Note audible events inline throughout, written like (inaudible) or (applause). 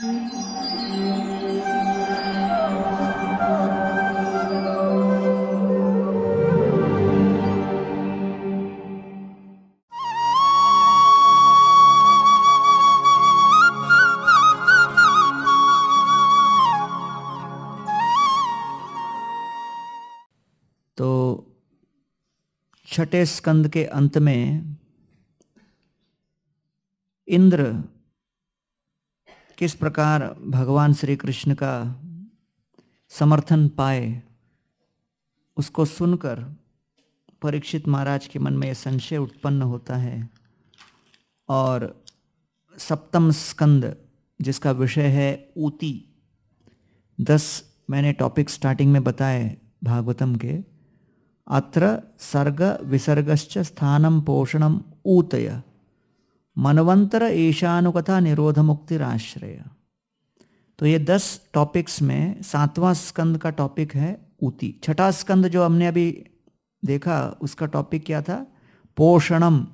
तो छठे स्कंद के अंत में इंद्र किस प्रकार भगवान श्री कृष्ण का समर्थन पाए, उसको सुनकर परीक्षित महाराज के मन में यह संशय उत्पन्न होता है। और सप्तम स्कंद, जिसका विषय है ऊती, दस मैंने टॉपिक स्टार्टिंग में बताए भागवतम के। अत्र सर्ग विसर्गश्च स्थानम पोषणम ऊतय। मनवंतर ईशानुकथा निरोध मुक्ति मुक्तिराश्रय तो ये दस टॉपिक्स में सातवां स्कंद का टॉपिक है ऊती। छठा स्कंद जो हमने अभी देखा, उसका टॉपिक क्या था? पोषणम।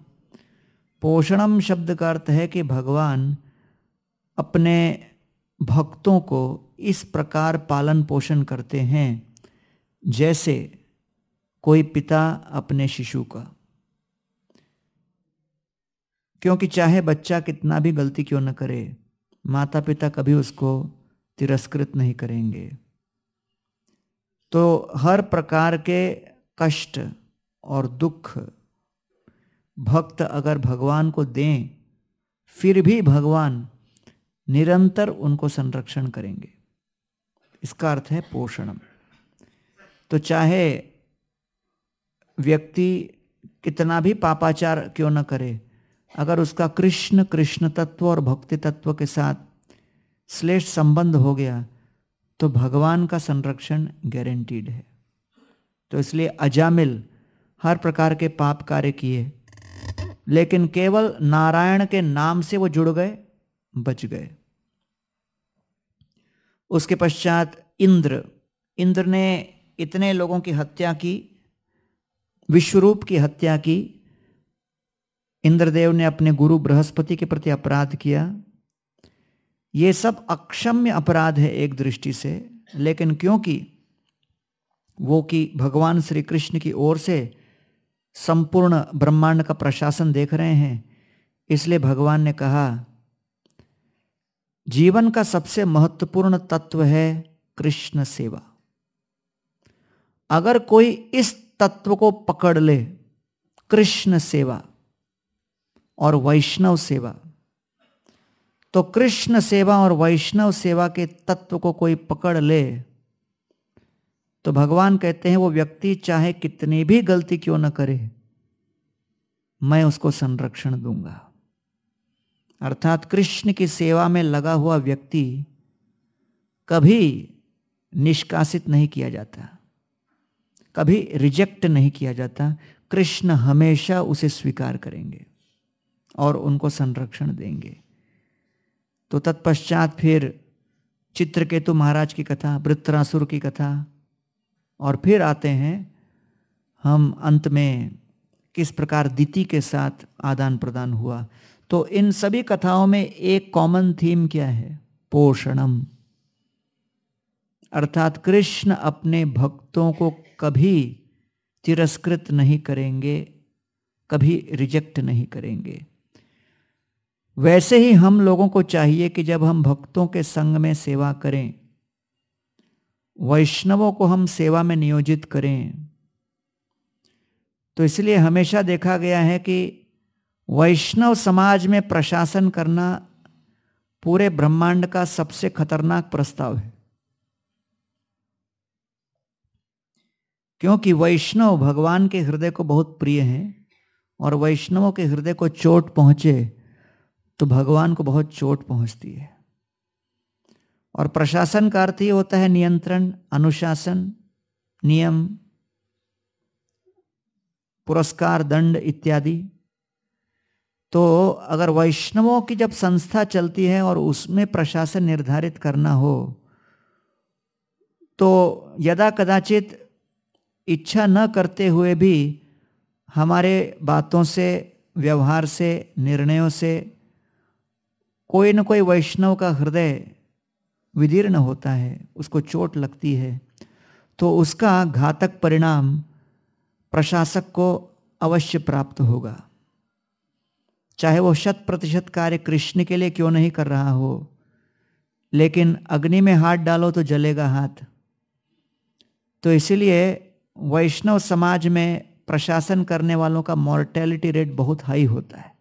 पोषणम शब्द का अर्थ है कि भगवान अपने भक्तों को इस प्रकार पालन पोषण करते हैं जैसे कोई पिता अपने शिशु का। क्योंकि चाहे बच्चा कितना भी गलती क्यों न करे माता पिता कभी उसको तिरस्कृत नहीं करेंगे। तो हर प्रकार के कष्ट और दुख भक्त अगर भगवान को दें, फिर भी भगवान निरंतर उनको संरक्षण करेंगे। इसका अर्थ है पोषणम। तो चाहे व्यक्ति कितना भी पापाचार क्यों न करे अगर उसका कृष्ण कृष्ण तत्व और भक्ति तत्व के साथ श्लेष्ठ संबंध हो गया तो भगवान का संरक्षण गारंटीड है। तो इसलिए अजामिल हर प्रकार के पाप कार्य किए। लेकिन केवल नारायण के नाम से वो जुड़ गए, बच गए। उसके पश्चात इंद्र इंद्र ने इतने लोगों की हत्या की, विश्वरूप की हत्या की इंद्रदेव ने अपने गुरु बृहस्पति के प्रति अपराध किया। ये सब अक्षम्य अपराध है एक दृष्टि से, लेकिन क्योंकि वो कि भगवान श्री कृष्ण की ओर से संपूर्ण ब्रह्मांड का प्रशासन देख रहे हैं, इसलिए भगवान ने कहा, जीवन का सबसे महत्वपूर्ण तत्व है कृष्ण सेवा। अगर कोई इस तत्व को पकड़ ले, कृष्ण सेवा और वैष्णव सेवा। तो कृष्ण सेवा और वैष्णव सेवा के तत्व को कोई पकड़ ले तो भगवान कहते हैं, वो व्यक्ति चाहे कितनी भी गलती क्यों न करे, मैं उसको संरक्षण दूँगा। अर्थात कृष्ण की सेवा में लगा हुआ व्यक्ति कभी निष्कासित नहीं किया जाता, कभी रिजेक्ट नहीं किया जाता। कृष्ण हमेशा उसे स्वीकार करेंगे। और उनको संरक्षण देंगे। तो तत्पश्चात फिर चित्रकेतु महाराज की कथा, वृत्रासुर की कथा, और फिर आते हैं हम अंत में किस प्रकार दिति के साथ आदान प्रदान हुआ। तो इन सभी कथाओं में एक कॉमन थीम क्या है? पोषणम। अर्थात कृष्ण अपने भक्तों को कभी तिरस्कृत नहीं करेंगे, कभी रिजेक्ट नहीं करेंगे। वैसे ही हम लोगों को चाहिए कि जब हम भक्तों के संग में सेवा करें, वैष्णवों को हम सेवा में नियोजित करें। तो इसलिए हमेशा देखा गया है कि वैष्णव समाज में प्रशासन करना पूरे ब्रह्मांड का सबसे खतरनाक प्रस्ताव है। क्योंकि वैष्णव भगवान के हृदय को बहुत प्रिय हैं और वैष्णवों के हृदय को चोट पहुँचे तो भगवान को बहुत चोट पहुँचती है। और प्रशासन का अर्थ ये होता है नियंत्रण, अनुशासन, नियम, पुरस्कार, दंड इत्यादि। तो अगर वैष्णवों की जब संस्था चलती है और उसमें प्रशासन निर्धारित करना हो तो यदा कदाचित इच्छा न करते हुए भी हमारे बातों से, व्यवहार से, निर्णयों से कोई न कोई वैष्णव का हृदय विदीर्ण होता है, उसको चोट लगती है तो उसका घातक परिणाम प्रशासक को अवश्य प्राप्त होगा। चाहे वो शत प्रतिशत कार्य कृष्ण के लिए क्यों नहीं कर रहा हो, लेकिन अग्नि में हाथ डालो तो जलेगा हाथ। तो इसीलिए वैष्णव समाज में प्रशासन करने वालों का मॉर्टेलिटी रेट बहुत हाई होता है।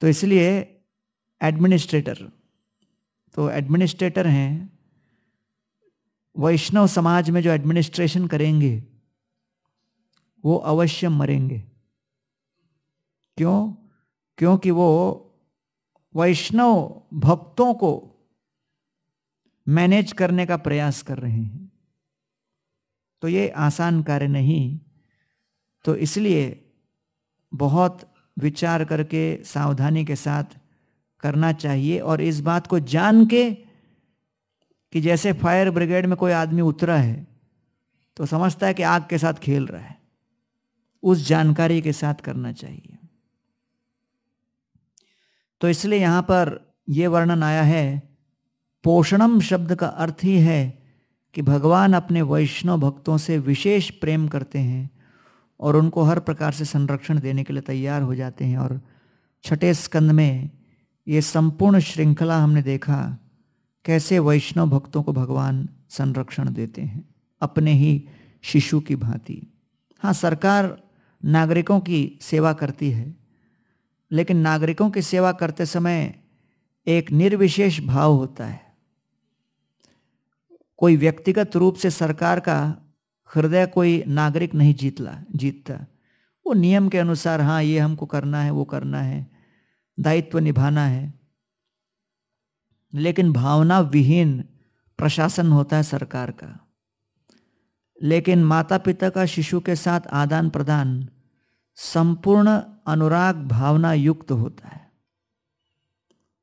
तो इसलिए एडमिनिस्ट्रेटर तो एडमिनिस्ट्रेटर हैं, वैष्णव समाज में जो एडमिनिस्ट्रेशन करेंगे, वो अवश्य मरेंगे। क्यों? क्योंकि वो वैष्णव भक्तों को मैनेज करने का प्रयास कर रहे हैं। तो ये आसान कार्य नहीं तो इसलिए बहुत विचार करके, सावधानी के साथ करना चाहिए और इस बात को जान के कि जैसे फायर ब्रिगेड में कोई आदमी उतरा है तो समझता है कि आग के साथ खेल रहा है। उस जानकारी के साथ करना चाहिए। तो इसलिए यहाँ पर यह वर्णन आया है, पोषणम शब्द का अर्थ ही है कि भगवान अपने वैष्णव भक्तों से विशेष प्रेम करते हैं। और उनको हर प्रकार से संरक्षण देने के लिए तैयार हो जाते हैं। और छठे स्कंद में ये संपूर्ण श्रृंखला हमने देखा, कैसे वैष्णव भक्तों को भगवान संरक्षण देते हैं, अपने ही शिशु की भांति। हाँ सरकार नागरिकों की सेवा करती है, लेकिन नागरिकों की सेवा करते समय एक निर्विशेष भाव होता है। कोई व्यक्तिगत रूप से सरकार का हृदय कोई नागरिक नहीं जीतला, जीतता। वो नियम के अनुसार हाँ ये हमको करना है, वो करना है, दायित्व निभाना है। लेकिन भावना विहीन प्रशासन होता है सरकार का। लेकिन माता पिता का, शिशु के साथ आदान प्रदान, संपूर्ण अनुराग भावना युक्त होता है।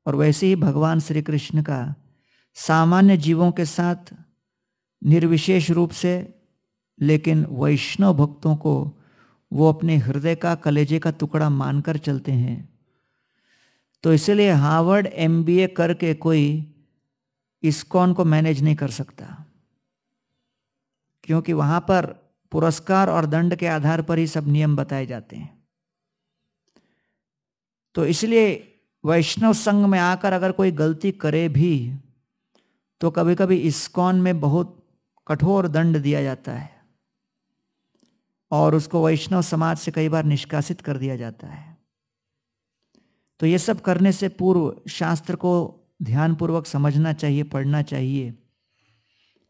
और वैसे ही भगवान श्री कृष्ण का सामान्य जीवों के साथ निर्विशेष रूप से लेकिन वैष्णव भक्तों को वो अपने हृदय का कलेजे का टुकड़ा मानकर चलते हैं। तो इसलिए हार्वर्ड एमबीए करके कोई इस्कॉन को मैनेज नहीं कर सकता। क्योंकि वहाँ पर पुरस्कार और दंड के आधार पर ही सब नियम बताए जाते हैं। तो इसलिए वैष्णव संघ में आकर अगर कोई गलती करे भी तो कभी कभी इस्कॉन में बहुत कठोर दंड दिया जाता है। और उसको वैष्णव समाज से कई बार निष्कासित कर दिया जाता है। तो ये सब करने से पूर्व शास्त्र को ध्यानपूर्वक समझना चाहिए, पढ़ना चाहिए।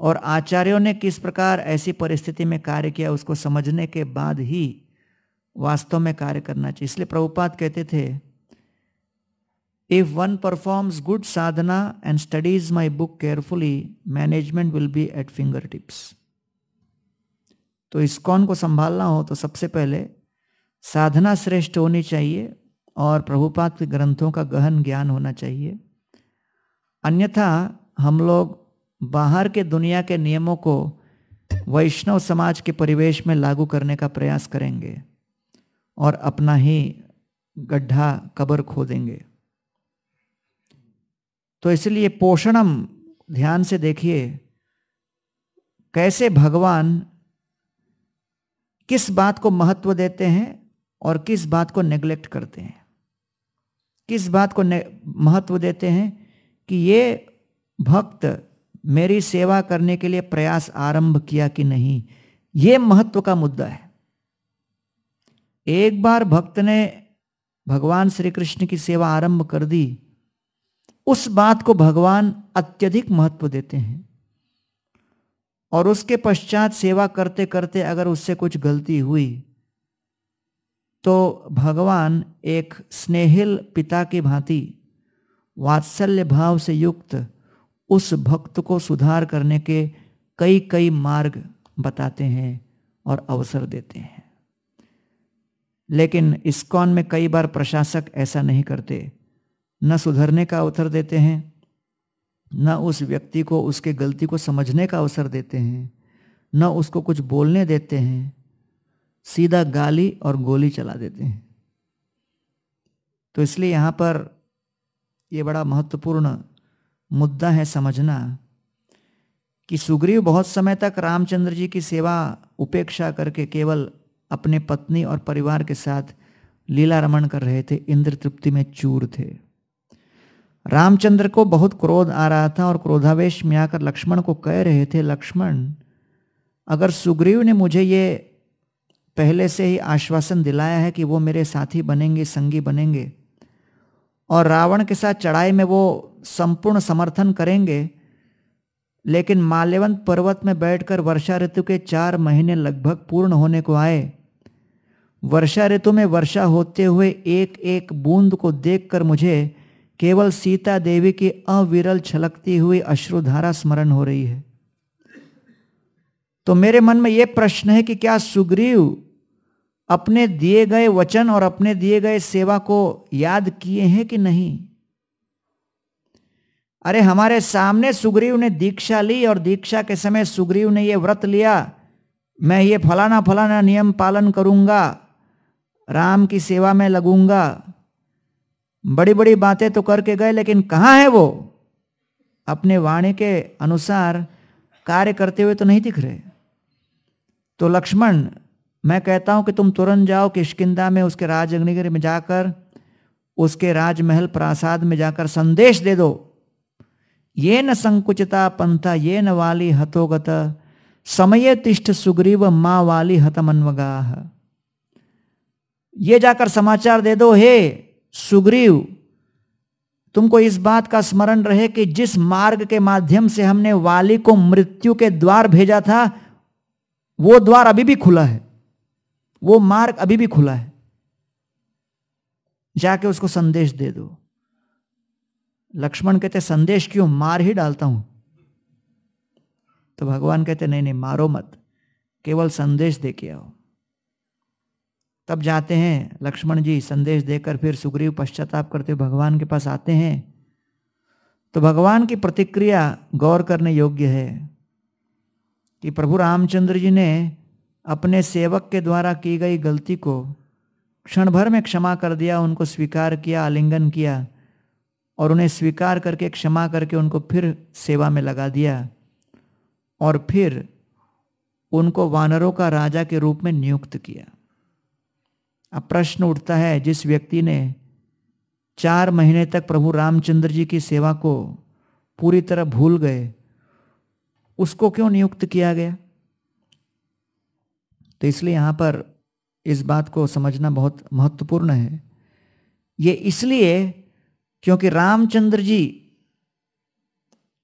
और आचार्यों ने किस प्रकार ऐसी परिस्थिति में कार्य किया, उसको समझने के बाद ही वास्तव में कार्य करना चाहिए। इसलिए प्रभुपात कहते थे if one performs good sadhana and studies my book carefully management will be at finger tips तो इसकॉन को संभालना हो तो सबसे पहले साधना श्रेष्ठ होनी चाहिए और प्रभुपात के ग्रंथों का गहन ज्ञान होना चाहिए। अन्यथा हम लोग बाहर के दुनिया के नियमों को वैष्णव समाज के परिवेश में लागू करने का प्रयास करेंगे और अपना ही गड्ढा, कबर खोदेंगे। तो इसलिए पोषणम ध्यान से देखिए, कैसे भगवान किस बात को महत्व देते हैं और किस बात को नेग्लेक्ट करते हैं? किस बात को महत्व देते हैं कि ये भक्त मेरी सेवा करने के लिए प्रयास आरंभ किया कि नहीं? ये महत्व का मुद्दा है। एक बार भक्त ने भगवान श्री कृष्ण की सेवा आरंभ कर दी, उस बात को भगवान अत्यधिक महत्व देते हैं। और उसके पश्चात सेवा करते करते अगर उससे कुछ गलती हुई तो भगवान एक स्नेहिल पिता की भांति वात्सल्य भाव से युक्त उस भक्त को सुधार करने के कई कई मार्ग बताते हैं और अवसर देते हैं। लेकिन इस्कॉन में कई बार प्रशासक ऐसा नहीं करते। न सुधरने का अवसर देते हैं न उस व्यक्ति को उसके गलती को समझने का अवसर देते हैं, न उसको कुछ बोलने देते हैं, सीधा गाली और गोली चला देते हैं। तो इसलिए यहाँ पर ये बड़ा महत्वपूर्ण मुद्दा है समझना कि सुग्रीव बहुत समय तक रामचंद्र जी की सेवा उपेक्षा करके केवल अपने पत्नी और परिवार के साथ लीला रमण कर रहे थे, इंद्र तृप्ति में चूर थे। रामचंद्र को बहुत क्रोध आ रहा था और क्रोधावेश में आकर लक्ष्मण को कह रहे थे, लक्ष्मण, अगर सुग्रीव ने मुझे ये पहले से ही आश्वासन दिलाया है कि वो मेरे साथी बनेंगे, संगी बनेंगे और रावण के साथ चढ़ाई में वो संपूर्ण समर्थन करेंगे, लेकिन माल्यवंत पर्वत में बैठकर वर्षा ऋतु के चार महीने लगभग पूर्ण होने को आए। वर्षा ऋतु में वर्षा होते हुए एक एक बूंद को देखकर मुझे केवल सीता देवी की अविरल छलकती हुई अश्रुधारा स्मरण हो रही है। तो मेरे मन में यह प्रश्न है कि क्या सुग्रीव अपने दिए गए वचन और अपने दिए गए सेवा को याद किए हैं कि नहीं? अरे, हमारे सामने सुग्रीव ने दीक्षा ली और दीक्षा के समय सुग्रीव ने यह व्रत लिया। मैं ये फलाना फलाना नियम पालन करूँगा, राम की सेवा में लगूँगा। बड़ी बड़ी बातें तो करके गए, लेकिन कहाँ है वो? अपने वाणी के अनुसार कार्य करते हुए तो नहीं दिख रहे। तो लक्ष्मण, मैं कहता हूँ कि तुम तुरंत जाओ किशकिंदा में उसके राज अग्निगिरी में जाकर, उसके राजमहल प्रासाद में जाकर संदेश दे दो। ये न संकुचिता पंथा, ये न वाली हतोगत, समय तिष्ठ सुग्रीव माँ वाली हतमन्वगाह। ये जाकर समाचार दे दो, हे सुग्रीव, तुमको इस बात का स्मरण रहे कि जिस मार्ग के माध्यम से हमने वाली को मृत्यु के द्वार भेजा था, वो द्वार अभी भी खुला है। वो मार्ग अभी भी खुला है। जाके उसको संदेश दे दो। लक्ष्मण कहते, संदेश क्यों? मार ही डालता हूँ। तो भगवान कहते, नहीं नहीं, मारो मत। केवल संदेश दे के आओ। तब जाते हैं। लक्ष्मण जी संदेश देकर फिर सुग्रीव पश्चाताप करते हुए भगवान के पास आते हैं। तो भगवान की प्रतिक्रिया गौर करने योग्य है कि प्रभु रामचंद्र जी ने अपने सेवक के द्वारा की गई गलती को क्षण भर में क्षमा कर दिया, उनको स्वीकार किया, आलिंगन किया और उन्हें स्वीकार करके, क्षमा करके उनको फिर सेवा में लगा दिया और फिर उनको वानरों का राजा के रूप में नियुक्त किया। अब प्रश्न उठता है, जिस व्यक्ति ने चार महीने तक प्रभु रामचंद्र जी की सेवा को पूरी तरह भूल गए, उसको क्यों नियुक्त किया गया? तो इसलिए यहाँ पर इस बात को समझना बहुत महत्वपूर्ण है। ये इसलिए क्योंकि रामचंद्र जी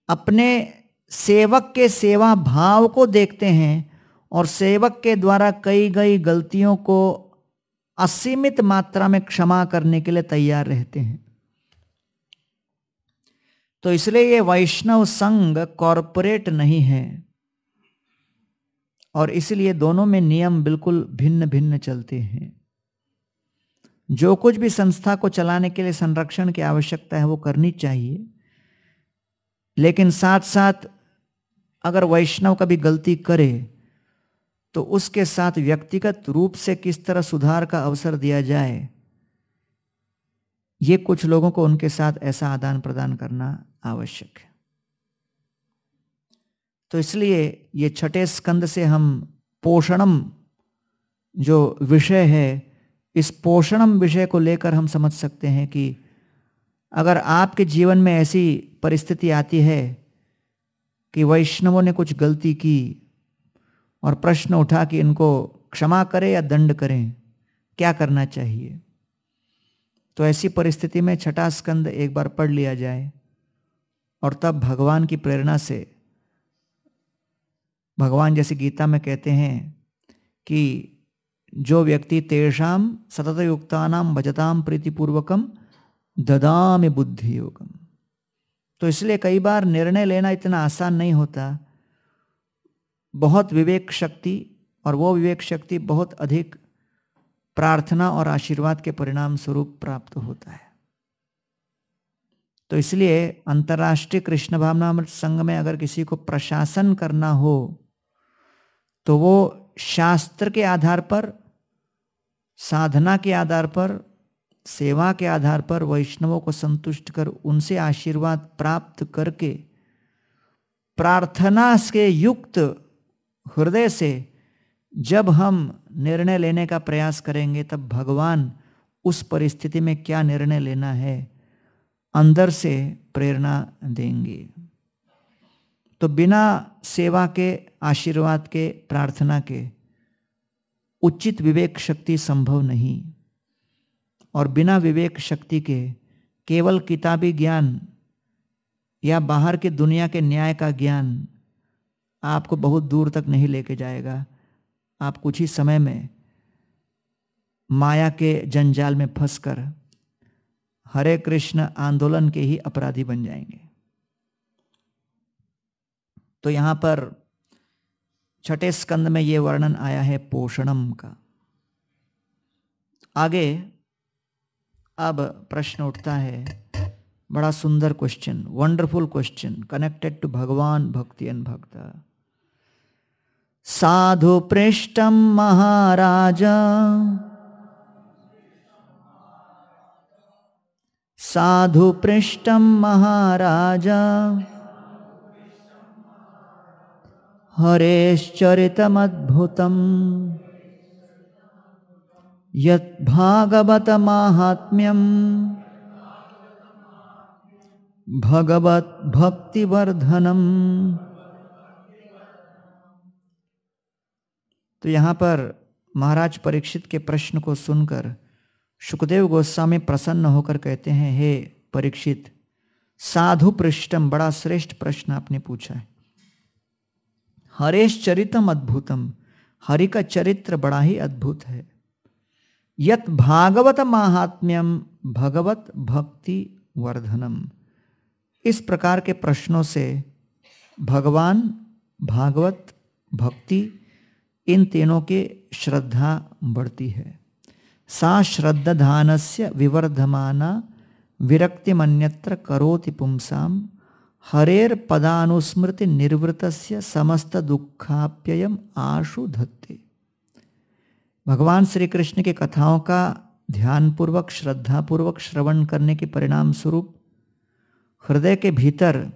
अपने सेवक के सेवा भाव को देखते हैं और सेवक के द्वारा कई गई गलतियों को असीमित मात्रा में क्षमा करने के लिए तैयार रहते हैं। तो इसलिए ये वैष्णव संघ कॉरपोरेट नहीं है और इसलिए दोनों में नियम बिल्कुल भिन्न भिन्न चलते हैं। जो कुछ भी संस्था को चलाने के लिए संरक्षण की आवश्यकता है वो करनी चाहिए। लेकिन साथ साथ अगर वैष्णव कभी गलती करे तो उसके साथ व्यक्तिगत रूप से किस तरह सुधार का अवसर दिया जाए? ये कुछ लोगों को उनके साथ ऐसा आदान प्रदान करना आवश्यक है। तो इसलिए ये छठे स्कंद से हम पोषणम जो विषय है, इस पोषणम विषय को लेकर हम समझ सकते हैं कि अगर आपके जीवन में ऐसी परिस्थिति आती है कि वैष्णवों ने कुछ गलती की और प्रश्न उठा कि इनको क्षमा करें या दंड करें, क्या करना चाहिए? तो ऐसी परिस्थिति में छठा स्कंद एक बार पढ़ लिया जाए और तब भगवान की प्रेरणा से भगवान जैसे गीता में कहते हैं कि जो व्यक्ति तेषाम सतत युक्तानाम भजताम प्रीतिपूर्वकम ददाम बुद्धि योगम तो इसलिए कई बार निर्णय लेना इतना आसान नहीं होता। बहुत विवेक शक्ति और वो विवेक शक्ति बहुत अधिक प्रार्थना और आशीर्वाद के परिणाम स्वरूप प्राप्त होता है। तो इसलिए अंतर्राष्ट्रीय कृष्ण भावनामृत संघ में अगर किसी को प्रशासन करना हो तो वो शास्त्र के आधार पर, साधना के आधार पर, सेवा के आधार पर वैष्णवों को संतुष्ट कर उनसे आशीर्वाद प्राप्त करके प्रार्थना से युक्त हृदय से जब हम निर्णय लेने का प्रयास करेंगे, तब भगवान उस परिस्थिति में क्या निर्णय लेना है, अंदर से प्रेरणा देंगे। तो बिना सेवा के, आशीर्वाद के, प्रार्थना के उचित विवेक शक्ति संभव नहीं। और बिना विवेक शक्ति के, केवल किताबी ज्ञान या बाहर की दुनिया के न्याय का ज्ञान आपको बहुत दूर तक नहीं लेके जाएगा। आप कुछ ही समय में माया के जंजाल में फंसकर हरे कृष्ण आंदोलन के ही अपराधी बन जाएँगे। तो यहाँ पर छठे स्कंद में यह वर्णन आया है पोषणम का। आगे अब प्रश्न उठता है, बड़ा सुंदर question wonderful question connected to Bhagavan, bhakti N भक्त। साधु पृष्ठम महाराज। साधु पृष्ठम महाराज। हरेश्चरितमद्भुतम्। यद्भागवतमाहात्म्यम्। भगवत तो यहाँ पर महाराज परीक्षित के प्रश्न को सुनकर सुखदेव गोस्वामी प्रसन्न होकर कहते हैं, हे परीक्षित, साधु पृष्ठम, बड़ा श्रेष्ठ प्रश्न आपने पूछा है। हरेश चरितम अद्भुतम, हरि का चरित्र बड़ा ही अद्भुत है। यत भागवत महात्म्यम, भगवत भक्ति वर्धनम। इस प्रकार के प्रश्नों से भगवान भागवत भक्ति इन तीनों के श्रद्धा बढ़ती है। सा श्रद्धान से विवर्धमाना विरक्तिमन्यत्र करोति पुंसाम हरेर पदानुस्मृति निर्वृत समस्त दुखाप्ययम आशु धत्ते। भगवान श्री कृष्ण की कथाओं का ध्यानपूर्वक, श्रद्धापूर्वक श्रवण करने के परिणाम स्वरूप हृदय के भीतर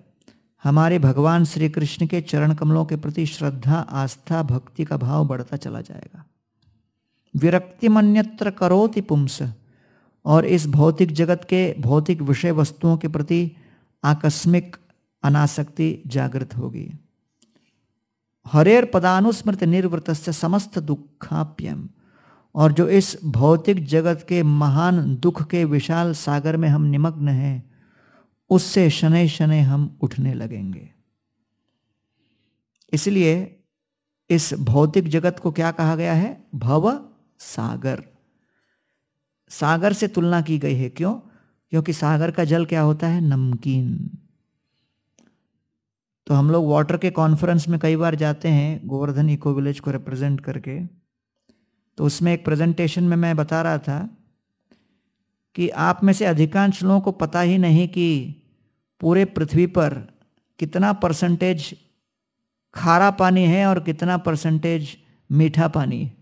हमारे भगवान श्री कृष्ण के चरण कमलों के प्रति श्रद्धा, आस्था, भक्ति का भाव बढ़ता चला जाएगा। विरक्तिमन्यत्र करोति पुंस और इस भौतिक जगत के भौतिक विषय वस्तुओं के प्रति आकस्मिक अनासक्ति जागृत होगी। हरेर पदानुस्मृत निर्वृत समस्त दुखाप्यम और जो इस भौतिक जगत के महान दुख के विशाल सागर में हम निमग्न हैं उससे शनै शनै हम उठने लगेंगे। इसलिए इस भौतिक जगत को क्या कहा गया है? भव सागर। सागर से तुलना की गई है क्यों? क्योंकि सागर का जल क्या होता है? नमकीन। तो हम लोग वाटर के कॉन्फ्रेंस में कई बार जाते हैं, गोवर्धन इको विलेज को रिप्रेजेंट करके। तो उसमें एक प्रेजेंटेशन में मैं बता रहा था कि आप में से अधिकांश लोगों को पता ही नहीं कि पूरे पृथ्वी पर कितना परसेंटेज खारा पानी है और कितना परसेंटेज मीठा पानी है।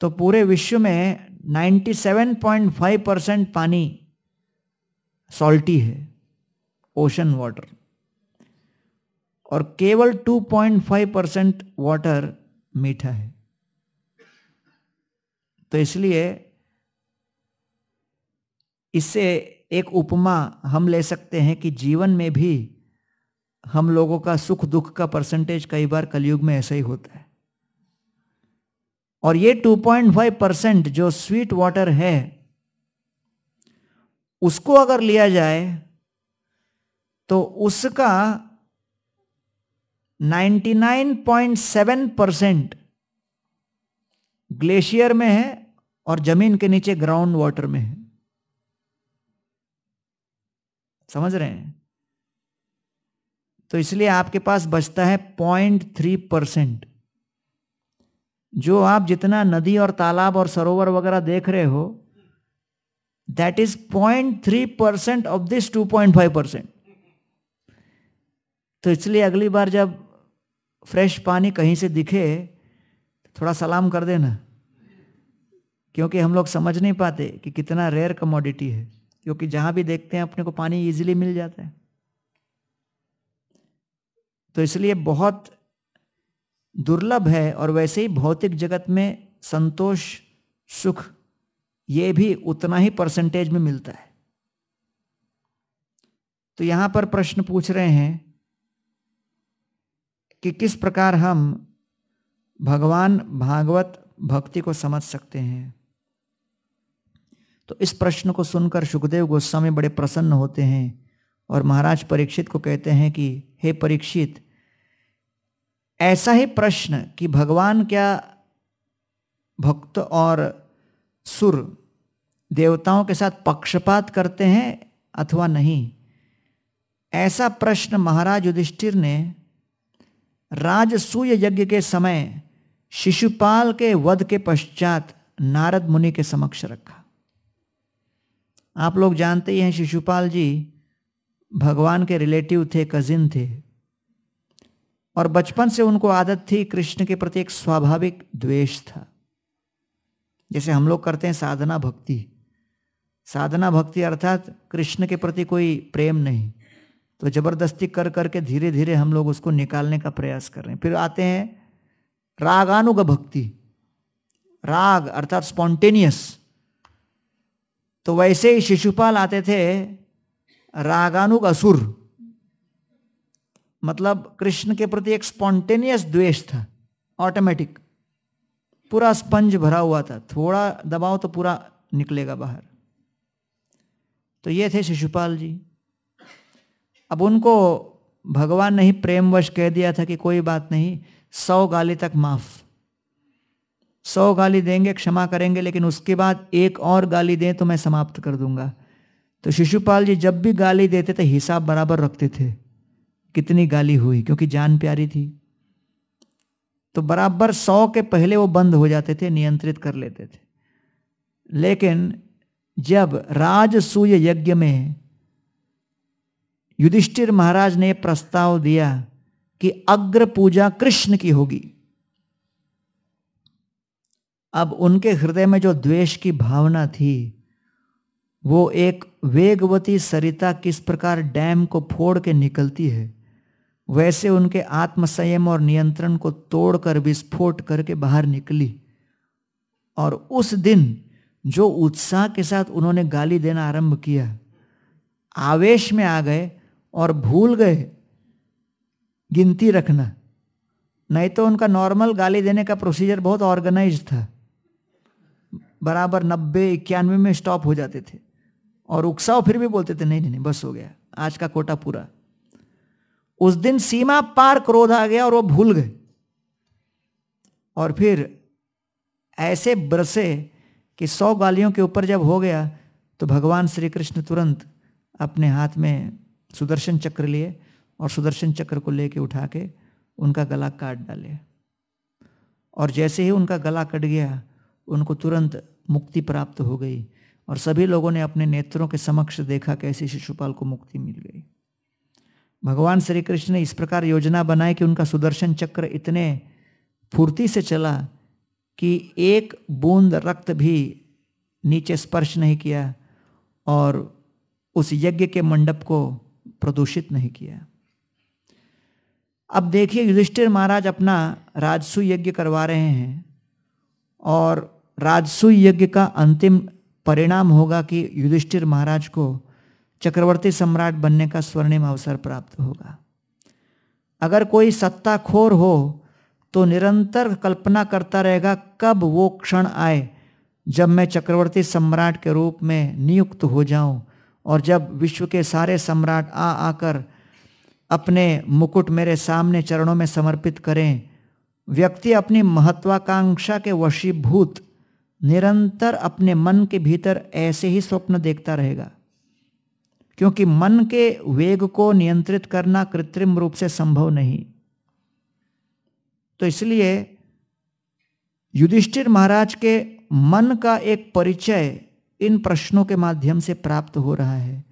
तो पूरे विश्व में 97.5 परसेंट पानी सॉल्टी है ओशन वाटर और केवल 2.5 परसेंट वाटर मीठा है। तो इसलिए इससे एक उपमा हम ले सकते हैं कि जीवन में भी हम लोगों का सुख दुख का परसेंटेज कई बार कलयुग में ऐसा ही होता है। और ये 2.5 परसेंट जो स्वीट वाटर है, उसको अगर लिया जाए तो उसका 99.7 परसेंट ग्लेशियर में है और ज़मीन के नीचे ग्राउंड वाटर में है। समझ रहे हैं? तो इसलिए आपके पास बचता है पॉइंट थ्री परसेंट। जो आप जितना नदी और तालाब और सरोवर वगैरह देख रहे हो that is point three percent of this two point five percent. तो इसलिए अगली बार जब फ्रेश पानी कहीं से दिखे, थोड़ा सलाम कर देना, क्योंकि हम लोग समझ नहीं पाते कि कितना रेयर कमोडिटी है। क्योंकि जहाँ भी देखते हैं, अपने को पानी इजीली मिल जाता है। तो इसलिए बहुत दुर्लभ है और वैसे ही भौतिक जगत में संतोष, सुख, ये भी उतना ही परसेंटेज में मिलता है। तो यहाँ पर प्रश्न पूछ रहे हैं कि किस प्रकार हम भगवान भागवत भक्ति को समझ सकते हैं? तो इस प्रश्न को सुनकर सुखदेव गोस्वामी बड़े प्रसन्न होते हैं और महाराज परीक्षित को कहते हैं कि, हे परीक्षित, ऐसा ही प्रश्न कि भगवान क्या भक्त और सुर देवताओं के साथ पक्षपात करते हैं अथवा नहीं? ऐसा प्रश्न महाराज युधिष्ठिर ने राजसूय यज्ञ के समय शिशुपाल के वध के पश्चात नारद मुनि के समक्ष रखा। आप लोग जानते ही हैं शिशुपाल जी भगवान के रिलेटिव थे, कजिन थे। और बचपन से उनको आदत थी, कृष्ण के प्रति एक स्वाभाविक द्वेष था। जैसे हम लोग करते हैं साधना भक्ति। साधना भक्ति अर्थात कृष्ण के प्रति कोई प्रेम नहीं। तो ज़बरदस्ती कर करके धीरे धीरे हम लोग उसको निकालने का प्रयास कर रहे हैं। फिर आते हैं रागानुग भक्ति। राग अर्थात स्पॉन्टेनियस। तो वैसे ही शिशुपाल आते थे रागानुग असुर। मतलब कृष्ण के प्रति एक स्पॉन्टेनियस द्वेष था ऑटोमेटिक पूरा स्पंज भरा हुआ था, थोड़ा दबाव तो पूरा निकलेगा बाहर। तो ये थे शिशुपाल जी। अब उनको भगवान ने ही प्रेमवश कह दिया था कि कोई बात नहीं, सौ गाली तक माफ़। सौ गाली देंगे, क्षमा करेंगे, लेकिन उसके बाद एक और गाली दें तो मैं समाप्त कर दूँगा। तो शिशुपाल जी जब भी गाली देते थे, हिसाब बराबर रखते थे, कितनी गाली हुई, क्योंकि जान प्यारी थी। तो बराबर सौ के पहले वो बंद हो जाते थे, नियंत्रित कर लेते थे। लेकिन जब राजसूय यज्ञ में युधिष्ठिर महाराज ने प्रस्ताव दिया कि अग्र पूजा कृष्ण की होगी अब उनके हृदय में जो द्वेष की भावना थी, वो एक वेगवती सरिता किस प्रकार डैम को फोड़ के निकलती है, वैसे उनके आत्मसंयम और नियंत्रण को तोड़कर विस्फोट करके बाहर निकली। और उस दिन जो उत्साह के साथ उन्होंने गाली देना आरंभ किया, आवेश में आ गए और भूल गए, गिनती रखना। नहीं तो उनका नॉर्मल गाली देने का प्रोसीजर बहुत ऑर्गेनाइज था। बराबर नब्बे, इक्यानवे में स्टॉप हो जाते थे। और उकसाओ, फिर भी बोलते थे, नहीं नहीं नहीं, बस हो गया। आज का कोटा पूरा। उस दिन सीमा पार क्रोध आ गया और वो भूल गए। और फिर ऐसे बरसे कि सौ गालियों के ऊपर जब हो गया तो भगवान श्री कृष्ण तुरंत अपने हाथ में सुदर्शन चक्र लिए और सुदर्शन चक्र को लेके उठा के उनका गला काट डाले। और जैसे ही उनका गला कट गया उनको तुरंत मुक्ति प्राप्त हो गई और सभी लोगों ने अपने नेत्रों के समक्ष देखा कैसे शिशुपाल को मुक्ति मिल गई। भगवान श्री कृष्ण ने इस प्रकार योजना बनाई कि उनका सुदर्शन चक्र इतने फुर्ती से चला कि एक बूंद रक्त भी नीचे स्पर्श नहीं किया और उस यज्ञ के मंडप को प्रदूषित नहीं किया। अब देखिए युधिष्ठिर महाराज अपना राजसु यज्ञ करवा रहे हैं और राजसु यज्ञ का अंतिम परिणाम होगा कि युधिष्ठिर महाराज को चक्रवर्ती सम्राट बनने का स्वर्णिम अवसर प्राप्त होगा। अगर कोई सत्ताखोर हो तो निरंतर कल्पना करता रहेगा कब वो क्षण आए जब मैं चक्रवर्ती सम्राट के रूप में नियुक्त हो जाऊँ और जब विश्व के सारे सम्राट आ आकर अपने मुकुट मेरे सामने चरणों में समर्पित करें। व्यक्ति अपनी महत्वाकांक्षा के वशीभूत निरंतर अपने मन के भीतर ऐसे ही स्वप्न देखता रहेगा। क्योंकि मन के वेग को नियंत्रित करना कृत्रिम रूप से संभव नहीं। तो इसलिए युधिष्ठिर महाराज के मन का एक परिचय इन प्रश्नों के माध्यम से प्राप्त हो रहा है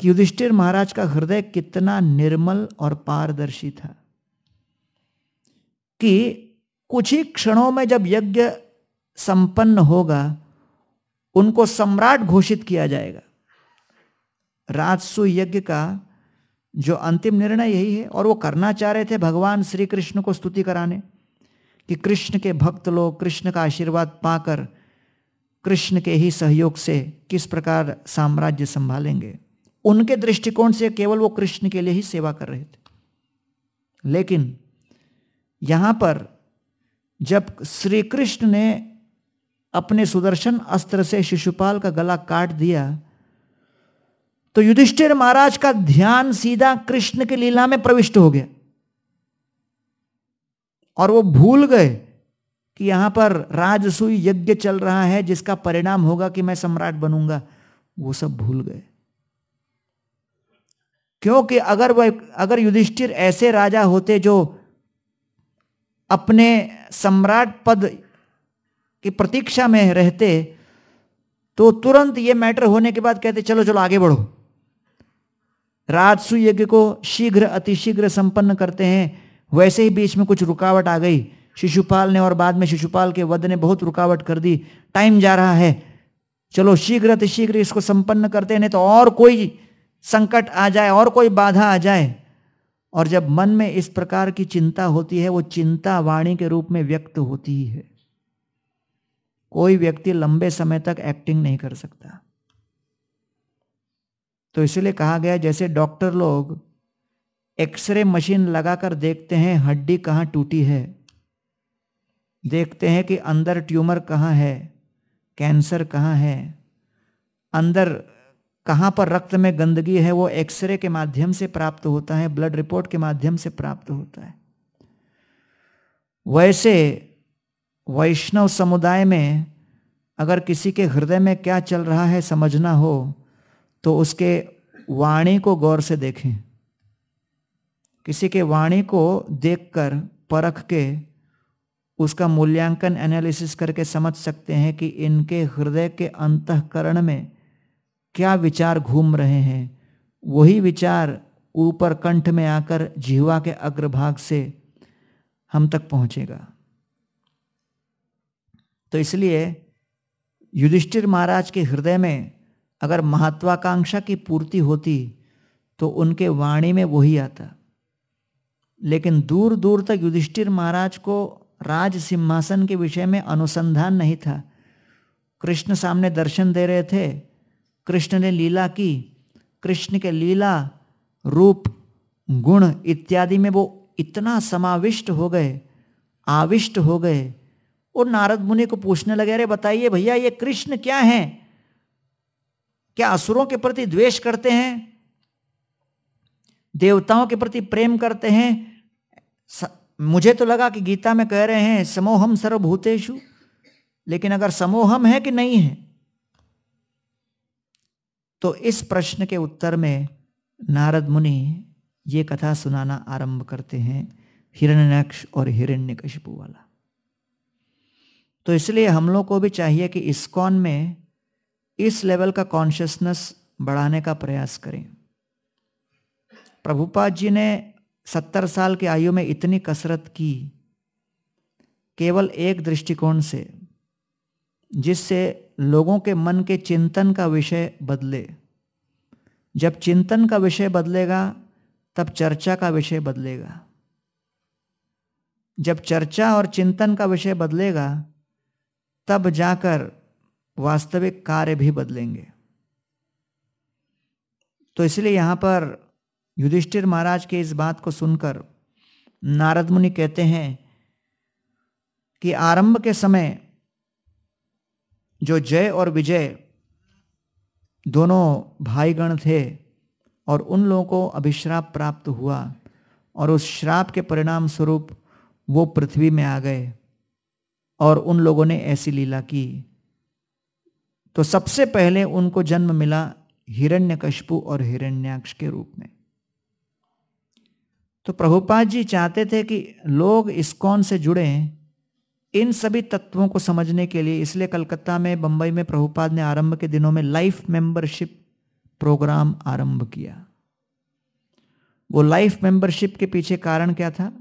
कि युधिष्ठिर महाराज का हृदय कितना निर्मल और पारदर्शी था। कि कुछ ही क्षणों में जब यज्ञ संपन्न होगा, उनको सम्राट घोषित किया जाएगा। राजसु यज्ञ का जो अंतिम निर्णय यही है, और वो करना चाह रहे थे भगवान श्री कृष्ण को स्तुति कराने, कि कृष्ण के भक्त लोग, कृष्ण का आशीर्वाद पाकर कृष्ण के ही सहयोग से किस प्रकार साम्राज्य संभालेंगे। उनके दृष्टिकोण से केवल वो कृष्ण के लिए ही सेवा कर रहे थे। लेकिन यहाँ पर जब श्री कृष्ण ने अपने सुदर्शन अस्त्र से शिशुपाल का गला काट दिया। तो युधिष्ठिर महाराज का ध्यान सीधा कृष्ण की लीला में प्रविष्ट हो गया। और वो भूल गए कि यहाँ पर राजसूय यज्ञ चल रहा है, जिसका परिणाम होगा कि मैं सम्राट बनूँगा। वो सब भूल गए। क्योंकि अगर वह, अगर युधिष्ठिर ऐसे राजा होते जो अपने सम्राट पद की प्रतीक्षा में रहते तो तुरंत ये मैटर होने के बाद कहते, चलो चलो, आगे बढ़ो। राजसु यज्ञ को शीघ्र, अतिशीघ्र संपन्न करते हैं। वैसे ही बीच में कुछ रुकावट आ गई। शिशुपाल ने और बाद में शिशुपाल के वध ने बहुत रुकावट कर दी। टाइम जा रहा है। चलो, शीघ्र, अतिशीघ्र इसको संपन्न करते नहीं तो और कोई संकट आ जाए, और कोई बाधा आ जाए। और जब मन में इस प्रकार की चिंता होती है, वो चिंता वाणी के रूप में व्यक्त होती है। कोई व्यक्ति लंबे समय तक एक्टिंग नहीं कर सकता। तो इसलिए कहा गया जैसे डॉक्टर लोग एक्सरे मशीन लगाकर देखते हैं, हड्डी कहाँ टूटी है। देखते हैं कि अंदर ट्यूमर कहाँ है कैंसर कहाँ है। अंदर कहाँ पर रक्त में गंदगी है, वो एक्सरे के माध्यम से प्राप्त होता है ब्लड रिपोर्ट के माध्यम से प्राप्त होता है। वैसे वैष्णव समुदाय में अगर किसी के हृदय में क्या चल रहा है समझना हो तो उसके वाणी को गौर से देखें। किसी के वाणी को देखकर परख के उसका मूल्यांकन एनालिसिस करके समझ सकते हैं कि इनके हृदय के अंतकरण में क्या विचार घूम रहे हैं। वही विचार ऊपर कंठ में आकर जीवा के अग्रभाग से हम तक पहुंचेगा। तो इसलिए युधिष्ठिर महाराज के हृदय में अगर महत्वाकांक्षा की पूर्ति होती तो उनके वाणी में वही आता। लेकिन दूर दूर तक युधिष्ठिर महाराज को राज सिंहासन के विषय में अनुसंधान नहीं था। कृष्ण सामने दर्शन दे रहे थे। कृष्ण ने लीला की। कृष्ण के लीला, रूप, गुण इत्यादि में वो इतना समाविष्ट हो गए, आविष्ट हो गए और नारद मुनि को पूछने लगे अरे बताइए भैया ये कृष्ण क्या है? क्या असुरों के प्रति द्वेष करते हैं? देवताओं के प्रति प्रेम करते हैं? स, मुझे तो लगा कि गीता में कह रहे हैं समोहम सर्वभूतेशु लेकिन अगर समोहम है कि नहीं है? तो इस प्रश्न के उत्तर में नारद मुनि ये कथा सुनाना आरंभ करते हैं हिरण्यक्ष और हिरण्यकशिपु वाला तो इसलिए हम लोग को भी चाहिए कि इस्कॉन में इस लेवल का कॉन्शियसनेस बढ़ाने का प्रयास करें। प्रभुपाद जी ने सत्तर साल की आयु में इतनी कसरत की, केवल एक दृष्टिकोण से, जिससे लोगों के मन के चिंतन का विषय बदले। जब चिंतन का विषय बदलेगा, तब चर्चा का विषय बदलेगा। जब चर्चा और चिंतन का विषय बदलेगा तब जाकर वास्तविक कार्य भी बदलेंगे। तो इसलिए यहाँ पर युधिष्ठिर महाराज के इस बात को सुनकर नारद मुनि कहते हैं कि आरंभ के समय जो जय और विजय दोनों भाईगण थे और उन लोगों को अभिश्राप प्राप्त हुआ और उस श्राप के परिणाम स्वरूप वो पृथ्वी में आ गए। और उन लोगों ने ऐसी लीला की। तो सबसे पहले उनको जन्म मिला हिरण्यकशपु और हिरण्याक्ष के रूप में। तो प्रभुपाद जी चाहते थे कि लोग इस्कॉन से जुड़े इन सभी तत्वों को समझने के लिए। इसलिए कलकत्ता में, बंबई में प्रभुपाद ने आरंभ के दिनों में लाइफ मेंबरशिप प्रोग्राम आरंभ किया। वो लाइफ मेंबरशिप के पीछे कारण क्या था?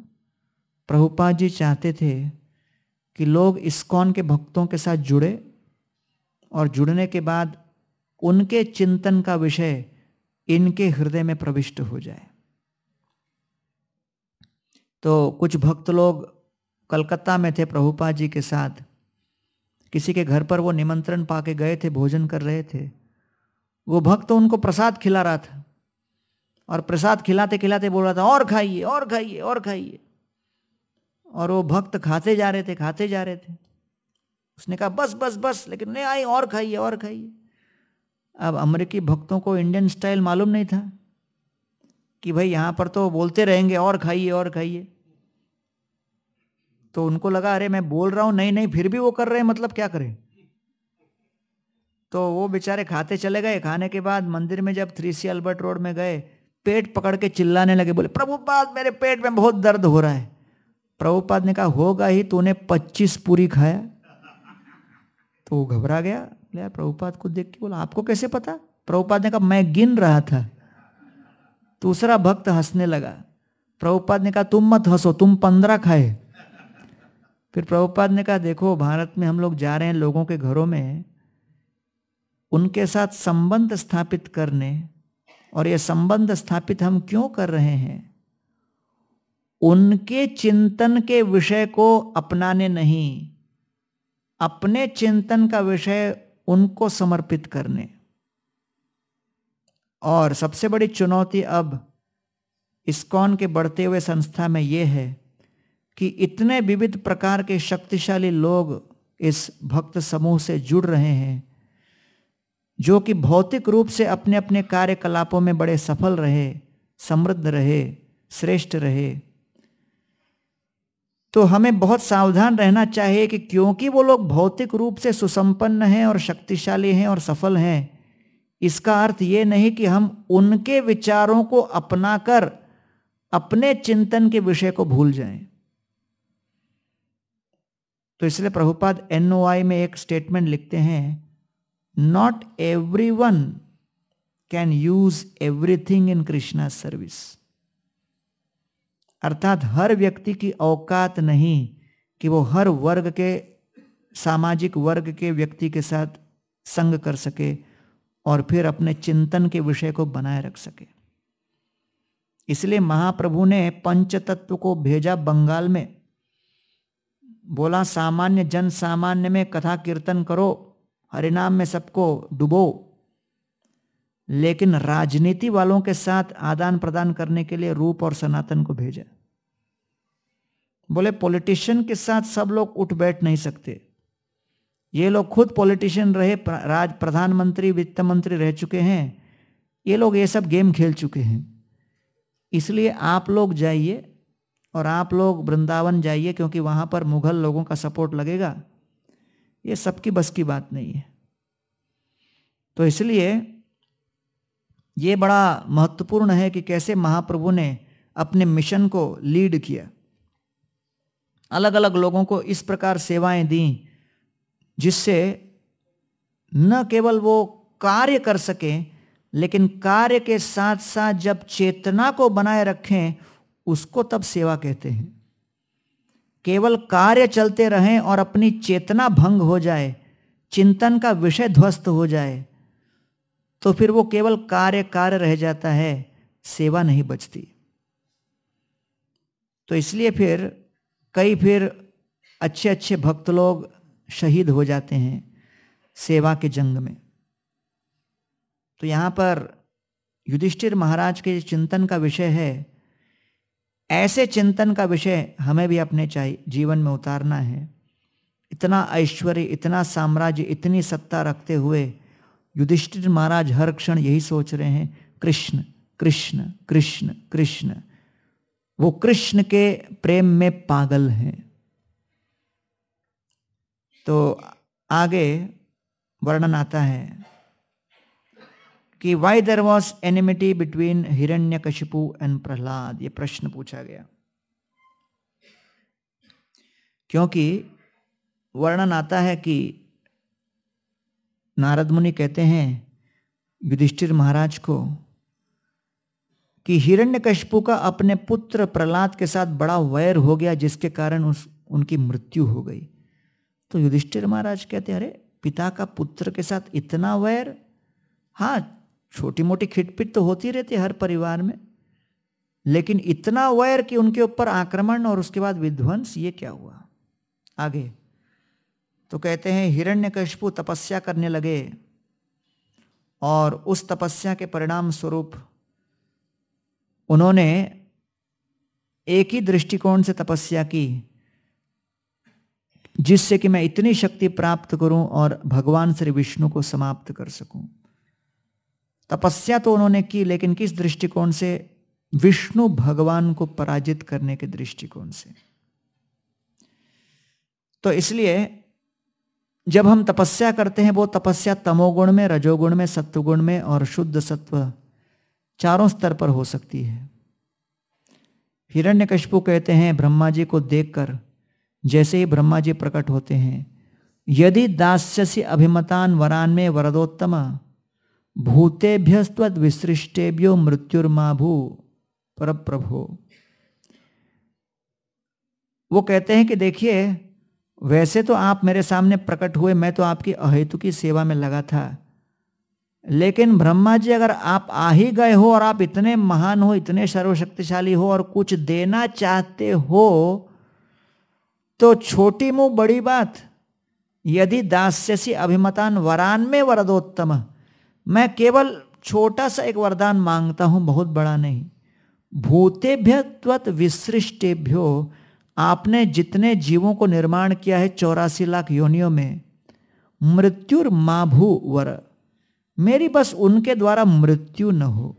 प्रभुपाद जी चाहते थे कि लोग इस्कॉन के भक्तों के साथ जुड़े और जुड़ने के बाद उनके चिंतन का विषय इनके हृदय में प्रविष्ट हो जाए। तो कुछ भक्त लोग कलकत्ता में थे प्रभुपा जी के साथ। किसी के घर पर वो निमंत्रण पाके गए थे, भोजन कर रहे थे। वो भक्त तो उनको प्रसाद खिला रहा था और प्रसाद खिलाते खिलाते बोल रहा था, और खाइए और खाइए और खाइए। और वो भक्त खाते जा रहे थे, खाते जा रहे थे। उसने कहा, बस बस बस, लेकिन नहीं, आई, और खाइए और खाइए। अब अमेरिकी भक्तों को इंडियन स्टाइल मालूम नहीं था कि भाई यहाँ पर तो बोलते रहेंगे, और खाइए और खाइए। तो उनको लगा, अरे, मैं बोल रहा हूँ, नहीं नहीं, फिर भी वो कर रहे हैं मतलब क्या करें? तो वो बेचारे खाते चले गए। खाने के बाद मंदिर में जब थ्री सी अल्बर्ट रोड में गए, पेट पकड़ के चिल्लाने लगे, बोले प्रभुपाद मेरे पेट में बहुत दर्द हो रहा है। प्रभुपाद ने कहा, होगा ही, तूने पच्चीस पूरी खाया। तो वो घबरा गया। यार, प्रभुपाद को देख के बोला, आपको कैसे पता? प्रभुपाद ने कहा, मैं गिन रहा था। दूसरा भक्त हंसने लगा। प्रभुपाद ने कहा, तुम मत हंसो, तुम पंद्रह खाए। फिर प्रभुपाद ने कहा, देखो, भारत में हम लोग जा रहे हैं लोगों के घरों में। उनके साथ संबंध स्थापित करने और ये संबंध स्थापित हम क्यों कर रहे हैं? उनके चिंतन के विषय को अपनाने नहीं, अपने चिंतन का विषय उनको समर्पित करने। और सबसे बड़ी चुनौती अब इस्कॉन के बढ़ते हुए संस्था में यह है कि इतने विविध प्रकार के शक्तिशाली लोग इस भक्त समूह से जुड़ रहे हैं, जो कि भौतिक रूप से अपने अपने कार्यकलापों में बड़े सफल रहे, समृद्ध रहे, श्रेष्ठ रहे। तो हमें बहुत सावधान रहना चाहिए कि क्योंकि वो लोग भौतिक रूप से सुसंपन्न हैं और शक्तिशाली हैं और सफल हैं, इसका अर्थ ये नहीं कि हम उनके विचारों को अपनाकर अपने चिंतन के विषय को भूल जाएँ। तो इसलिए प्रभुपाद एनओआई में एक स्टेटमेंट लिखते हैं not everyone can use everything in Krishna service अर्थात हर व्यक्ति की औकात नहीं कि वो हर वर्ग के, सामाजिक वर्ग के व्यक्ति के साथ संग कर सके और फिर अपने चिंतन के विषय को बनाए रख सके। इसलिए महाप्रभु ने पंच तत्व को भेजा बंगाल में। बोला, सामान्य जन सामान्य में कथा कीर्तन करो, हरिनाम में सबको डुबो। लेकिन राजनीति वालों के साथ आदान प्रदान करने के लिए रूप और सनातन को भेजा। बोले, पॉलिटिशियन के साथ सब लोग उठ बैठ नहीं सकते। ये लोग खुद पॉलिटिशियन रहे राज, प्रधानमंत्री वित्त मंत्री रह चुके हैं। ये लोग ये सब गेम खेल चुके हैं। इसलिए आप लोग जाइए और आप लोग वृंदावन जाइए, क्योंकि वहाँ पर मुगल लोगों का सपोर्ट लगेगा। ये सबकी बस की बात नहीं है। तो इसलिए ये बड़ा महत्वपूर्ण है कि कैसे महाप्रभु ने अपने मिशन को लीड किया। अलग अलग लोगों को इस प्रकार सेवाएँ दी, जिससे न केवल वो कार्य कर सके, लेकिन कार्य के साथ साथ जब चेतना को बनाए रखें, उसको तब सेवा कहते हैं। केवल कार्य चलते रहें और अपनी चेतना भंग हो जाए, चिंतन का विषय ध्वस्त हो जाए तो फिर वो केवल कार्य कार्य रह जाता है, सेवा नहीं बचती। तो इसलिए फिर कई फिर अच्छे अच्छे भक्त लोग शहीद हो जाते हैं सेवा के जंग में। तो यहाँ पर युधिष्ठिर महाराज के चिंतन का विषय है। ऐसे चिंतन का विषय हमें भी अपने चाहिए जीवन में उतारना है। इतना ऐश्वर्य, इतना साम्राज्य, इतनी सत्ता रखते हुए युधिष्ठिर महाराज हर क्षण यही सोच रहे हैं, कृष्ण कृष्ण कृष्ण कृष्ण। वो कृष्ण के प्रेम में पागल हैं। तो आगे वर्णन आता है कि why there was enmity between Hiranyakashipu and Prahlad ये प्रश्न पूछा गया। क्योंकि वर्णन आता है कि नारद मुनि कहते हैं, युधिष्ठिर महाराज को कि हिरण्यकशिपु का अपने पुत्र प्रहलाद के साथ बड़ा वैर हो गया, जिसके कारण उस, उनकी मृत्यु हो गई। तो युधिष्ठिर महाराज कहते अरे, पिता का पुत्र के साथ इतना वैर? हाँ छोटी मोटी खिटपिट तो होती रहती हर परिवार में। लेकिन इतना वैर कि उनके ऊपर आक्रमण और उसके बाद विध्वंस, ये क्या हुआ? आगे तो कहते हैं हिरण्यकशिपु तपस्या करने लगे और उस तपस्या के परिणाम स्वरूप उन्होंने एक ही दृष्टिकोण से तपस्या की, जिससे कि मैं इतनी शक्ति प्राप्त करूँ और भगवान श्री विष्णु को समाप्त कर सकूँ। तपस्या तो उन्होंने की, लेकिन किस दृष्टिकोण से? विष्णु भगवान को पराजित करने के दृष्टिकोण से। तो इसलिए जब हम तपस्या करते हैं, वो तपस्या तमोगुण में, रजोगुण में, सत्वगुण में और शुद्ध सत्व चारों स्तर पर हो सकती है। हिरण्य हिरण्यकशिपु कहते हैं, ब्रह्मा जी को देखकर जैसे ही ब्रह्मा जी प्रकट होते हैं, यदि दास्यसी अभिमतान वरान में वरदोत्तम, भूतेभ्यस्त्वद विसृष्टेभ्यो मृत्युर्मा भू पर प्रभो वो कहते हैं कि देखिए, वैसे तो आप मेरे सामने प्रकट हुए, मैं तो आपकी अहेतु की सेवा में लगा था। लेकिन ब्रह्मा जी, अगर आप आ ही गए हो और आप इतने महान हो, इतने सर्वशक्तिशाली हो और कुछ देना चाहते हो तो छोटी मुँह बड़ी बात, यदि दास्यसी अभिमतान वरान में वरदोत्तम, मैं केवल छोटा सा एक वरदान माँगता हूँ, बहुत बड़ा नहीं। भूतेभ्य त्वत विसृष्टेभ्यो, आपने जितने जीवों को निर्माण किया है, चौरासी लाख योनियों में मृत्युर माभू वर मेरी बस उनके द्वारा मृत्यु न हो।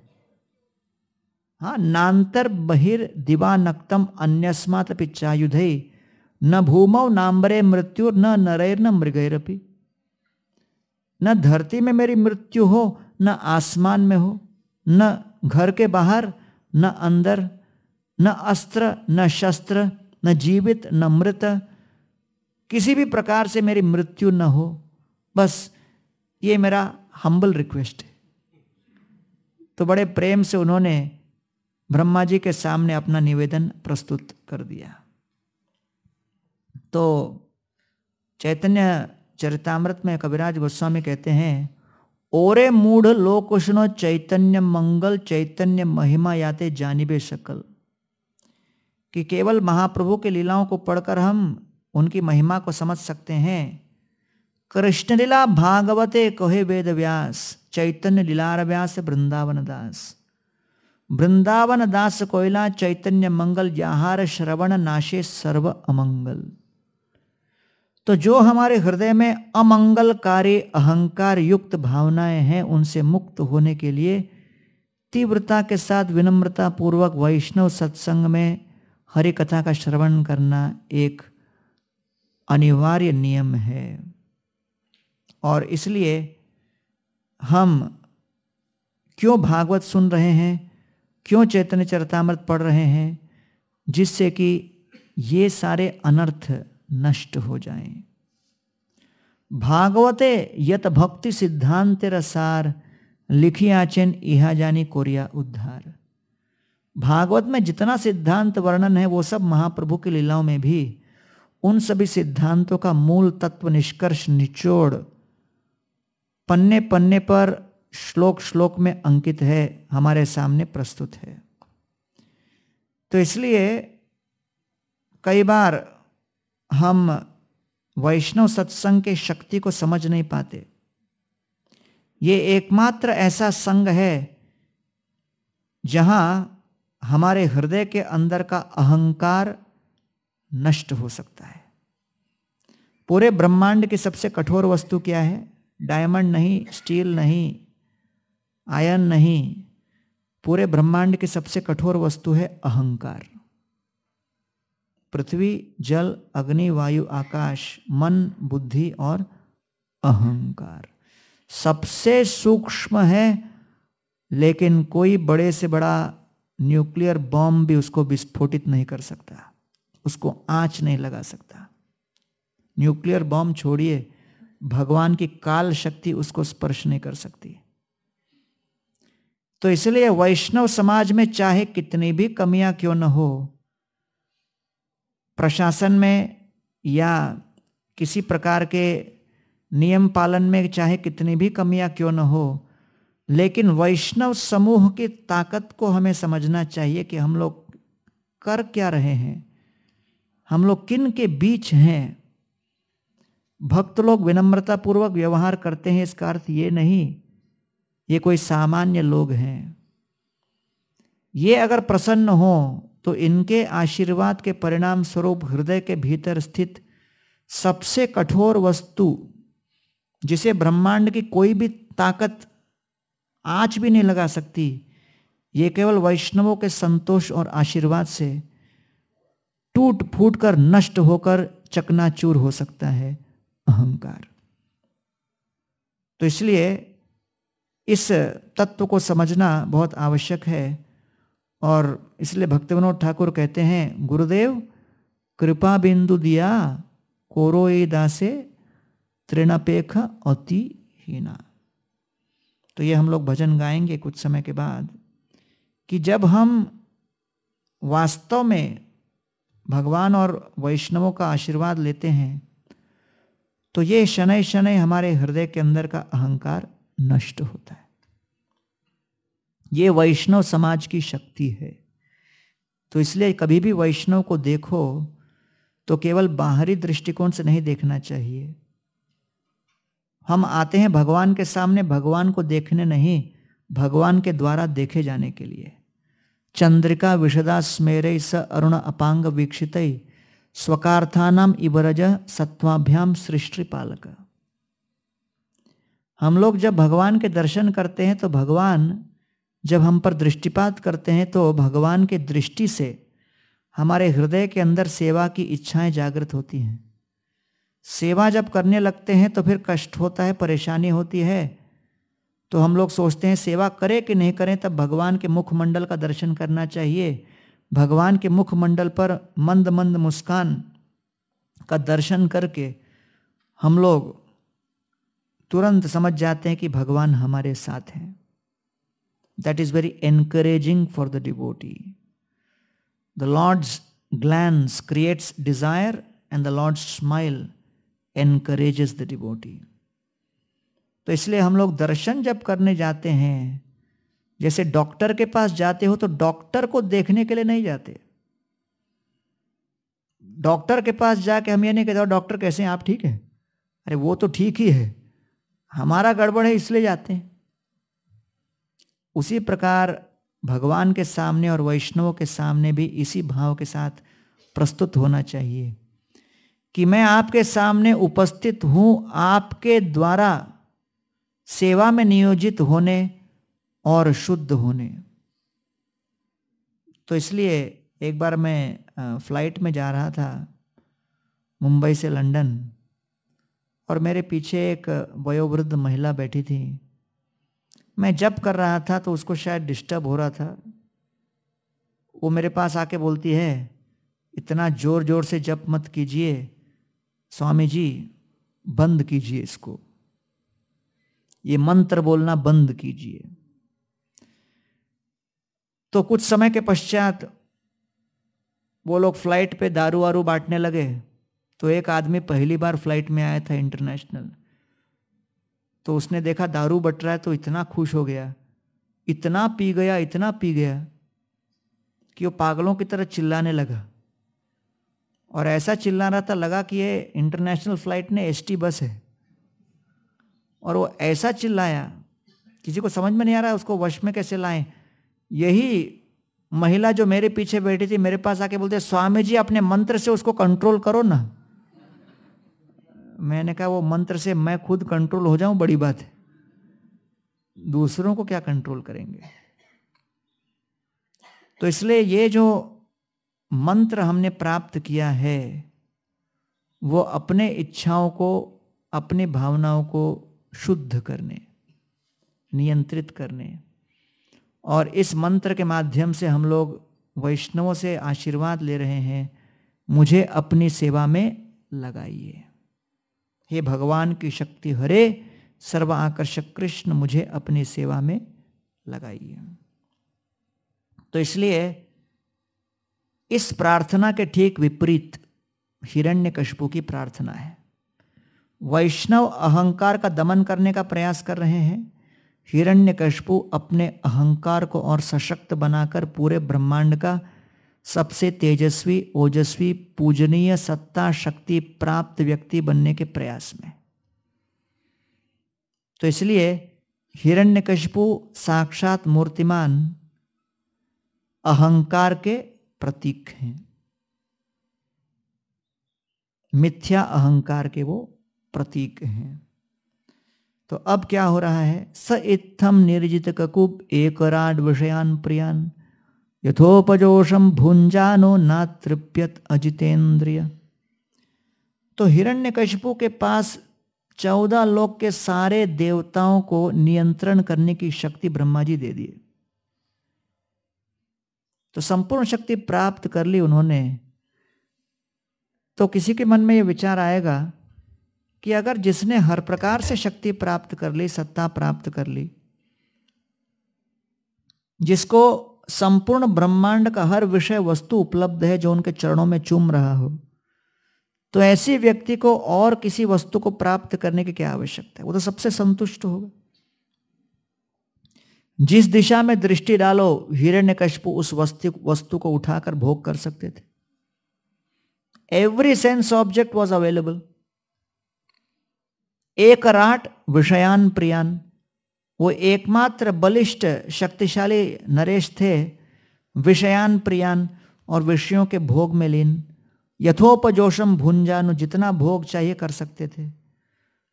हाँ नान्तर बहिर दिवानक्तम अन्यस्मात पिचायुध न भूमौ नाम्बरे मृत्यु न नरेर, न मृगैरपि। न धरती में मेरी मृत्यु हो, न आसमान में हो। न घर के बाहर, न अंदर, न अस्त्र, न शस्त्र, न जीवित, न मृत। किसी भी प्रकार से मेरी मृत्यु न हो। बस ये मेरा हम्बल रिक्वेस्ट है तो बड़े प्रेम से उन्होंने ब्रह्मा जी के सामने अपना निवेदन प्रस्तुत कर दिया। तो चैतन्य चरितमृत में कविराज गोस्वामी कहते हैं, ओरे मूढ़ लोकुष्णो चैतन्य मंगल, चैतन्य महिमा याते जानिबे शकल कि केवल महाप्रभु के लीलाओं को पढ़कर हम उनकी महिमा को समझ सकते हैं कृष्ण लीला भागवते कहे वेद व्यास चैतन्य लीलार व्यास वृंदावन दास वृंदावन दास कोयला चैतन्य मंगल याहार श्रवण नाशे सर्व अमंगल तो जो हमारे हृदय में अमंगलकारी अहंकार युक्त भावनाएँ हैं, उनसे मुक्त होने के लिए तीव्रता के साथ विनम्रता पूर्वक वैष्णव सत्संग में हरि कथा का श्रवण करना एक अनिवार्य नियम है। और इसलिए हम क्यों भागवत सुन रहे हैं? क्यों चैतन्य चरतामृत पढ़ रहे हैं? जिससे कि ये सारे अनर्थ नष्ट हो जाएँ। भागवते यत भक्ति सिद्धांत रसार, लिखी आचन इहा जानी कोरिया उद्धार। भागवत में जितना सिद्धांत वर्णन है, वो सब महाप्रभु की लीलाओं में भी, उन सभी सिद्धांतों का मूल तत्व निष्कर्ष निचोड़ पन्ने पन्ने पर श्लोक श्लोक में अंकित है, हमारे सामने प्रस्तुत है। तो इसलिए कई बार हम वैष्णव सत्संग के शक्ति को समझ नहीं पाते। ये एकमात्र ऐसा संग है जहाँ हमारे हृदय के अंदर का अहंकार नष्ट हो सकता है। पूरे ब्रह्मांड की सबसे कठोर वस्तु क्या है? डायमंड नहीं, स्टील नहीं, आयन नहीं, पूरे ब्रह्मांड की सबसे कठोर वस्तु है अहंकार। पृथ्वी, जल, अग्नि, वायु, आकाश, मन, बुद्धि और अहंकार। सबसे सूक्ष्म है, लेकिन कोई बड़े से बड़ा न्यूक्लियर बॉम्ब भी उसको विस्फोटित नहीं कर सकता, उसको आँच नहीं लगा सकता। न्यूक्लियर बॉम्ब छोड़िए भगवान की काल शक्ति उसको स्पर्श नहीं कर सकती। तो इसलिए वैष्णव समाज में चाहे कितनी भी कमियाँ क्यों न हो, प्रशासन में या किसी प्रकार के नियम पालन में चाहे कितनी भी कमियाँ क्यों न हो, लेकिन वैष्णव समूह की ताकत को हमें समझना चाहिए कि हम लोग कर क्या रहे हैं, हम लोग किन के बीच हैं भक्त लोग विनम्रता पूर्वक व्यवहार करते हैं, इसका अर्थ ये नहीं, ये कोई सामान्य लोग हैं। ये अगर प्रसन्न हो तो इनके आशीर्वाद के परिणाम स्वरूप हृदय के भीतर स्थित सबसे कठोर वस्तु, जिसे ब्रह्मांड की कोई भी ताकत आँच भी नहीं लगा सकती, ये केवल वैष्णवों के संतोष और आशीर्वाद से टूट फूट कर नष्ट होकर चकनाचूर हो सकता है। अहंकार। तो इसलिए इस तत्व को समझना बहुत आवश्यक है और इसलिए भक्ति विनोद ठाकुर कहते हैं, गुरुदेव, कृपा बिंदु दिया कोरोई दासे तृणपेख अति हीना। तो ये हम लोग भजन गाएँगे कुछ समय के बाद कि जब हम वास्तव में भगवान और वैष्णवों का आशीर्वाद लेते हैं तो ये शनय शनय हमारे हृदय के अंदर का अहंकार नष्ट होता है। ये वैष्णव समाज की शक्ति है। तो इसलिए कभी भी वैष्णव को देखो तो केवल बाहरी दृष्टिकोण से नहीं देखना चाहिए। हम आते हैं भगवान के सामने, भगवान को देखने नहीं, भगवान के द्वारा देखे जाने के लिए। चंद्रिका विशदा स्मेर स अरुण अपांग वीक्षित स्वकार्थानाम इबरज सत्वाभ्याम सृष्टि पालक। हम लोग जब भगवान के दर्शन करते हैं तो भगवान जब हम पर दृष्टिपात करते हैं तो भगवान के दृष्टि से हमारे हृदय के अंदर सेवा की इच्छाएँ जागृत होती हैं। सेवा जब करने लगते हैं तो फिर कष्ट होता है, परेशानी होती है। तो हम लोग सोचते हैं सेवा करें कि नहीं करें, तब भगवान के मुखमंडल का दर्शन करना चाहिए। भगवान के मुखमंडल पर मंद मंद मुस्कान का दर्शन करके हम लोग तुरंत समझ जाते हैं कि भगवान हमारे साथ हैं। That is very encouraging for the devotee the Lord's glance creates desire and the Lord's smile encourages the devotee तो इसलिए हम लोग दर्शन जब करने जाते हैं जैसे डॉक्टर के पास जाते हो तो डॉक्टर को देखने के लिए नहीं जाते। डॉक्टर के पास जाके हम ये नहीं कहते डॉक्टर कैसे हैं? आप ठीक है? अरे, वो तो ठीक ही है। हमारा गड़बड़ है, इसलिए जाते हैं। उसी प्रकार भगवान के सामने और वैष्णवों के सामने भी इसी भाव के साथ प्रस्तुत होना चाहिए कि मैं आपके सामने उपस्थित हूँ, आपके द्वारा सेवा में नियोजित होने और शुद्ध होने। तो इसलिए एक बार मैं फ़्लाइट में जा रहा था, मुंबई से लंदन, और मेरे पीछे एक वयोवृद्ध महिला बैठी थी। मैं जब कर रहा था तो उसको शायद डिस्टर्ब हो रहा था। वो मेरे पास आके बोलती है, इतना ज़ोर ज़ोर से जप मत कीजिए स्वामी जी बंद कीजिए इसको। ये मंत्र बोलना बंद कीजिए। तो कुछ समय के पश्चात वो लोग फ़्लाइट पे दारू वारू बांटने लगे। तो एक आदमी पहली बार फ़्लाइट में आया था इंटरनेशनल तो उसने देखा दारू बट रहा है तो इतना खुश हो गया। इतना पी गया, इतना पी गया कि वो पागलों की तरह चिल्लाने लगा। और ऐसा चिल्ला रहा था, लगा कि ये इंटरनेशनल फ़्लाइट ने एसटी बस है। और वो ऐसा चिल्लाया, किसी को समझ में नहीं आ रहा उसको वश में कैसे लाएँ? यही महिला जो मेरे पीछे बैठी थी, मेरे पास आके बोलते, स्वामी जी, अपने मंत्र से उसको कंट्रोल करो ना। मैंने कहा, वो मंत्र से मैं खुद कंट्रोल हो जाऊँ, बड़ी बात है। दूसरों को क्या कंट्रोल करेंगे? तो इसलिए ये जो मंत्र हमने प्राप्त किया है, वो अपने इच्छाओं को, अपनी भावनाओं को शुद्ध करने, नियंत्रित करने। और इस मंत्र के माध्यम से हम लोग वैष्णवों से आशीर्वाद ले रहे हैं, मुझे अपनी सेवा में लगाइए। हे भगवान की शक्ति हरे सर्व आकर्षक कृष्ण, मुझे अपनी सेवा में लगाइए। तो इसलिए इस प्रार्थना के ठीक विपरीत हिरण्यकशिपु की प्रार्थना है। वैष्णव अहंकार का दमन करने का प्रयास कर रहे हैं। हिरण्यकशिपु अपने अहंकार को और सशक्त बनाकर पूरे ब्रह्मांड का सबसे तेजस्वी, ओजस्वी, पूजनीय सत्ता शक्ति प्राप्त व्यक्ति बनने के प्रयास में। तो इसलिए हिरण्यकशिपु साक्षात मूर्तिमान, अहंकार के प्रतीक हैं। मिथ्या अहंकार के वो प्रतीक हैं। तो अब क्या हो रहा है? स इत्थम निर्जित ककुब एक राड विषयान प्रियान। यथोपजोषम भुंजानो ना तृप्यत अजितेंद्रिय तो हिरण्यकशिपु के पास चौदह लोक के सारे देवताओं को नियंत्रण करने की शक्ति ब्रह्मा जी दे दिए। तो संपूर्ण शक्ति प्राप्त कर ली उन्होंने। तो किसी के मन में यह विचार आएगा कि अगर जिसने हर प्रकार से शक्ति प्राप्त कर ली, सत्ता प्राप्त कर ली, जिसको संपूर्ण ब्रह्मांड का हर विषय वस्तु उपलब्ध है जो उनके चरणों में चूम रहा हो तो ऐसी व्यक्ति को और किसी वस्तु को प्राप्त करने की क्या आवश्यकता है? वो तो सबसे संतुष्ट होगा। जिस दिशा में दृष्टि डालो हिरण्यकशिपु उस वस्तु वस्तु को उठाकर भोग कर सकते थे। Every sense object was available एक राट विषयान प्रियान। वो एकमात्र बलिष्ठ, शक्तिशाली नरेश थे। विषयान प्रियान और विषयों के भोग में लीन। यथोपजोशम भुंजानु जितना भोग चाहिए कर सकते थे।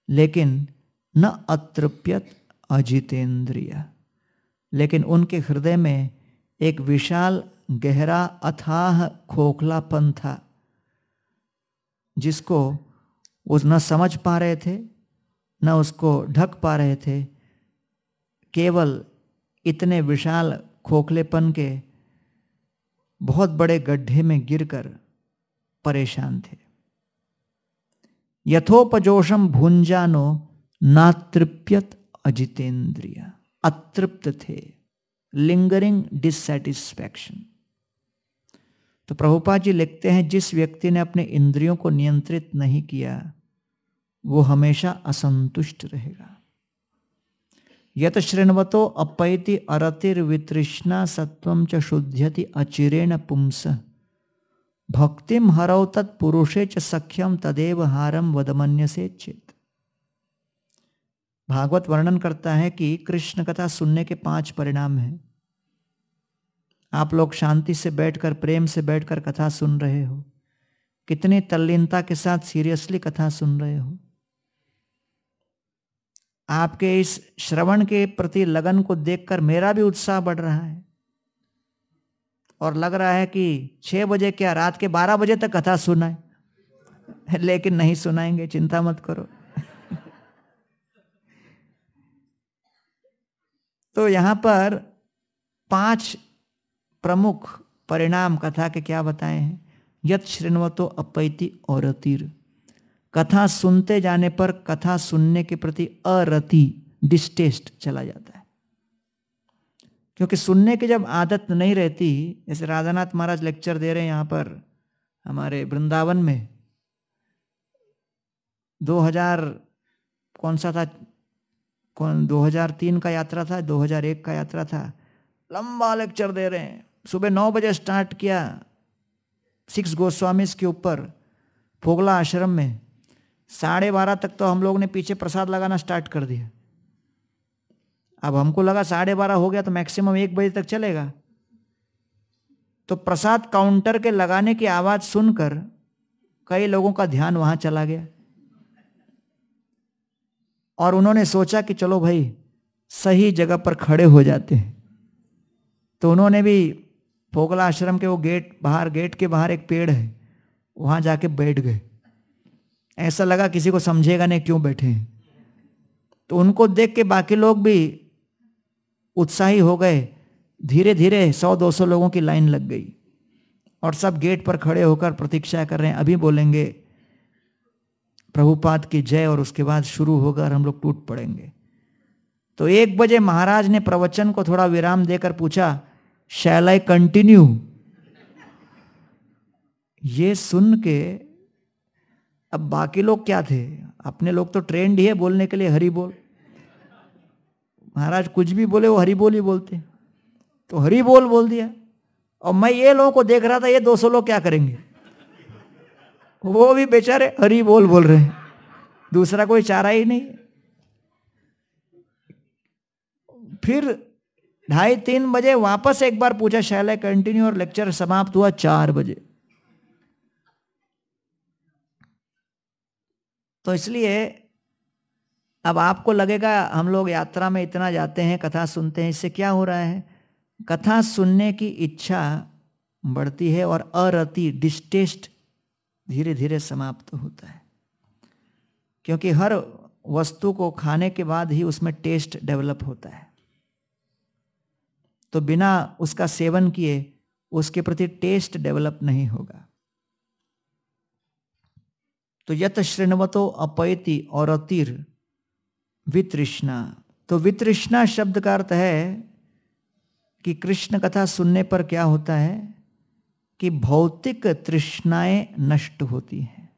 लेकिन न अतृप्यत अजितेंद्रिय। लेकिन उनके हृदय में एक विशाल, गहरा, अथाह, खोखलापन था, जिसको वो न समझ पा रहे थे न उसको ढक पा रहे थे। केवल इतने विशाल खोखलेपन के बहुत बड़े गड्ढे में गिरकर परेशान थे। यथोपजोशम भुंजानो नातृप्यत अजितेंद्रिय अतृप्त थे। Lingering dissatisfaction. तो प्रभुपा जी लिखते हैं, जिस व्यक्ति ने अपने इंद्रियों को नियंत्रित नहीं किया वो हमेशा असंतुष्ट रहेगा। यत श्रृणवतो अपैति अरतिर वितृष्णा सत्वम च शुद्ध्यति अचिरेण पुंस। भक्तिम हरौ तत्पुरुषे च सख्यम तदेव हारम वदमन्य से चित। भागवत वर्णन करता है कि कृष्ण कथा सुनने के पाँच परिणाम हैं। आप लोग शांति से बैठकर, प्रेम से बैठकर कथा सुन रहे हो। कितनी तल्लीनता के साथ सीरियसली कथा सुन रहे हो। आपके इस श्रवण के प्रति लगन को देखकर मेरा भी उत्साह बढ़ रहा है। और लग रहा है कि छह बजे क्या रात के बारह बजे तक कथा सुनाए। लेकिन नहीं सुनाएँगे, चिंता मत करो। (laughs) तो यहाँ पर पाँच प्रमुख परिणाम कथा के क्या बताए हैं। यत श्रृणवतो अपैति और कथा सुनते जाने पर कथा सुनने के प्रति अरति डिस्टेस्ट चला जाता है। क्योंकि सुनने की जब आदत नहीं रहती, जैसे राधानाथ महाराज लेक्चर दे रहे हैं यहाँ पर, हमारे वृंदावन में 2000 कौन सा था, कौन 2003 का यात्रा था 2001 का यात्रा था, लंबा लेक्चर दे रहे हैं। सुबह नौ बजे स्टार्ट किया, सिक्स गोस्वामी के ऊपर, फोगला आश्रम में साढ़े बारह तक तो हम लोग ने पीछे प्रसाद लगाना स्टार्ट कर दिया। अब हमको लगा साढ़े बारह हो गया तो मैक्सिमम एक बजे तक चलेगा। तो प्रसाद काउंटर के लगाने की आवाज़ सुनकर कई लोगों का ध्यान वहाँ चला गया। और उन्होंने सोचा कि चलो भाई, सही जगह पर खड़े हो जाते हैं। तो उन्होंने भी पोगला आश्रम के वो गेट, बाहर गेट के बाहर एक पेड़ है, वहाँ जाके बैठ गए। ऐसा लगा किसी को समझेगा नहीं क्यों बैठे हैं। तो उनको देख के बाकी लोग भी उत्साही हो गए। धीरे धीरे सौ दो सौ लोगों की लाइन लग गई और सब गेट पर खड़े होकर प्रतीक्षा कर रहे हैं। अभी बोलेंगे, प्रभुपाद की जय और उसके बाद शुरू होगा और हम लोग टूट पड़ेंगे। तो एक बजे महाराज ने प्रवचन को थोड़ा विराम देकर पूछा शैल आई कंटिन्यू ये सुन के अब बाकी लोग क्या थे? अपने लोग तो ट्रेंड ही है बोलने के लिए, हरी बोल। महाराज, कुछ भी बोले, वो हरी बोल ही बोलते। तो हरी बोल बोल दिया। और मैं ये लोगों को देख रहा था, ये 200 लोग क्या करेंगे? वो भी बेचारे हरी बोल बोल रहे हैं। दूसरा कोई चारा ही नहीं। फिर ढाई तीन बजे वापस एक बार पूछा शैले कंटिन्यू और लेक्चर समाप्त हुआ चार बजे। तो इसलिए अब आपको लगेगा हम लोग यात्रा में इतना जाते हैं, कथा सुनते हैं, इससे क्या हो रहा है? कथा सुनने की इच्छा बढ़ती है और अरति डिस्टेस्ट धीरे धीरे समाप्त होता है। क्योंकि हर वस्तु को खाने के बाद ही उसमें टेस्ट डेवलप होता है। तो बिना उसका सेवन किए उसके प्रति टेस्ट डेवलप नहीं होगा। तो यत श्रृणवतो अपैति और अतिर वितृष्णा। तो वितृष्णा शब्द का अर्थ है कि कृष्ण कथा सुनने पर क्या होता है? कि भौतिक तृष्णाएँ नष्ट होती हैं।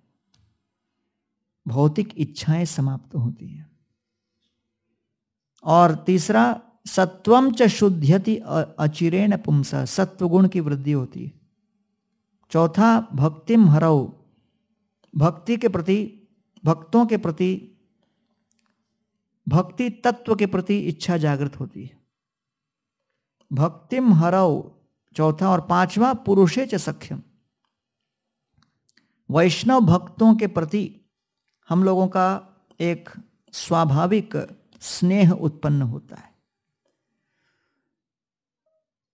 भौतिक इच्छाएँ समाप्त होती हैं। और तीसरा सत्वम च शुद्ध्यति अचिरेण पुंसा सत्व गुण की वृद्धि होती है। चौथा भक्तिम हरव भक्ति के प्रति, भक्तों के प्रति, भक्ति तत्व के प्रति इच्छा जागृत होती है। भक्तिम हरव चौथा और पांचवा पुरुषे च सख्यम। वैष्णव भक्तों के प्रति हम लोगों का एक स्वाभाविक स्नेह उत्पन्न होता है।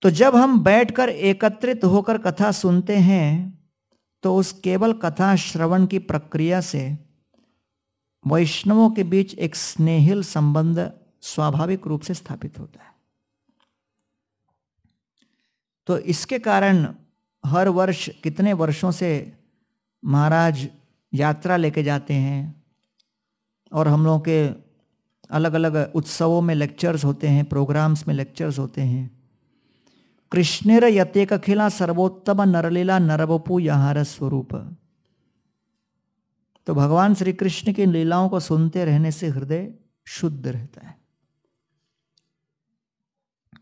तो जब हम बैठकर एकत्रित होकर कथा सुनते हैं तो उस केवल कथा श्रवण की प्रक्रिया से वैष्णवों के बीच एक स्नेहिल संबंध स्वाभाविक रूप से स्थापित होता है। तो इसके कारण हर वर्ष कितने वर्षों से महाराज यात्रा लेके जाते हैं और हम लोगों के अलग अलग उत्सवों में लेक्चर्स होते हैं प्रोग्राम्स में लेक्चर्स होते हैं। कृष्णेर यतेक खिला सर्वोत्तम नरलीला नरबपु यहार स्वरूप। तो भगवान श्री कृष्ण की लीलाओं को सुनते रहने से हृदय शुद्ध रहता है।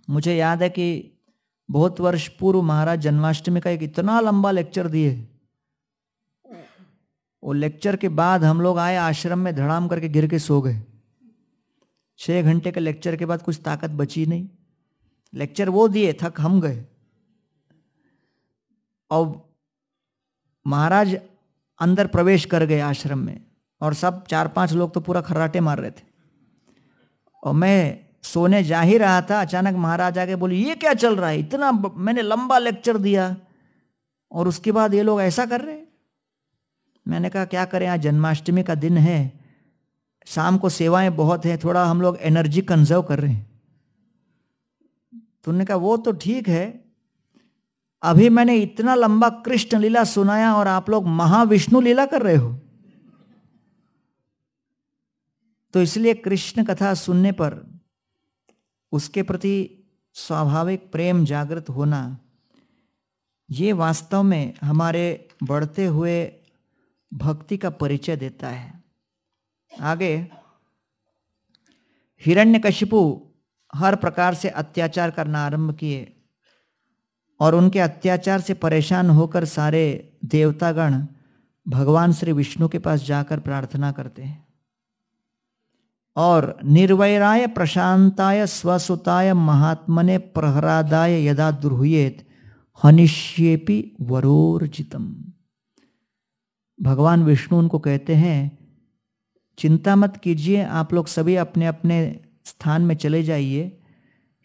मुझे याद है कि बहुत वर्ष पूर्व महाराज जन्माष्टमी का एक इतना लंबा लेक्चर दिए। वो लेक्चर के बाद हम लोग आए आश्रम में धड़ाम करके गिर के सो गए। छह घंटे के लेक्चर के बाद कुछ ताकत बची नहीं। लेक्चर वो दिए, थक हम गए। और महाराज अंदर प्रवेश कर गए आश्रम में और सब चार पाँच लोग तो पूरा खर्राटे मार रहे थे। और मैं सोने जा ही रहा था, अचानक महाराज आके बोले, ये क्या चल रहा है? इतना मैंने लंबा लेक्चर दिया और उसके बाद ये लोग ऐसा कर रहे? मैंने कहा, क्या करें? आज जन्माष्टमी का दिन है। शाम को सेवाएँ बहुत हैं, थोड़ा हम लोग एनर्जी कंजर्व कर रहे हैं। तो उन्होंने कहा, वो तो ठीक है। अभी मैंने इतना लंबा कृष्ण लीला सुनाया और आप लोग महाविष्णु लीला कर रहे हो। तो इसलिए कृष्ण कथा सुनने पर उसके प्रति स्वाभाविक प्रेम जागृत होना, ये वास्तव में हमारे बढ़ते हुए भक्ति का परिचय देता है। आगे, हिरण्यकशिपु हर प्रकार से अत्याचार करना आरंभ किए और उनके अत्याचार से परेशान होकर सारे देवतागण भगवान श्री विष्णु के पास जाकर प्रार्थना करते हैं। और निर्वैराय प्रशांताय स्वसुताय महात्मने प्रहरादाय यदा दुर्हुएत हनिष्येपि वरोर्जितम। भगवान विष्णु उनको कहते हैं, चिंता मत कीजिए, आप लोग सभी अपने अपने स्थान में चले जाइए। हिरण्य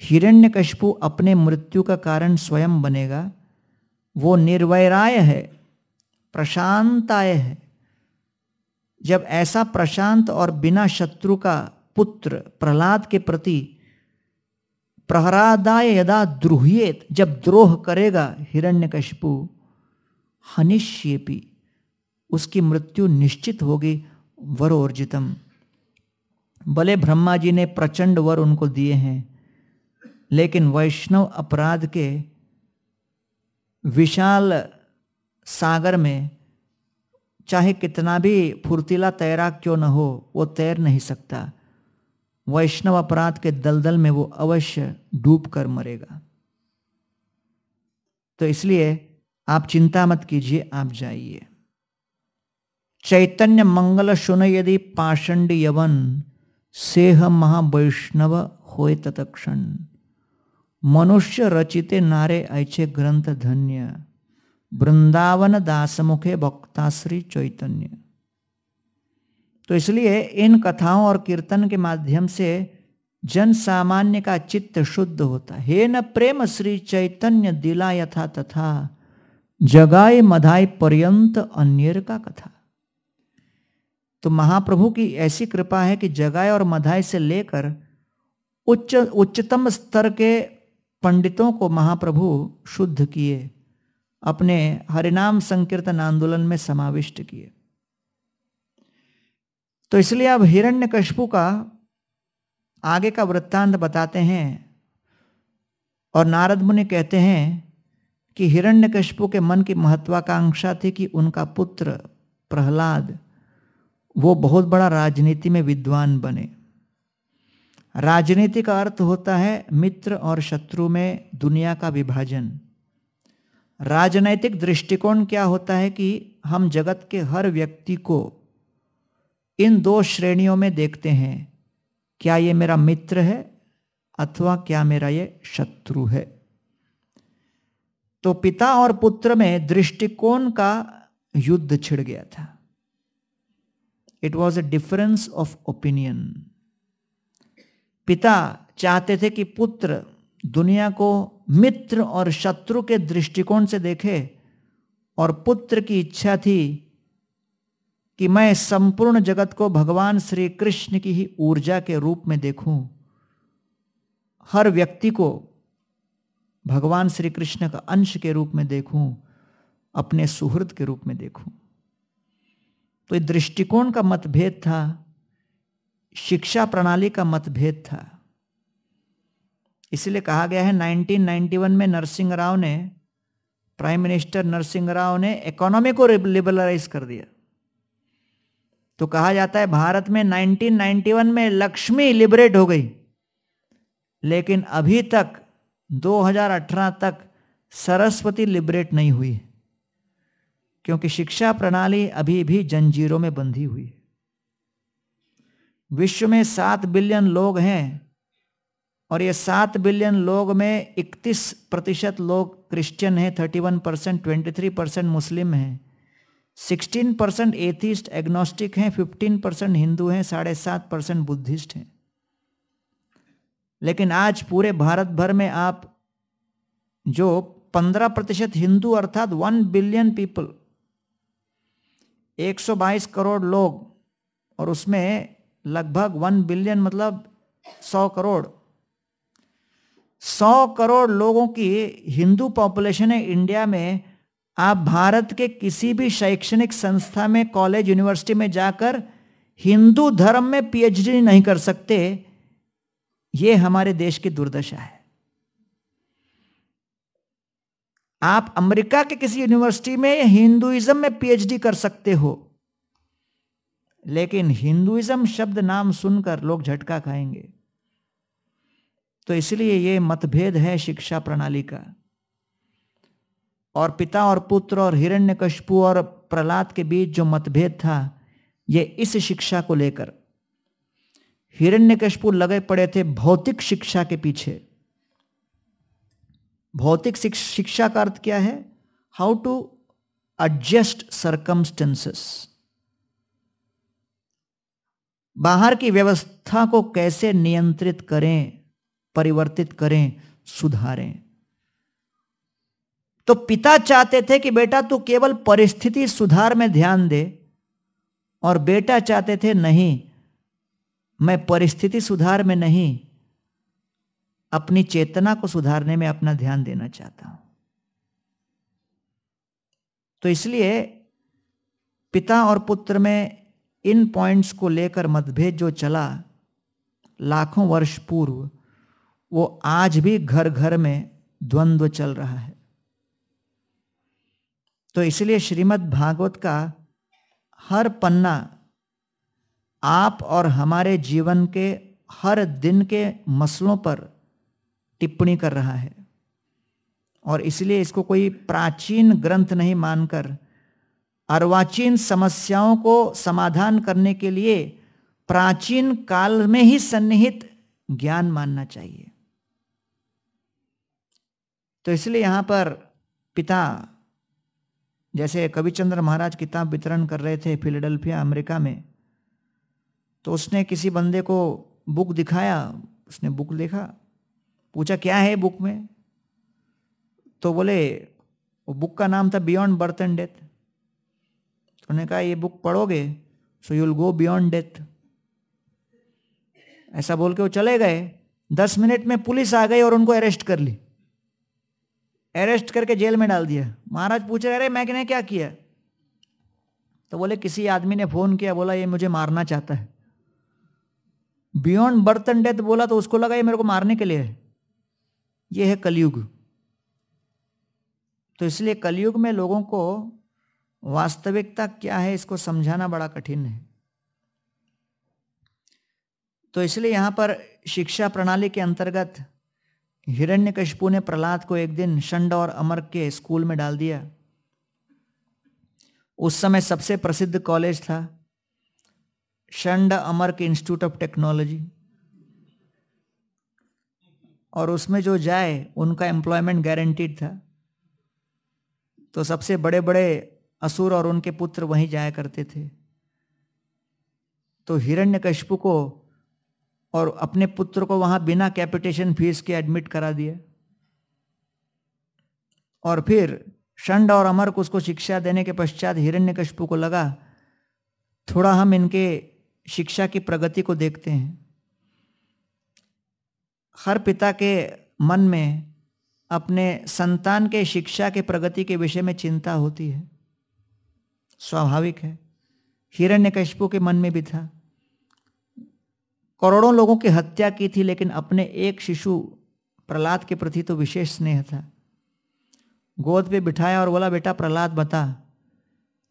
हिरण्यकशपु अपने मृत्यु का कारण स्वयं बनेगा। वो निर्वैराय है, प्रशांताय है। जब ऐसा प्रशांत और बिना शत्रु का पुत्र प्रहलाद के प्रति प्रहरादाय यदा द्रोहियत, जब द्रोह करेगा हिरण्यकशपु हनिष्येपी, उसकी मृत्यु निश्चित होगी वरोर्जितम। भले ब्रह्मा जी ने प्रचंड वर उनको दिए हैं, लेकिन वैष्णव अपराध के विशाल सागर में चाहे कितना भी फुर्तीला तैराक क्यों न हो, वो तैर नहीं सकता। वैष्णव अपराध के दलदल में वो अवश्य डूब कर मरेगा। तो इसलिए आप चिंता मत कीजिए, आप जाइए। चैतन्य मंगल सुन यदि पाषंड यवन सेह महावैष्णव होय तत्क्षण। मनुष्य रचिते नारे ऐचे ग्रंथ धन्य वृंदावन दासमुखे भक्ता श्री चैतन्य। तो इसलिए इन कथाओं और कीर्तन के माध्यम से जन सामान्य का चित्त शुद्ध होता हे। न प्रेम श्री चैतन्य दिला यथा तथा जगाए मधाई पर्यंत अन्यर का कथा। तो महाप्रभु की ऐसी कृपा है कि जगाए और मधाई से लेकर उच्च, उच्चतम स्तर के पंडितों को महाप्रभु शुद्ध किए, अपने हरिनाम संकीर्तन आंदोलन में समाविष्ट किए। तो इसलिए अब हिरण्यकश्यपु का आगे का वृत्तांत बताते हैं और नारद मुनि कहते हैं कि हिरण्य हिरण्यकश्यपु के मन की महत्वाकांक्षा थी कि उनका पुत्र प्रहलाद वो बहुत बड़ा राजनीति में विद्वान बने। राजनीति का अर्थ होता है मित्र और शत्रु में दुनिया का विभाजन। राजनैतिक दृष्टिकोण क्या होता है कि हम जगत के हर व्यक्ति को इन दो श्रेणियों में देखते हैं। क्या ये मेरा मित्र है अथवा क्या मेरा ये शत्रु है? तो पिता और पुत्र में दृष्टिकोण का युद्ध छिड़ गया था। It was a difference of opinion पिता चाहते थे कि पुत्र दुनिया को मित्र और शत्रु के दृष्टिकोण से देखे और पुत्र की इच्छा थी कि मैं संपूर्ण जगत को भगवान श्री कृष्ण की ही ऊर्जा के रूप में देखूँ। हर व्यक्ति को भगवान श्री कृष्ण का अंश के रूप में देखूँ, अपने सुहृद के रूप में देखूँ। तो दृष्टिकोण का मतभेद था, शिक्षा प्रणाली का मतभेद था। इसलिए कहा गया है 1991 में नरसिंह राव ने, प्राइम मिनिस्टर नरसिंह राव ने इकोनॉमी को लिबरलाइज कर दिया। तो कहा जाता है, भारत में 1991 में लक्ष्मी लिबरेट हो गई, लेकिन अभी तक 2018 तक सरस्वती लिबरेट नहीं हुई क्योंकि शिक्षा प्रणाली अभी भी जंजीरों में बंधी हुई है। विश्व में सात बिलियन लोग हैं और ये सात बिलियन लोग में इकतीस प्रतिशत लोग क्रिश्चियन हैं, thirty one percent, twenty three percent Muslim हैं, सिक्सटीन परसेंट एथिस्ट, एग्नोस्टिक हैं, फिफ्टीन परसेंट हिंदू हैं, साढ़े सात परसेंट बुद्धिस्ट हैं। लेकिन आज पूरे भारत भर में आप जो पंद्रह प्रतिशत हिंदू अर्थात वन बिलियन पीपल 122 करोड़ लोग और उसमें लगभग वन बिलियन मतलब सौ करोड़। सौ करोड़ लोगों की हिंदू पॉपुलेशन है इंडिया में। आप भारत के किसी भी शैक्षणिक संस्था में, कॉलेज, यूनिवर्सिटी में जाकर हिंदू धर्म में पीएचडी नहीं कर सकते, ये हमारे देश की दुर्दशा है। आप अमेरिका के किसी यूनिवर्सिटी में हिंदुइज्म में पीएचडी कर सकते हो। लेकिन हिंदुइज्म शब्द नाम सुनकर लोग झटका खाएँगे। तो इसलिए ये मतभेद है शिक्षा प्रणाली का। और पिता और पुत्र और हिरण्यकशपु और प्रहलाद के बीच जो मतभेद था, ये इस शिक्षा को लेकर। हिरण्यकशपु लगे पड़े थे भौतिक शिक्षा के पीछे। भौतिक शिक्षा का अर्थ क्या है? हाउ टू एडजस्ट सरकमस्टेंसेस बाहर की व्यवस्था को कैसे नियंत्रित करें, परिवर्तित करें, सुधारें। तो पिता चाहते थे कि बेटा तू केवल परिस्थिति सुधार में ध्यान दे, और बेटा चाहते थे नहीं, मैं परिस्थिति सुधार में नहीं अपनी चेतना को सुधारने में अपना ध्यान देना चाहता हूँ। तो इसलिए पिता और पुत्र में इन पॉइंट्स को लेकर मतभेद जो चला लाखों वर्ष पूर्व, वो आज भी घर घर में द्वंद्व चल रहा है। तो इसलिए श्रीमद् भागवत का हर पन्ना आप और हमारे जीवन के हर दिन के मसलों पर टिप्पणी कर रहा है। और इसलिए इसको कोई प्राचीन ग्रंथ नहीं मानकर, अर्वाचीन समस्याओं को समाधान करने के लिए प्राचीन काल में ही सन्निहित ज्ञान मानना चाहिए। तो इसलिए यहाँ पर पिता, जैसे कविचंद्र महाराज किताब वितरण कर रहे थे फिलाडेल्फिया, अमेरिका में तो उसने किसी बंदे को बुक दिखाया, उसने बुक देखा पूछा, क्या है बुक में? तो बोले, वो बुक का नाम था बियॉन्ड बर्थ एंड डेथ. तो उन्होंने कहा, ये बुक पढ़ोगे so you'll go beyond death ऐसा बोल के वो चले गए। दस मिनट में पुलिस आ गई और उनको अरेस्ट कर ली। अरेस्ट करके जेल में डाल दिया। महाराज पूछे अरे मैंने क्या किया? तो बोले, किसी आदमी ने फ़ोन किया, बोला, ये मुझे मारना चाहता है। बियॉन्ड बर्थ एंड डेथ बोला तो उसको लगा, ये मेरे को मारने के लिए है। ये है कलयुग। तो इसलिए कलयुग में लोगों को वास्तविकता क्या है, इसको समझाना बड़ा कठिन है। तो इसलिए यहाँ पर शिक्षा प्रणाली के अंतर्गत हिरण्यकशिपु ने प्रहलाद को एक दिन शंड और अमर के स्कूल में डाल दिया। उस समय सबसे प्रसिद्ध कॉलेज था शंड अमर के इंस्टीट्यूट ऑफ़ टेक्नोलॉजी। और उसमें जो जाए, उनका एम्प्लॉयमेंट गारंटीड था। तो सबसे बड़े बड़े असुर और उनके पुत्र वहीं जाया करते थे। तो हिरण्य हिरण्यकशिपु को और अपने पुत्र को वहाँ बिना कैपिटेशन फ़ीस के एडमिट करा दिया। और फिर शंड और अमर को उसको शिक्षा देने के पश्चात हिरण्यकशिपु को लगा, थोड़ा हम इनके शिक्षा की प्रगति को देखते हैं। हर पिता के मन में अपने संतान के शिक्षा के प्रगति के विषय में चिंता होती है। स्वाभाविक है। हिरण्य हिरण्यकशिपु के मन में भी था। करोड़ों लोगों की हत्या की थी, लेकिन अपने एक शिशु प्रहलाद के प्रति तो विशेष स्नेह था। गोद पे बिठाया और बोला, बेटा, प्रहलाद, बता,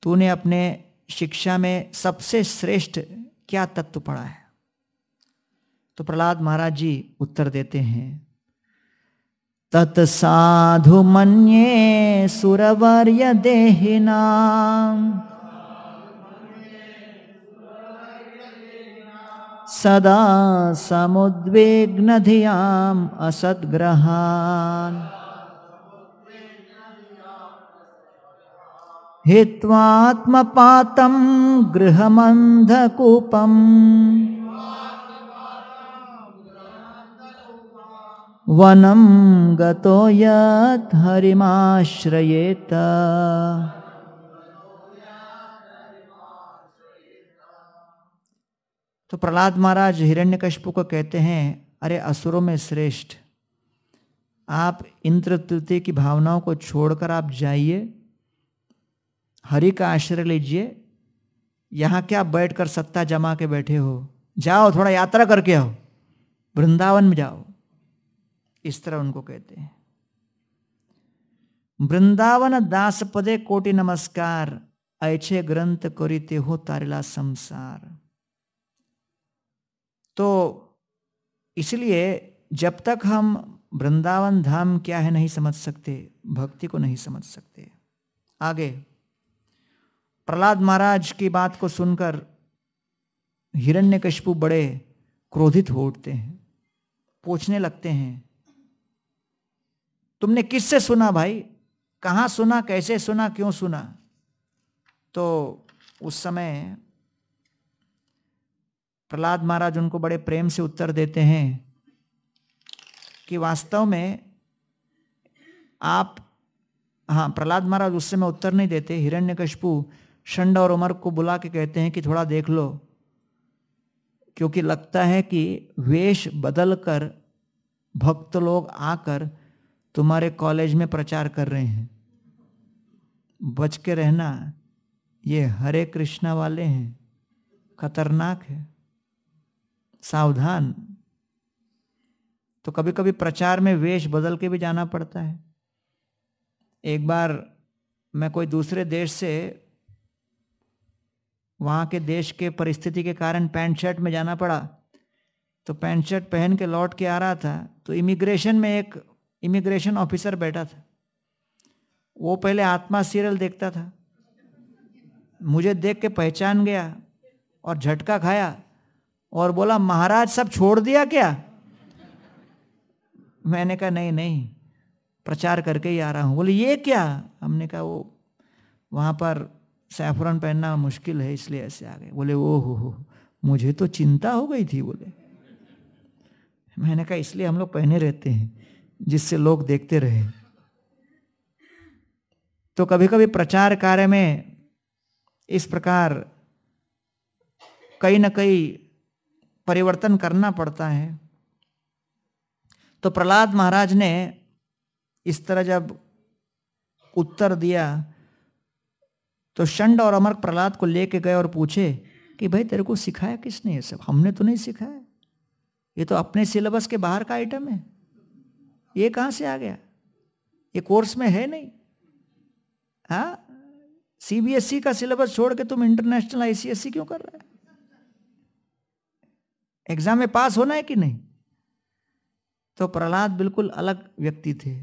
तूने अपने शिक्षा में सबसे श्रेष्ठ क्या तत्व पढ़ा है? तो प्रहलाद महाराज जी उत्तर देते हैं तत्साधु मन्ये सुरवर्य देहिना सदा समुद्विग्नधियाम् असद्ग्रहान्। हित्वात्मपातं गृहमन्धकूपम्। वनं गतो यत् हरिमाश्रयेत। तो प्रहलाद महाराज हिरण्यकशिपु को कहते हैं, अरे असुरों में श्रेष्ठ, आप इंद्र तृतीय की भावनाओं को छोड़कर आप जाइए, हरि का आश्रय लीजिए, यहाँ क्या बैठकर सत्ता जमा के बैठे हो? जाओ, थोड़ा यात्रा करके आओ, वृंदावन में जाओ। इस तरह उनको कहते हैं। वृंदावन दास पदे कोटि नमस्कार ऐछे ग्रंथ करिते हो तारिला संसार। तो इसलिए जब तक हम वृंदावन धाम क्या है नहीं समझ सकते, भक्ति को नहीं समझ सकते। आगे, प्रहलाद महाराज की बात को सुनकर हिरण्यकशिपु बड़े क्रोधित हो उठते हैं, पूछने लगते हैं तुमने किससे सुना भाई? कहाँ सुना, कैसे सुना, क्यों सुना? तो उस समय प्रहलाद महाराज उनको बड़े प्रेम से उत्तर देते हैं कि वास्तव में आप हाँ प्रहलाद महाराज उस समय उत्तर नहीं देते। हिरण्यकशपु शंड और उमर को बुला के कहते हैं कि थोड़ा देख लो, क्योंकि लगता है कि वेश बदल कर भक्त लोग आकर तुम्हारे कॉलेज में प्रचार कर रहे हैं। बच के रहना, ये हरे कृष्णा वाले हैं। खतरनाक है। सावधान। तो कभी कभी प्रचार में वेश बदल के भी जाना पड़ता है। एक बार मैं कोई दूसरे देश से, वहाँ के देश के परिस्थिति के कारण पैंट शर्ट में जाना पड़ा। तो पैंट शर्ट पहन के लौट के आ रहा था। तो इमिग्रेशन में एक इमिग्रेशन ऑफिसर बैठा था। वो पहले आत्मा सीरियल देखता था। मुझे देख के पहचान गया और झटका खाया और बोला, महाराज, सब छोड़ दिया क्या? मैंने कहा, नहीं नहीं, प्रचार करके ही आ रहा हूँ। बोले, ये क्या? हमने कहा, वो वहाँ पर सैफरन पहनना मुश्किल है, इसलिए ऐसे आ गए। बोले ओ हो हो, मुझे तो चिंता हो गई थी। बोले, मैंने कहा, इसलिए हम लोग पहने रहते हैं। जिससे लोग देखते रहे। तो कभी कभी प्रचार कार्य में इस प्रकार कहीं ना कहीं परिवर्तन करना पड़ता है। तो प्रहलाद महाराज ने इस तरह जब उत्तर दिया तो शंड और अमर प्रहलाद को लेके गए और पूछे कि, भाई, तेरे को सिखाया किसने ये सब? हमने तो नहीं सिखाया। ये तो अपने सिलेबस के बाहर का आइटम है। ये कहाँ से आ गया? ये कोर्स में है नहीं। हाँ? सीबीएसई का सिलेबस छोड़ के तुम इंटरनेशनल आईसीएसई क्यों कर रहे है? एग्ज़ाम में पास होना है कि नहीं? तो प्रहलाद बिल्कुल अलग व्यक्ति थे।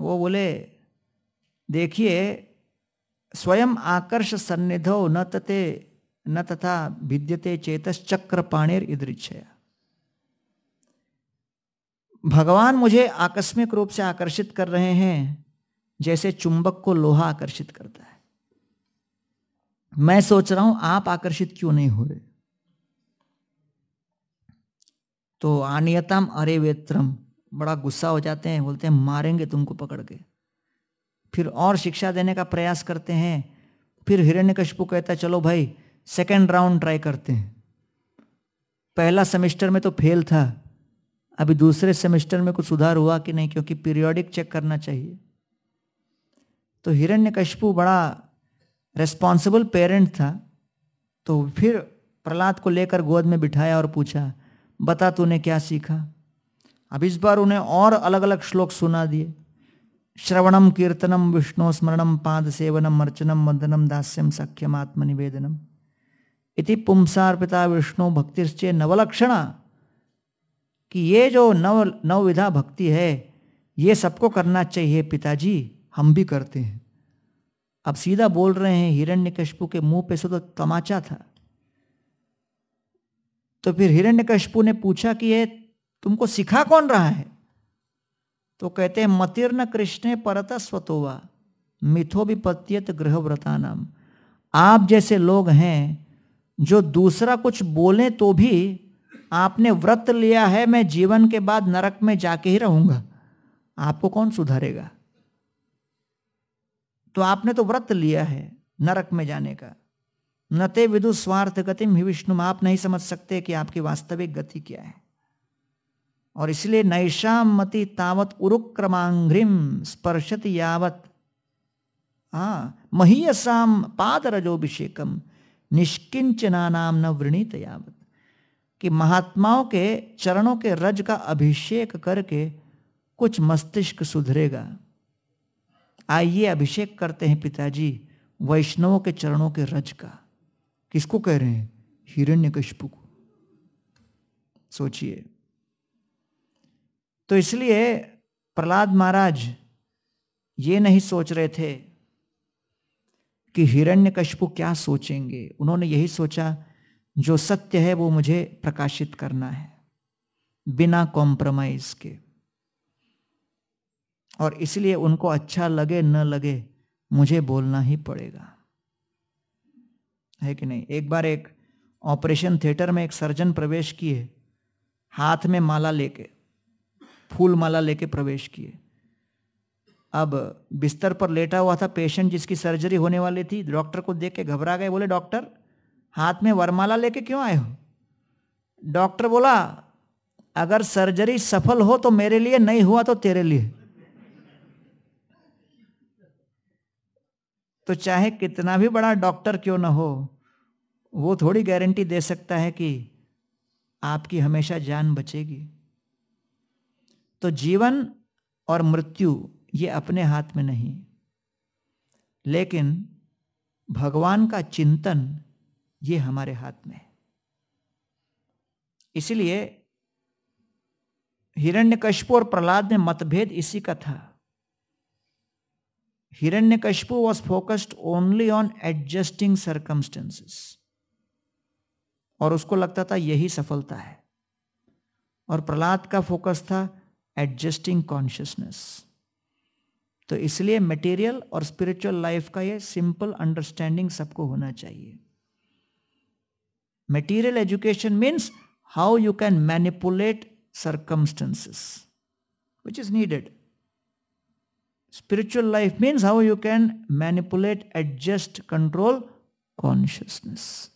वो बोले, देखिए, स्वयं आकर्ष सन्निधो न तते न तथा भिद्यते चेतस चक्र पाणेर इदृच्छया। भगवान मुझे आकस्मिक रूप से आकर्षित कर रहे हैं, जैसे चुंबक को लोहा आकर्षित करता है। मैं सोच रहा हूँ, आप आकर्षित क्यों नहीं हो रहे? तो आनियतम अरे वेत्रम बड़ा गुस्सा हो जाते हैं, बोलते हैं, मारेंगे तुमको पकड़ के। फिर और शिक्षा देने का प्रयास करते हैं, फिर हिरण्यकशिपु कहता है, चलो भाई सेकेंड राउंड ट्राई करते हैं। पहला सेमेस्टर में तो फेल था। अभी दूसरे सेमेस्टर में कुछ सुधार हुआ कि नहीं, क्योंकि पीरियोडिक चेक करना चाहिए। तो हिरण्य हिरण्यकशिपु बड़ा रेस्पॉन्सिबल पेरेंट था तो फिर प्रहलाद को लेकर गोद में बिठाया और पूछा, बता तूने क्या सीखा? अब इस बार उन्हें और अलग अलग श्लोक सुना दिए। श्रवणम कीर्तनम विष्णु स्मरणम पाद सेवनम अर्चनम वंदनम दास्यम सख्यम आत्मनिवेदनम इति पुंसार्पिता विष्णु भक्तिश्चे नवलक्षणा कि ये जो नव, नवविधा भक्ति है, ये सबको करना चाहिए पिताजी, हम भी करते हैं। अब सीधा बोल रहे हैं, हिरण्यकशिपु के मुँह पे से तो तमाचा था। तो फिर हिरण्यकशिपु ने पूछा कि ये तुमको सिखा कौन रहा है? तो कहते हैं मतिर्न कृष्ण परत स्वतोवा, मिथो विपत्यत गृहव्रता नाम आप जैसे लोग हैं, जो दूसरा कुछ बोले तो भी आपने व्रत लिया है, मैं जीवन के बाद नरक में जाके ही रहूँगा। आपको कौन सुधारेगा? तो आपने तो व्रत लिया है नरक में जाने का। नते विदु स्वार्थ गतिम, ही विष्णु, आप नहीं समझ सकते कि आपकी वास्तविक गति क्या है। और इसलिए नैशाम मति तावत उरुक्रमांग्रिम स्पर्शत यावत। हाँ महीयसाम पाद रजोभिषेकम निष्किंचना नाम न वृणीत यावत। कि महात्माओं के चरणों के रज का अभिषेक करके कुछ मस्तिष्क सुधरेगा। आइए अभिषेक करते हैं पिताजी वैष्णवों के चरणों के रज का। किसको कह रहे हैं? हिरण्य कशपु को। सोचिए। तो इसलिए प्रहलाद महाराज ये नहीं सोच रहे थे कि हिरण्य हिरण्यकशिपु क्या सोचेंगे। उन्होंने यही सोचा जो सत्य है वो मुझे प्रकाशित करना है, बिना कॉम्प्रोमाइज के। और इसलिए उनको अच्छा लगे, न लगे, मुझे बोलना ही पड़ेगा। है कि नहीं? एक बार एक ऑपरेशन थिएटर में एक सर्जन प्रवेश किए, हाथ में माला लेके, फूल माला लेके प्रवेश किए। अब बिस्तर पर लेटा हुआ था पेशेंट जिसकी सर्जरी होने वाली थी डॉक्टर को देख के घबरा गए, बोले डॉक्टर हाथ में वरमाला लेके क्यों आए हो? डॉक्टर बोला, अगर सर्जरी सफल हो तो मेरे लिए, नहीं हुआ तो तेरे लिए। तो चाहे कितना भी बड़ा डॉक्टर क्यों ना हो, वो थोड़ी गारंटी दे सकता है कि आपकी हमेशा जान बचेगी। तो जीवन और मृत्यु, ये अपने हाथ में नहीं। लेकिन भगवान का चिंतन ये हमारे हाथ में है। इसलिए हिरण्यकश्यप और प्रहलाद में मतभेद इसी का था। Hiranyakashipu was focused only on adjusting circumstances और उसको लगता था यही सफलता है। और प्रहलाद का फोकस था एडजस्टिंग कॉन्शियसनेस तो इसलिए मटेरियल और स्पिरिचुअल लाइफ का ये सिंपल अंडरस्टैंडिंग सबको होना चाहिए। Material education means how you can manipulate circumstances, which is needed. Spiritual life means how you can manipulate, adjust, control consciousness.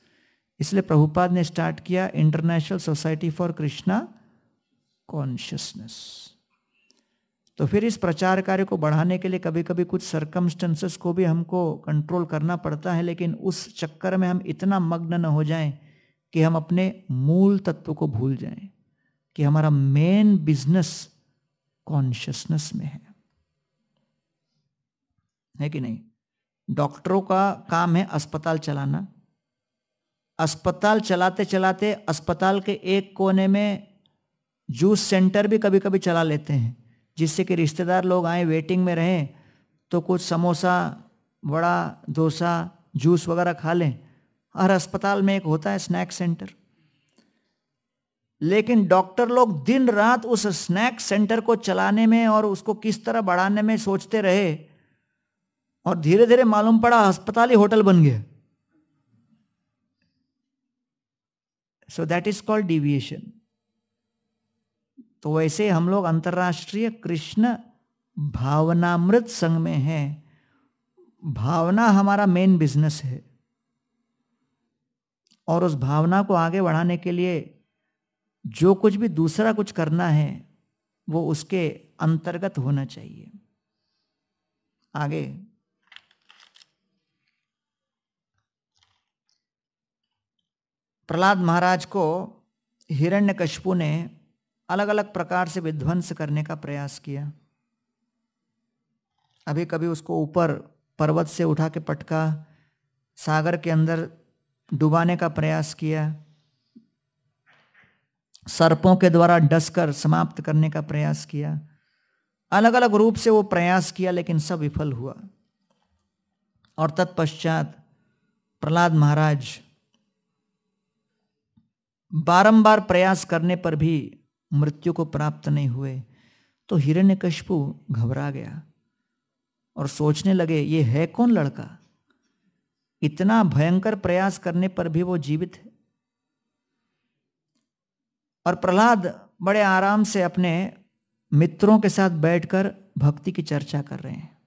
इसलिए प्रभुपाद ने स्टार्ट किया International Society for Krishna Consciousness तो फिर इस प्रचार कार्य को बढ़ाने के लिए कभी कभी कुछ सरकमस्टेंसेस को भी हमको कंट्रोल करना पड़ता है, लेकिन उस चक्कर में हम इतना मग्न न हो जाएँ कि हम अपने मूल तत्व को भूल जाएँ कि हमारा मेन बिज़नेस कॉन्शियसनेस में है। है कि नहीं? डॉक्टरों का काम है अस्पताल चलाना। अस्पताल चलाते चलाते अस्पताल के एक कोने में जूस सेंटर भी कभी कभी चला लेते हैं, जिससे कि रिश्तेदार लोग आए वेटिंग में रहें तो कुछ समोसा बड़ा डोसा जूस वगैरह खा लें। हर अस्पताल में एक होता है स्नैक सेंटर। लेकिन डॉक्टर लोग दिन रात उस स्नैक सेंटर को चलाने में और उसको किस तरह बढ़ाने में सोचते रहे और धीरे धीरे मालूम पड़ा अस्पताल ही होटल बन गया। So that is called deviation तो वैसे हम लोग अंतर्राष्ट्रीय कृष्ण भावनामृत संघ में हैं। भावना हमारा मेन बिज़नेस है। और उस भावना को आगे बढ़ाने के लिए जो कुछ भी दूसरा कुछ करना है, वो उसके अंतर्गत होना चाहिए। आगे। प्रहलाद महाराज को हिरण्यकशपु ने अलग अलग प्रकार से विध्वंस करने का प्रयास किया। अभी कभी उसको ऊपर पर्वत से उठा के पटका, सागर के अंदर डुबाने का प्रयास किया। सर्पों के द्वारा डसकर समाप्त करने का प्रयास किया। अलग अलग रूप से वो प्रयास किया, लेकिन सब विफल हुआ। और तत्पश्चात प्रहलाद महाराज बारंबार प्रयास करने पर भी मृत्यु को प्राप्त नहीं हुए तो हिरण्यकशपु घबरा गया और सोचने लगे, ये है कौन लड़का? इतना भयंकर प्रयास करने पर भी वो जीवित है। और प्रहलाद बड़े आराम से अपने मित्रों के साथ बैठकर भक्ति की चर्चा कर रहे हैं।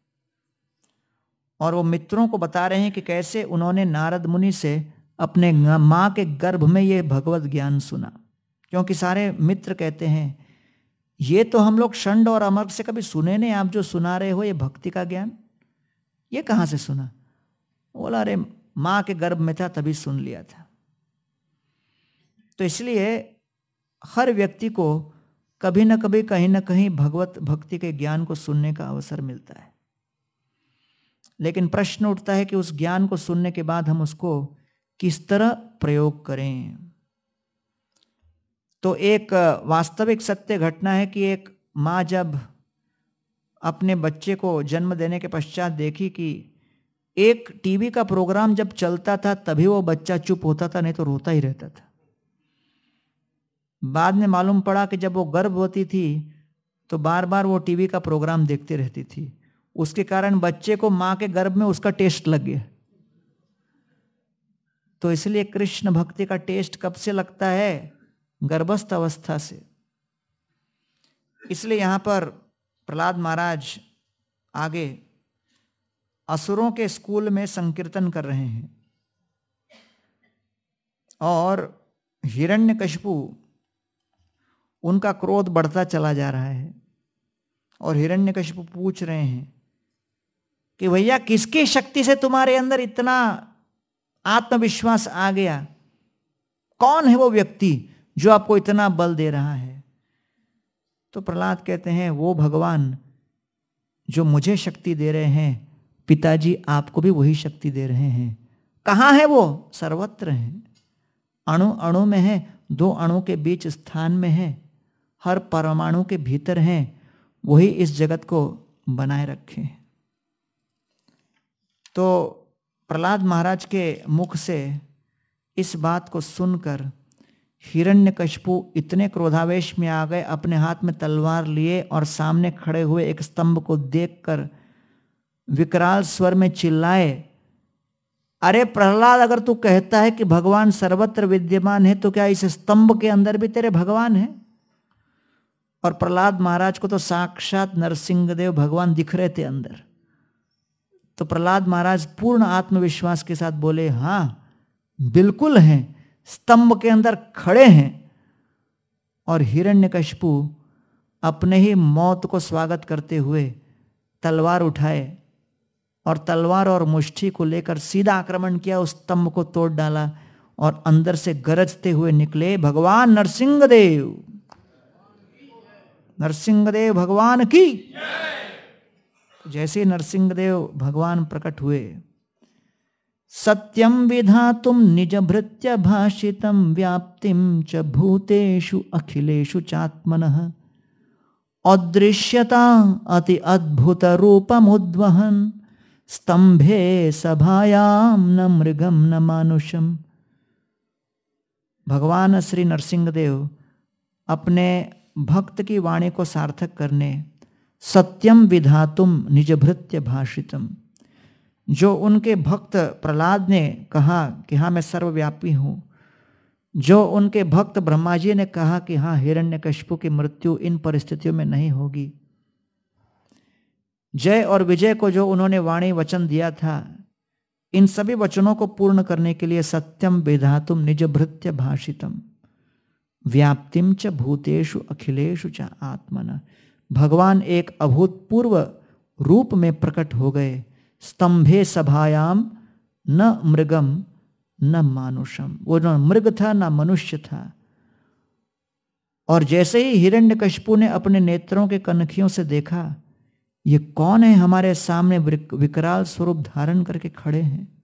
और वो मित्रों को बता रहे हैं कि कैसे उन्होंने नारद मुनि से अपने माँ के गर्भ में ये भगवत ज्ञान सुना। क्योंकि सारे मित्र कहते हैं, ये तो हम लोग षंड और अमर से कभी सुने नहीं, आप जो सुना रहे हो ये भक्ति का ज्ञान। ये कहाँ से सुना? बोला, अरे, माँ के गर्भ में था, तभी सुन लिया था। तो इसलिए हर व्यक्ति को कभी न कभी, कहीं ना कहीं भगवत भक्ति के ज्ञान को सुनने का अवसर मिलता है। लेकिन प्रश्न उठता है कि उस ज्ञान को सुनने के बाद हम उसको किस तरह प्रयोग करें? तो एक वास्तविक सत्य घटना है कि एक माँ जब अपने बच्चे को जन्म देने के पश्चात देखी कि एक टीवी का प्रोग्राम जब चलता था, तभी वो बच्चा चुप होता था, नहीं तो रोता ही रहता था। बाद में मालूम पड़ा कि जब वो गर्भवती थी तो बार बार वो टीवी का प्रोग्राम देखती रहती थी। उसके कारण बच्चे को माँ के गर्भ में उसका टेस्ट लग गया। तो इसलिए कृष्ण भक्ति का टेस्ट कब से लगता है? गर्भस्थ अवस्था से। इसलिए यहाँ पर प्रहलाद महाराज आगे असुरों के स्कूल में संकीर्तन कर रहे हैं। और हिरण्यकशिपु, उनका क्रोध बढ़ता चला जा रहा है। और हिरण्यकशिपु पूछ रहे हैं कि भैया, किसकी शक्ति से तुम्हारे अंदर इतना आत्मविश्वास आ गया? कौन है वो व्यक्ति जो आपको इतना बल दे रहा है? तो प्रहलाद कहते हैं, वो भगवान जो मुझे शक्ति दे रहे हैं पिताजी आपको भी वही शक्ति दे रहे हैं। कहाँ है वो? सर्वत्र है। अणु अणु में है, दो अणु के बीच स्थान में है, हर परमाणु के भीतर है, वही इस जगत को बनाए रखे तो प्रहलाद महाराज के मुख से इस बात को सुनकर हिरण्यकशपु इतने क्रोधावेश में आ गए, अपने हाथ में तलवार लिए और सामने खड़े हुए एक स्तंभ को देखकर विकराल स्वर में चिल्लाए, अरे प्रहलाद, अगर तू कहता है कि भगवान सर्वत्र विद्यमान है तो क्या इस स्तंभ के अंदर भी तेरे भगवान है? और प्रहलाद महाराज को तो साक्षात नरसिंहदेव भगवान दिख रहे थे अंदर। तो प्रहलाद महाराज पूर्ण आत्मविश्वास के साथ बोले हाँ बिल्कुल हैं, स्तंभ के अंदर खड़े हैं। और हिरण्यकशपु अपने ही मौत को स्वागत करते हुए तलवार उठाए और तलवार और मुष्ठी को लेकर सीधा आक्रमण किया, उस स्तंभ को तोड़ डाला और अंदर से गरजते हुए निकले, भगवान नरसिंह देव नरसिंह देव भगवान की। जैसे नरसिंह देव भगवान प्रकट हुए सत्यम विधातुम निज भृत्य भाषितम व्याप्तिम च भूतेषु अखिलेषु चात्मन। अदृश्यता अति अद्भुत रूपमुद्वहन स्तंभे सभायाम न मृगम न मानुषम भगवान श्री नरसिंहदेव अपने भक्त की वाणी को सार्थक करने सत्यम विधातुम निजभृत्य भाषितम जो उनके भक्त प्रहलाद ने कहा कि हाँ मैं सर्वव्यापी हूँ। जो उनके भक्त ब्रह्मा जी ने कहा कि हाँ हिरण्यकशिपु की मृत्यु इन परिस्थितियों में नहीं होगी। जय और विजय को जो उन्होंने वाणी वचन दिया था, इन सभी वचनों को पूर्ण करने के लिए सत्यम विधातुम निज भृत्य भाषितम। व्याप्तिम च भूतेषु अखिलेषु च आत्मन। भगवान एक अभूतपूर्व रूप में प्रकट हो गए। स्तंभे सभायाम न मृगम, न मानुषम। वो न मृग था, न मनुष्य था। और जैसे ही हिरण्यकशपु ने अपने नेत्रों के कनखियों से देखा ये कौन है हमारे सामने विकराल स्वरूप धारण करके खड़े हैं?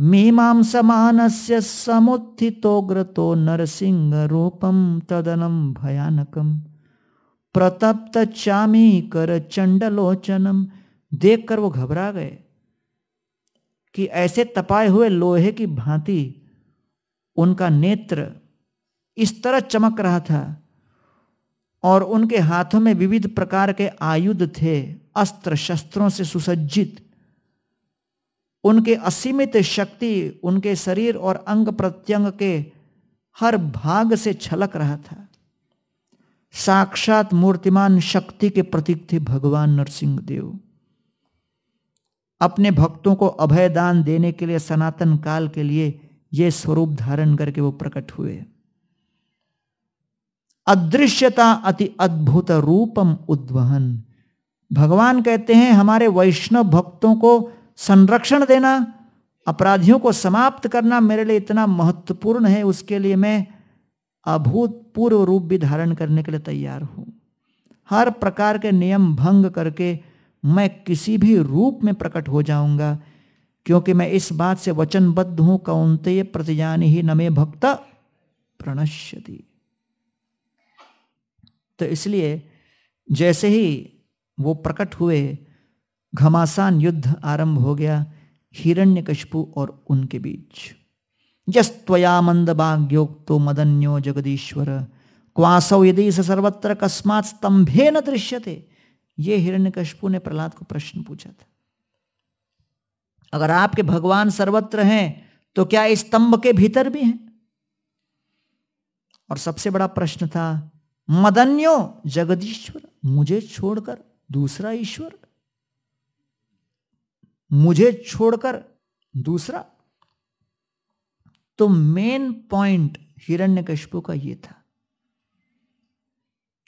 मीमांसमान से समुत्थितोग्रतो नरसिंह रूपम तदनम भयानकम। प्रतप्त चामी कर चंडलोचनम। देखकर वो घबरा गए कि ऐसे तपाए हुए लोहे की भांति उनका नेत्र इस तरह चमक रहा था और उनके हाथों में विविध प्रकार के आयुध थे, अस्त्र शस्त्रों से सुसज्जित। उनके असीमित शक्ति उनके शरीर और अंग प्रत्यंग के हर भाग से छलक रहा था। साक्षात मूर्तिमान शक्ति के प्रतीक थे भगवान नरसिंह देव अपने भक्तों को अभय दान देने के लिए सनातन काल के लिए ये स्वरूप धारण करके वो प्रकट हुए। अदृश्यता अति अद्भुत रूपम उद्वहन। भगवान कहते हैं, हमारे वैष्णव भक्तों को संरक्षण देना, अपराधियों को समाप्त करना मेरे लिए इतना महत्वपूर्ण है, उसके लिए मैं अभूतपूर्व रूप भी धारण करने के लिए तैयार हूँ। हर प्रकार के नियम भंग करके मैं किसी भी रूप में प्रकट हो जाऊँगा, क्योंकि मैं इस बात से वचनबद्ध हूँ, कौनते प्रतिजानी ही नमे भक्त प्रणश्यति। तो इसलिए जैसे ही वो प्रकट हुए, घमासान युद्ध आरंभ हो गया, हिरण्यकशपु और उनके बीच। यस्त्वया मंदभाग्योक्तो मदन्यो जगदीश्वर, क्वासौ यदि सर्वत्र कस्मात स्तंभे न दृश्यते। ये हिरण्यकशपु ने प्रहलाद को प्रश्न पूछा था। अगर आपके भगवान सर्वत्र हैं तो क्या इस स्तंभ के भीतर भी हैं? और सबसे बड़ा प्रश्न था मदन्यो, जगदीश्वर, मुझे छोड़कर दूसरा ईश्वर। मुझे छोड़कर दूसरा। तो मेन पॉइंट हिरण्यकशपु का यह था।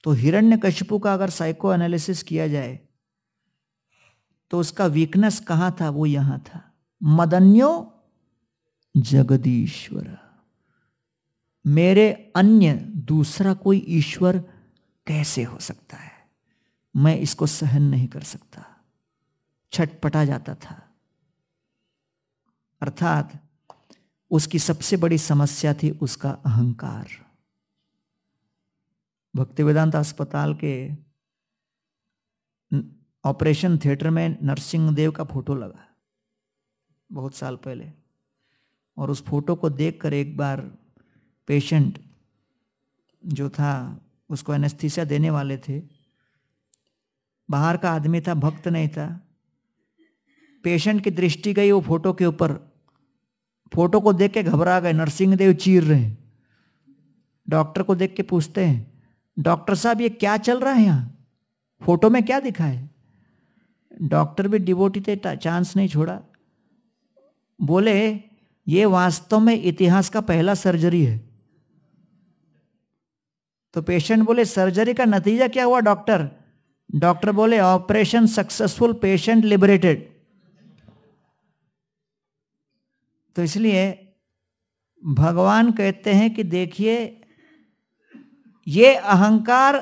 तो हिरण्यकशिपु का अगर साइको एनालिसिस किया जाए तो उसका वीकनेस कहाँ था? वो यहाँ था। मदन्यो, जगदीश्वर। मेरे अन्य दूसरा कोई ईश्वर कैसे हो सकता है? मैं इसको सहन नहीं कर सकता। छटपटा जाता था। अर्थात उसकी सबसे बड़ी समस्या थी उसका अहंकार। भक्ति वेदांत अस्पताल के ऑपरेशन थिएटर में नरसिंह देव का फ़ोटो लगा, बहुत साल पहले। और उस फ़ोटो को देखकर एक बार पेशेंट जो था, उसको एनेस्थीसिया देने वाले थे। बाहर का आदमी था, भक्त नहीं था। पेशेंट की दृष्टि गई वो फ़ोटो के ऊपर। फ़ोटो को देख के घबरा गए, नरसिंह देव चीर रहे हैं। डॉक्टर को देख के पूछते हैं डॉक्टर साहब, ये क्या चल रहा है यहाँ? फ़ोटो में क्या दिखा है? डॉक्टर भी डिवोटी थे चांस नहीं छोड़ा। बोले, ये वास्तव में इतिहास का पहला सर्जरी है। तो पेशेंट बोले सर्जरी का नतीजा क्या हुआ डॉक्टर डॉक्टर बोले ऑपरेशन सक्सेसफुल पेशेंट लिबरेटेड तो इसलिए भगवान कहते हैं कि देखिए, ये अहंकार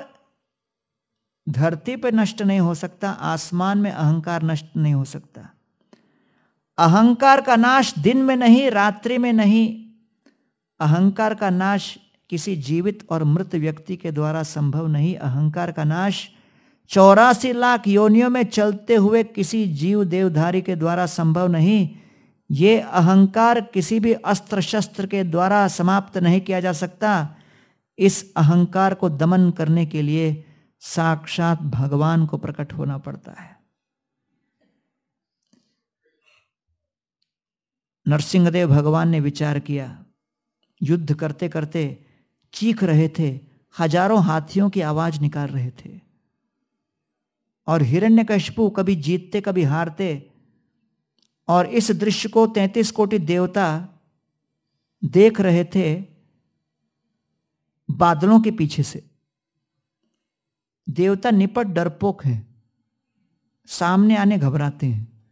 धरती पे नष्ट नहीं हो सकता, आसमान में अहंकार नष्ट नहीं हो सकता। अहंकार का नाश दिन में नहीं, रात्रि में नहीं, अहंकार का नाश किसी जीवित और मृत व्यक्ति के द्वारा संभव नहीं, अहंकार का नाश। चौरासी लाख योनियों में चलते हुए किसी जीव देवधारी के द्वारा संभव नहीं। ये अहंकार किसी भी अस्त्र शस्त्र के द्वारा समाप्त नहीं किया जा सकता। इस अहंकार को दमन करने के लिए साक्षात भगवान को प्रकट होना पड़ता है। नरसिंहदेव भगवान ने विचार किया। युद्ध करते करते चीख रहे थे, हज़ारों हाथियों की आवाज़ निकाल रहे थे। और हिरण्यकशिपु कभी जीतते, कभी हारते, और इस दृश्य को तैतीस कोटि देवता देख रहे थे बादलों के पीछे से। देवता निपट, डरपोक हैं, सामने आने घबराते हैं,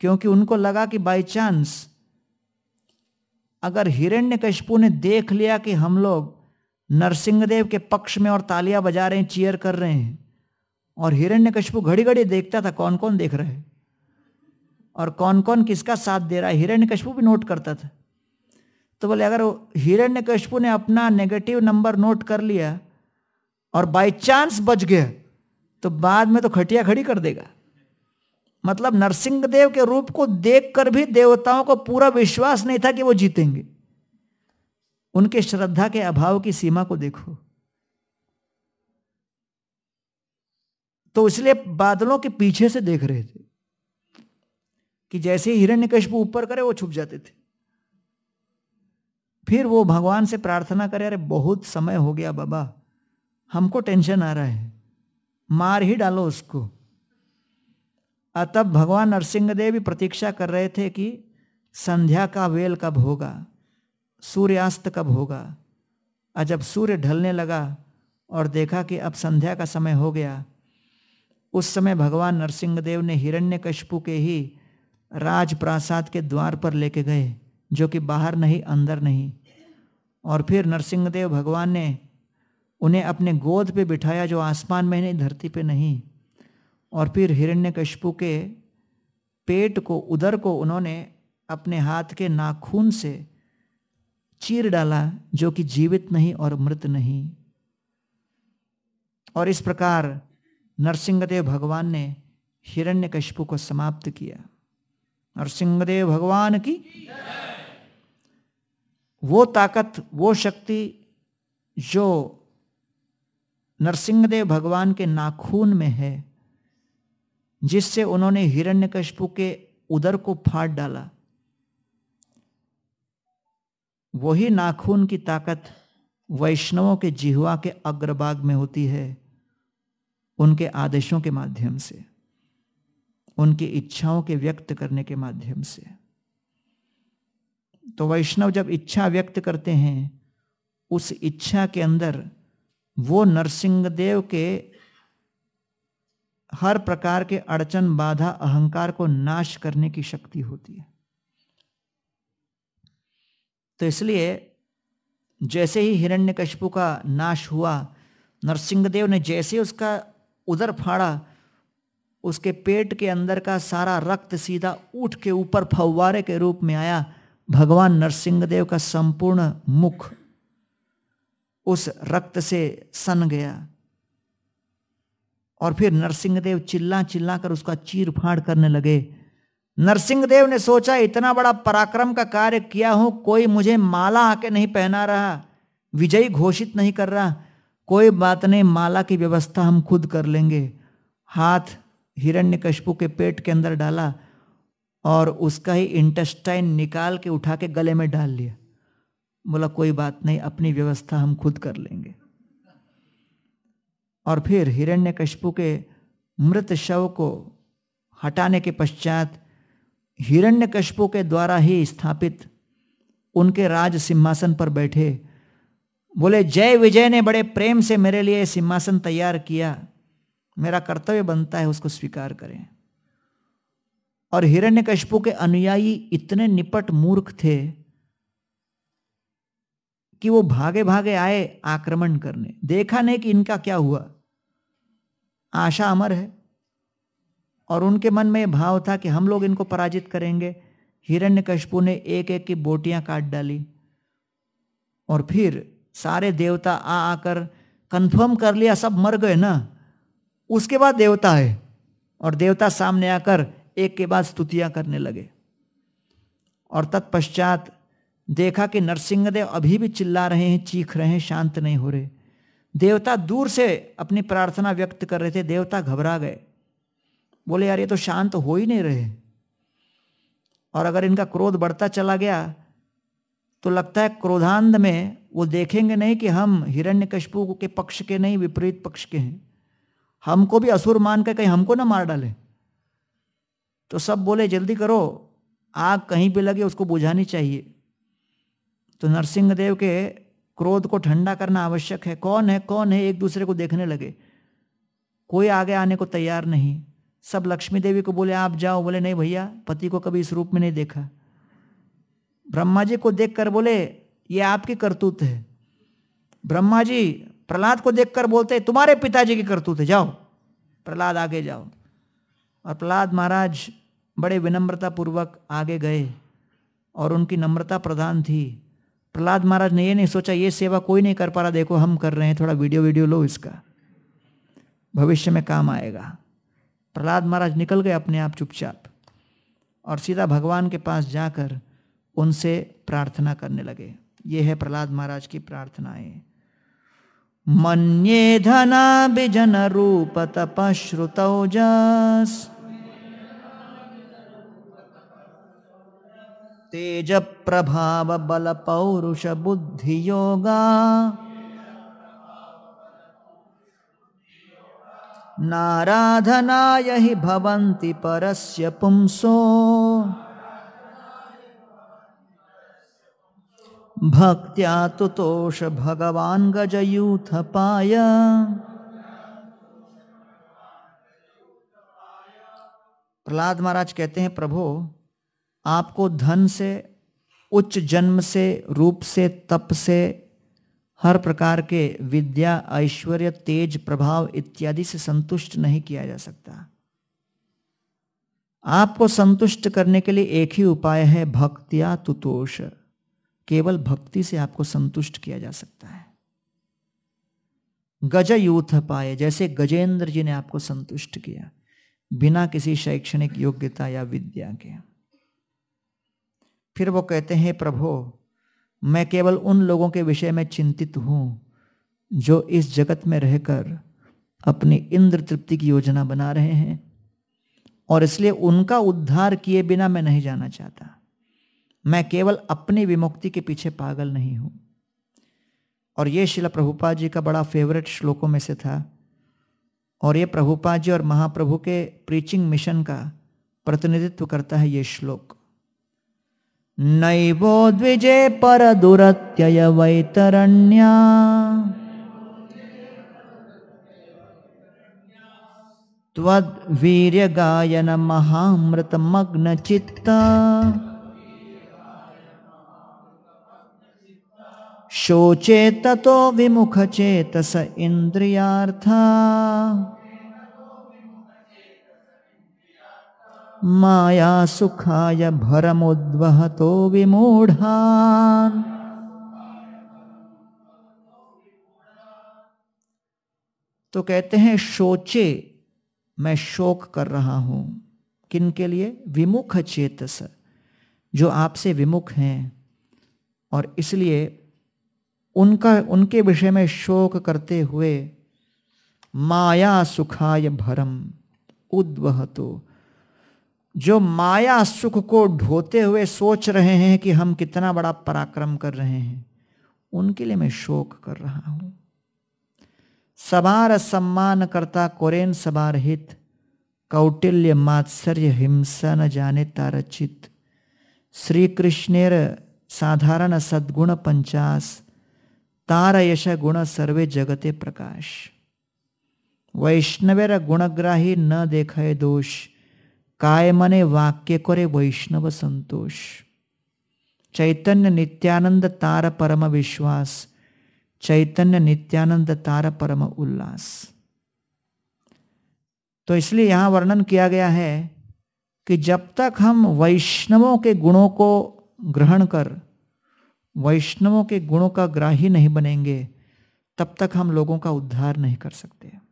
क्योंकि उनको लगा कि बाई चांस अगर हिरण्य हिरण्यकशिपु ने देख लिया कि हम लोग नरसिंहदेव के पक्ष में और तालियाँ बजा रहे हैं चीयर कर रहे हैं, और हिरण्य हिरण्यकशिपु घड़ी घड़ी देखता था कौन कौन देख रहा है? और कौन कौन किसका साथ दे रहा है? हिरण्य हिरण्यकशिपु भी नोट करता था। तो बोले, अगर हिरण्य हिरण्यकशिपु ने अपना नेगेटिव नंबर नोट कर लिया और बाई चांस बच गया तो बाद में तो खटिया खड़ी कर देगा। मतलब नरसिंह देव के रूप को देखकर भी देवताओं को पूरा विश्वास नहीं था कि वो जीतेंगे। उनके श्रद्धा के अभाव की सीमा को देखो। तो इसलिए बादलों के पीछे से देख रहे थे कि जैसे ही हिरण्यकशिपु ऊपर करे, वो छुप जाते थे। फिर वो भगवान से प्रार्थना करे, अरे, बहुत समय हो गया बाबा, हमको टेंशन आ रहा है, मार ही डालो उसको। तब भगवान नरसिंहदेव भी प्रतीक्षा कर रहे थे कि संध्या का वेल कब होगा, सूर्यास्त कब होगा। और जब सूर्य ढलने लगा और देखा कि अब संध्या का समय हो गया, उस समय भगवान नरसिंह देव ने हिरण्यकशिपु के ही राजप्रासाद के द्वार पर लेके गए, जो कि बाहर नहीं, अंदर नहीं। और फिर नरसिंहदेव भगवान ने उन्हें अपने गोद पे बिठाया, जो आसमान में नहीं, धरती पे नहीं। और फिर हिरण्यकशिपु के पेट को, उदर को उन्होंने अपने हाथ के नाखून से चीर डाला, जो कि जीवित नहीं और मृत नहीं। और इस प्रकार नरसिंहदेव भगवान ने हिरण्यकशिपु को समाप्त किया। नरसिंहदेव भगवान की वो ताकत, वो शक्ति, जो नरसिंहदेव भगवान के नाखून में है जिससे उन्होंने हिरण्यकशिपु के उदर को फाड़ डाला। वही नाखून की ताकत वैष्णवों के जिहवा के अग्रभाग में होती है उनके आदेशों के माध्यम से, उनकी इच्छाओं के व्यक्त करने के माध्यम से। तो वैष्णव जब इच्छा व्यक्त करते हैं, उस इच्छा के अंदर वो नरसिंह देव के हर प्रकार के अड़चन, बाधा, अहंकार को नाश करने की शक्ति होती है। तो इसलिए जैसे ही हिरण्यकशिपु का नाश हुआ, नरसिंहदेव ने जैसे उसका उदर फाड़ा, उसके पेट के अंदर का सारा रक्त सीधा उठ के ऊपर फव्वारे के रूप में आया, भगवान नरसिंहदेव का संपूर्ण मुख उस रक्त से सन गया। और फिर नरसिंहदेव चिल्ला चिल्ला कर उसका चीर फाड़ करने लगे। नरसिंहदेव ने सोचा, इतना बड़ा पराक्रम का कार्य किया हूँ, कोई मुझे माला आके नहीं पहना रहा, विजयी घोषित नहीं कर रहा। कोई बात नहीं, माला की व्यवस्था हम खुद कर लेंगे। हाथ हिरण्यकशपु के पेट के अंदर डाला और उसका ही इंटेस्टाइन निकाल के उठा के गले में डाल लिया। बोला, कोई बात नहीं, अपनी व्यवस्था हम खुद कर लेंगे। और फिर हिरण्यकशपु के मृत शव को हटाने के पश्चात हिरण्यकशपु के द्वारा ही स्थापित उनके राज सिंहासन पर बैठे। बोले, जय विजय ने बड़े प्रेम से मेरे लिए सिंहासन तैयार किया। मेरा कर्तव्य बनता है उसको स्वीकार करें। और हिरण्यकशपु के अनुयायी इतने निपट मूर्ख थे कि वो भागे भागे आए आक्रमण करने। देखा नहीं कि इनका क्या हुआ। आशा अमर है। और उनके मन में भाव था कि हम लोग इनको पराजित करेंगे। हिरण्यकशपु ने एक एक की बोटियाँ काट डाली। और फिर सारे देवता आ आकर कंफर्म कर लिया, सब मर गए ना? उसके बाद देवता है और देवता सामने आकर एक के बाद स्तुतियाँ करने लगे। और तत्पश्चात देखा कि नरसिंहदेव अभी भी चिल्ला रहे हैं, चीख रहे हैं, शांत नहीं हो रहे। देवता दूर से अपनी प्रार्थना व्यक्त कर रहे थे, देवता घबरा गए। बोले, यार, ये तो शांत हो ही नहीं रहे और अगर इनका क्रोध बढ़ता चला गया तो लगता है क्रोधांध में वो देखेंगे नहीं कि हम हिरण्यकशपु के पक्ष के नहीं, विपरीत पक्ष के हैं। हमको भी असुर मान कर कहीं हमको ना मार डाले। तो सब बोले, जल्दी करो, आग कहीं पे लगे उसको बुझानी चाहिए। तो नरसिंह देव के क्रोध को ठंडा करना आवश्यक है। कौन है कौन है, एक दूसरे को देखने लगे। कोई आगे आने को तैयार नहीं। सब लक्ष्मी देवी को बोले, आप जाओ। बोले, नहीं भैया, पति को कभी इस रूप में नहीं देखा। ब्रह्मा जी को देखकर बोले, ये आपकी करतूत है। ब्रह्मा जी प्रहलाद को देखकर बोलते, तुम्हारे पिताजी की करतूत है, जाओ। प्रहलाद आगे जाओ। और प्रहलाद महाराज बड़े विनम्रता पूर्वक आगे गए और उनकी नम्रता प्रधान थी। प्रहलाद महाराज ने ये नहीं सोचा, ये सेवा कोई नहीं कर पा रहा, देखो हम कर रहे हैं, थोड़ा वीडियो वीडियो लो इसका। भविष्य में काम आएगा। प्रहलाद महाराज निकल गए अपने आप चुपचाप और सीधा भगवान के पास जाकर उनसे प्रार्थना करने लगे। ये है प्रहलाद महाराज की प्रार्थनाएँ। मन्ये धना बिजन रूप तपश्रुतौजस तेज प्रभाव बल पौरुष बुद्धि योगा नाराधनाय हि भवन्ति परस्य पुंसो। भक्त्या तुतोष भगवान गजयूथ पाय। प्रहलाद महाराज कहते हैं, प्रभु आपको धन से, उच्च जन्म से, रूप से, तप से, हर प्रकार के विद्या, ऐश्वर्य, तेज प्रभाव इत्यादि से संतुष्ट नहीं किया जा सकता। आपको संतुष्ट करने के लिए एक ही उपाय है, भक्तिया तुतोष। केवल भक्ति से आपको संतुष्ट किया जा सकता है। गज यूथ पाए, जैसे गजेंद्र जी ने आपको संतुष्ट किया, बिना किसी शैक्षणिक योग्यता या विद्या के। फिर वो कहते हैं, प्रभु, मैं केवल उन लोगों के विषय में चिंतित हूँ, जो इस जगत में रहकर अपनी इंद्र तृप्ति की योजना बना रहे हैं, और इसलिए उनका उद्धार किए बिना मैं नहीं जाना चाहता। मैं केवल अपनी विमुक्ति के पीछे पागल नहीं हूँ। और ये शिला प्रभुपा जी का बड़ा फेवरेट श्लोकों में से था। और ये प्रभुपा जी और महाप्रभु के प्रीचिंग मिशन का प्रतिनिधित्व करता है ये श्लोक। नैवो द्विजे परदुरत्यय वैतरण्या। त्वद्वीर्यगायन महामृतमग्नचित्ता शोचे ततो विमुखचेतस इन्द्रियार्था। माया सुखाय भरमुद्वहतो विमूढ़ान। तो कहते हैं सोचे मैं शोक कर रहा हूँ। किन के लिए? विमुख चेतस, जो आपसे विमुख हैं। और इसलिए उनका, उनके विषय में शोक करते हुए, माया सुखाय भरम उद्वहतो। जो माया सुख को ढोते हुए सोच रहे हैं कि हम कितना बड़ा पराक्रम कर रहे हैं, उनके लिए मैं शोक कर रहा हूँ। सबार सम्मान करता कोरेन सबार हित, कौटिल्य मात्सर्य हिंसा न जाने तारचित। श्री कृष्णेर साधारण सद्गुण पंचास, तार यश गुण सर्वे जगते प्रकाश। वैष्णवेर गुणग्राही न देखे दोष काय मने वाक्य करे वैष्णव संतोष। चैतन्य नित्यानंद तार परम विश्वास। चैतन्य नित्यानंद तार परम उल्लास। तो इसलिए यहाँ वर्णन किया गया है कि जब तक हम वैष्णवों के गुणों को ग्रहण कर, वैष्णवों के गुणों का ग्राही नहीं बनेंगे, तब तक हम लोगों का उद्धार नहीं कर सकते।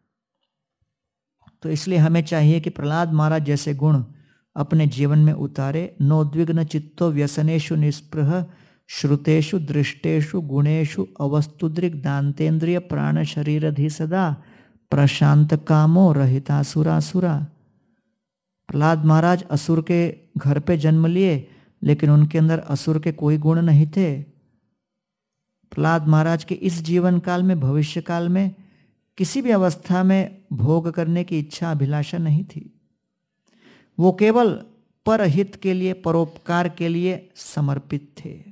तो इसलिए हमें चाहिए कि प्रहलाद महाराज जैसे गुण अपने जीवन में उतारे, नोद्विग्न चित्तो व्यसनेशु निस्पृह, श्रुतेषु दृष्टेषु गुणेशु अवस्तुदृक दांतेन्द्रिय प्राण शरीर अधि सदा, प्रशांत कामो रहितासुरासुरा। प्रहलाद महाराज असुर के घर पे जन्म लिए, लेकिन उनके अंदर असुर के कोई गुण नहीं थे। प्रहलाद महाराज के इस जीवन काल में भविष्य काल में किसी भी अवस्था में भोग करने की इच्छा अभिलाषा नहीं थी। वो केवल परहित के लिए, परोपकार के लिए समर्पित थे।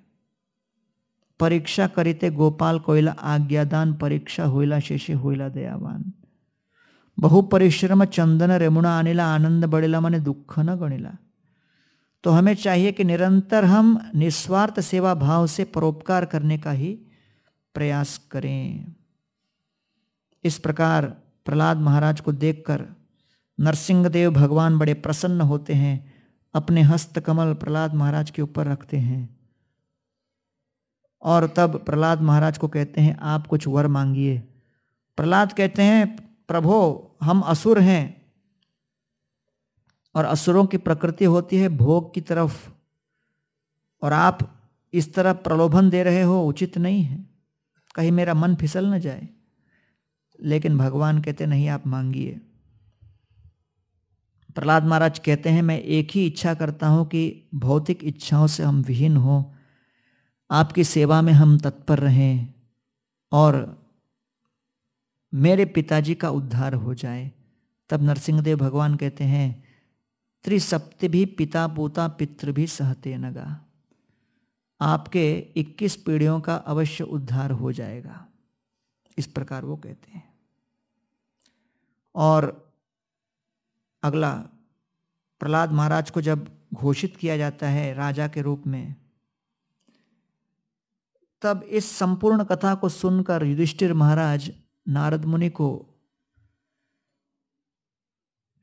परीक्षा करीते गोपाल कोयला आज्ञादान, परीक्षा होइला शेषे होइला दयावान। बहु परिश्रम चंदन रेमुणा अनिला, आनंद बढ़ेला मने दुख न गणिला। तो हमें चाहिए कि निरंतर हम निस्वार्थ सेवा भाव से परोपकार करने का ही प्रयास करें। इस प्रकार प्रहलाद महाराज को देखकर नरसिंहदेव भगवान बड़े प्रसन्न होते हैं, अपने हस्त कमल प्रहलाद महाराज के ऊपर रखते हैं। और तब प्रहलाद महाराज को कहते हैं, आप कुछ वर मांगिए। प्रहलाद कहते हैं, प्रभो, हम असुर हैं और असुरों की प्रकृति होती है भोग की तरफ़। और आप इस तरह प्रलोभन दे रहे हो, उचित नहीं है। कहीं मेरा मन फिसल न जाए। लेकिन भगवान कहते, नहीं, आप मांगिए। प्रहलाद महाराज कहते हैं, मैं एक ही इच्छा करता हूँ कि भौतिक इच्छाओं से हम विहीन हो। आपकी सेवा में हम तत्पर रहें और मेरे पिताजी का उद्धार हो जाए। तब नरसिंहदेव भगवान कहते हैं, त्रिसप्त भी पिता पोता पितृ भी सहते नगा। आपके 21 पीढ़ियों का अवश्य उद्धार हो जाएगा। इस प्रकार वो कहते हैं। और अगला, प्रहलाद महाराज को जब घोषित किया जाता है राजा के रूप में, तब इस संपूर्ण कथा को सुनकर युधिष्ठिर महाराज नारद मुनि को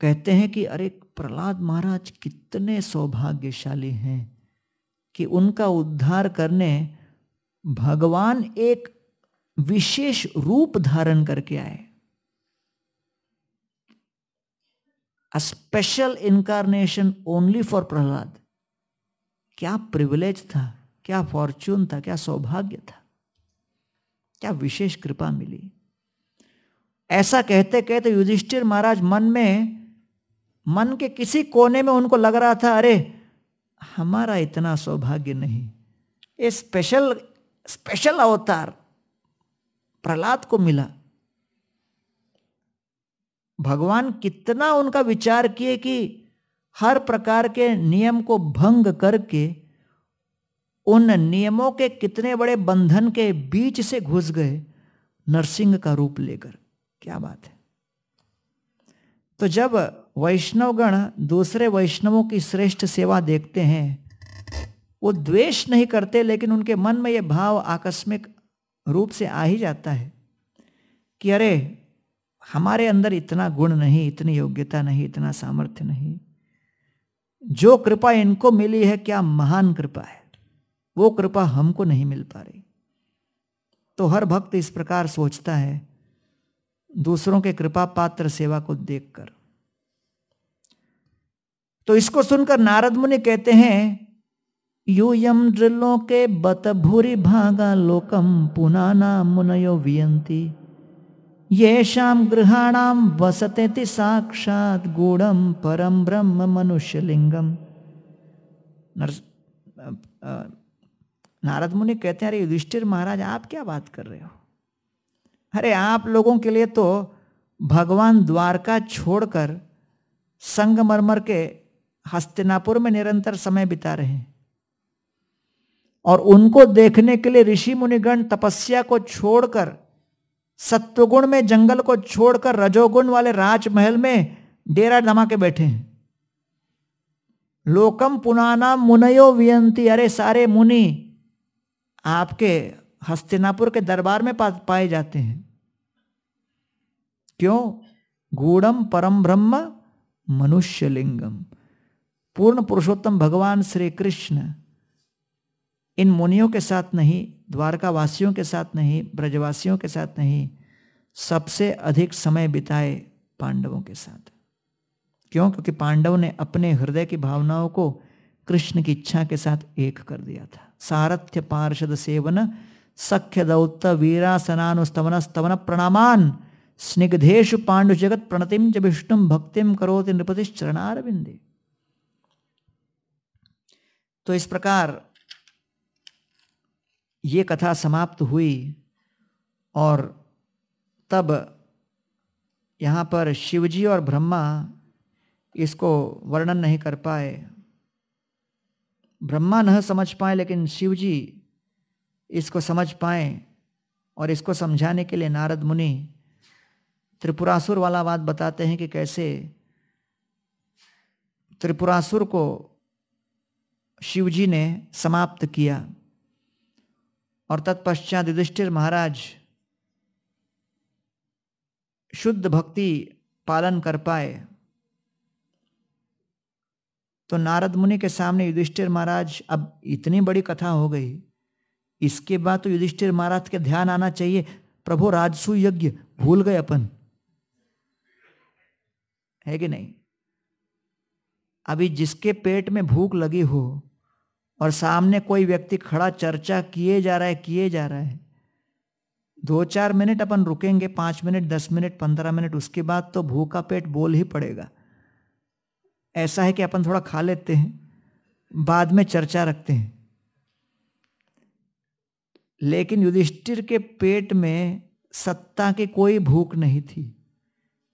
कहते हैं कि, अरे प्रहलाद महाराज कितने सौभाग्यशाली हैं कि उनका उद्धार करने भगवान एक विशेष रूप धारण करके आए। A special incarnation only for Prahlad क्या प्रिविलेज था, क्या फॉर्च्यून था, क्या सौभाग्य था। क्या विशेष कृपा मिली। ऐसा कहते कहते युधिष्ठिर महाराज मन में, मन के किसी कोने में उनको लग रहा था, अरे, हमारा इतना सौभाग्य नहीं। ये स्पेशल स्पेशल अवतार प्रहलाद को मिला। भगवान कितना उनका विचार किए कि हर प्रकार के नियम को भंग करके उन नियमों के कितने बड़े बंधन के बीच से घुस गए, नरसिंह का रूप लेकर। क्या बात है। तो जब वैष्णवगण दूसरे वैष्णवों की श्रेष्ठ सेवा देखते हैं, वो द्वेष नहीं करते, लेकिन उनके मन में यह भाव आकस्मिक रूप से आ ही जाता है कि अरे, हमारे अंदर इतना गुण नहीं, इतनी योग्यता नहीं, इतना सामर्थ्य नहीं। जो कृपा इनको मिली है, क्या महान कृपा है? वो कृपा हमको नहीं मिल पा रही। तो हर भक्त इस प्रकार सोचता है, दूसरों के कृपा पात्र सेवा को देखकर। तो इसको सुनकर नारद मुनि कहते हैं यूयम के बत भूरी भागा लोकम पुनाना मुनयो वियंती ये शाम गृहाणाम वसते साक्षात गूढ़म परम ब्रह्म मनुष्य लिंगम नारद मुनि कहते हैं, अरे, युधिष्ठिर महाराज, आप क्या बात कर रहे हो? अरे, आप लोगों के लिए तो भगवान द्वारका छोड़कर संगमरमर के हस्तिनापुर में निरंतर समय बिता रहे हैं। और उनको देखने के लिए ऋषि मुनिगण तपस्या को छोड़कर, सत्वगुण में जंगल को छोड़कर रजोगुण वाले राजमहल में डेरा जमा के बैठे हैं। लोकम पुनाना मुनयो वियंती, अरे सारे मुनि आपके हस्तिनापुर के दरबार में पाए जाते हैं। क्यों? गूढ़म परम ब्रह्म मनुष्य लिंगम पूर्ण पुरुषोत्तम भगवान श्री कृष्ण इन मुनियों के साथ नहीं द्वारका वासियों के साथ नहीं, ब्रजवासियों के साथ नहीं, सबसे अधिक समय बिताए पांडवों के साथ। क्यों? क्योंकि पांडव ने अपने हृदय की भावनाओं को कृष्ण की इच्छा के साथ एक कर दिया था। सारथ्य पार्षद सेवन, सख्य दौत दौत्त वीरासनानुस्तवन स्तवन प्रणामान। स्निग्धेशु पांडु जगत प्रणतिम च विष्णु भक्तिम करोति नृपतिश्चरणार बिंदे तो इस प्रकार ये कथा समाप्त हुई और तब यहाँ पर शिवजी और ब्रह्मा इसको वर्णन नहीं कर पाए। ब्रह्मा न समझ पाए, लेकिन शिवजी इसको समझ पाए और इसको समझाने के लिए नारद मुनि त्रिपुरासुर वाला बात बताते हैं कि कैसे त्रिपुरासुर को शिवजी ने समाप्त किया। और तत्पश्चात युधिष्ठिर महाराज शुद्ध भक्ति पालन कर पाए। तो नारद मुनि के सामने युधिष्ठिर महाराज, अब इतनी बड़ी कथा हो गई। इसके बाद तो युधिष्ठिर महाराज के ध्यान आना चाहिए। प्रभु राजसु यज्ञ, भूल गए अपन। है कि नहीं? अभी जिसके पेट में भूख लगी हो और सामने कोई व्यक्ति खड़ा चर्चा किए जा रहा है, किए जा रहा है। दो चार मिनट अपन रुकेंगे, पाँच मिनट, दस मिनट, पंद्रह मिनट, उसके बाद तो भूखा पेट बोल ही पड़ेगा। ऐसा है कि अपन थोड़ा खा लेते हैं, बाद में चर्चा रखते हैं। लेकिन युधिष्ठिर के पेट में सत्ता की कोई भूख नहीं थी।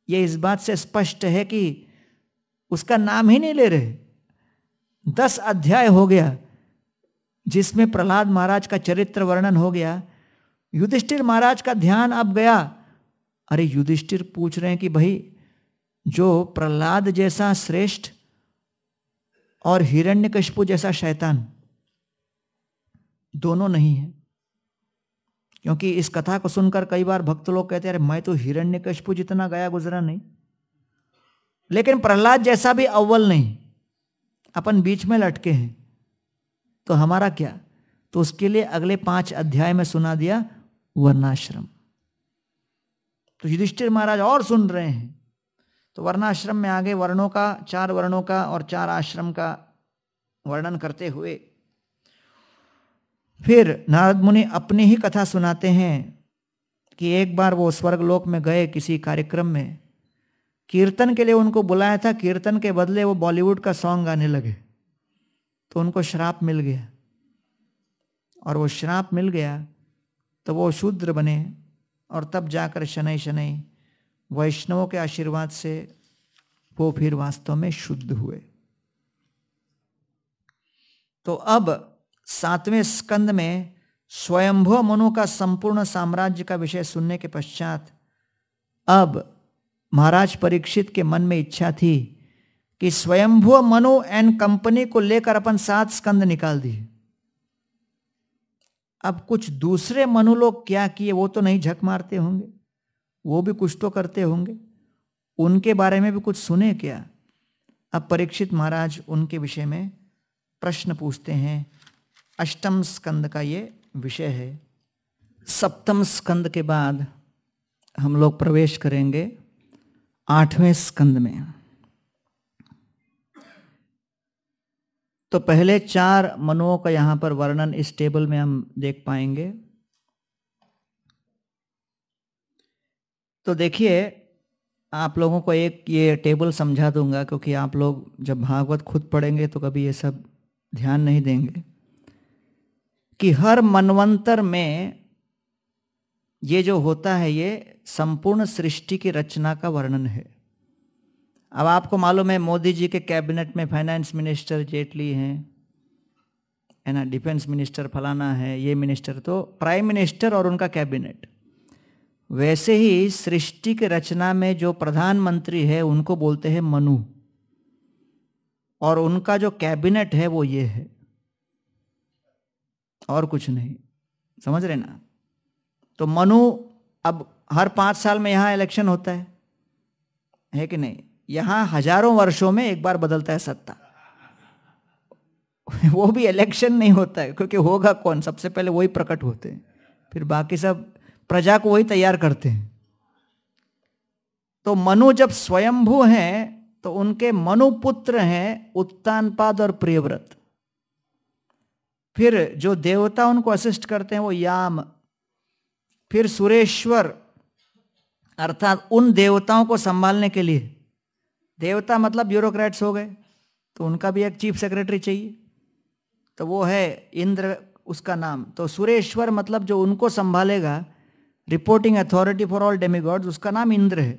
यह इस बात से स्पष्ट है कि उसका नाम ही नहीं ले रहे। दस अध्याय हो गया जिसमें प्रहलाद महाराज का चरित्र वर्णन हो गया, युधिष्ठिर महाराज का ध्यान अब गया। अरे युधिष्ठिर पूछ रहे हैं कि भाई, जो प्रहलाद जैसा श्रेष्ठ और हिरण्यकशिपु जैसा शैतान, दोनों नहीं है। क्योंकि इस कथा को सुनकर कई बार भक्त लोग कहते हैं, अरे मैं तो हिरण्यकशिपु जितना गया, गुजरा नहीं। लेकिन प्रहलाद जैसा भी अव्वल नहीं, अपन बीच में लटके हैं। तो हमारा क्या? तो उसके लिए अगले पाँच अध्याय में सुना दिया, वर्णाश्रम। तो युधिष्ठिर महाराज और सुन रहे हैं। तो वर्णाश्रम में आगे वर्णों का, चार वर्णों का और चार आश्रम का वर्णन करते हुए, फिर नारद मुनि अपनी ही कथा सुनाते हैं कि एक बार वो स्वर्गलोक में गए किसी कार्यक्रम में। कीर्तन के लिए उनको बुलाया था, कीर्तन के बदले वो बॉलीवुड का सॉन्ग गाने लगे। तो उनको श्राप मिल गया। और वो श्राप मिल गया तो वो शूद्र बने और तब जाकर शनै शनै वैष्णवों के आशीर्वाद से वो फिर वास्तव में शुद्ध हुए। तो अब सातवें स्कंद में स्वयंभव मनु का संपूर्ण साम्राज्य का विषय सुनने के पश्चात अब महाराज परीक्षित के मन में इच्छा थी कि स्वयंभू मनु एंड कंपनी को लेकर अपन सात स्कंद निकाल दिए। अब कुछ दूसरे मनु लोग क्या किए, वो तो नहीं झक मारते होंगे, वो भी कुछ तो करते होंगे। उनके बारे में भी कुछ सुने क्या? अब परीक्षित महाराज उनके विषय में प्रश्न पूछते हैं। अष्टम स्कंद का ये विषय है। सप्तम स्कंद के बाद हम लोग प्रवेश करेंगे आठवें स्कंद में। तो पहले चार मनुओं का यहाँ पर वर्णन इस टेबल में हम देख पाएँगे। तो देखिए, आप लोगों को एक ये टेबल समझा दूँगा, क्योंकि आप लोग जब भागवत खुद पढ़ेंगे तो कभी ये सब ध्यान नहीं देंगे। कि हर मनवंतर में ये जो होता है, ये संपूर्ण सृष्टि की रचना का वर्णन है। अब आपको मालूम है, मोदी जी के कैबिनेट में फाइनेंस मिनिस्टर जेटली हैं, है ना? डिफेंस मिनिस्टर फलाना है, ये मिनिस्टर तो प्राइम मिनिस्टर और उनका कैबिनेट वैसे ही सृष्टि के रचना में जो प्रधानमंत्री है, उनको बोलते हैं मनु। और उनका जो कैबिनेट है, वो ये है। और कुछ नहीं। समझ रहे ना? तो मनु अब हर पाँच साल में यहाँ इलेक्शन होता है। है कि नहीं? यहाँ हज़ारों वर्षों में एक बार बदलता है सत्ता। (laughs) वो भी इलेक्शन नहीं होता है, क्योंकि होगा कौन? सबसे पहले वही प्रकट होते हैं, फिर बाकी सब प्रजा को वही तैयार करते हैं। तो मनु जब स्वयंभू हैं तो उनके मनुपुत्र हैं उत्तानपाद और प्रियव्रत। फिर जो देवता उनको असिस्ट करते हैं वो याम। फिर सुरेश्वर, अर्थात उन देवताओं को संभालने के लिए। देवता मतलब ब्यूरोक्रेट्स हो गए तो उनका भी एक चीफ सेक्रेटरी चाहिए। तो वो है इंद्र, उसका नाम। तो सुरेश्वर मतलब जो उनको संभालेगा reporting authority for all demigods उसका नाम इंद्र है।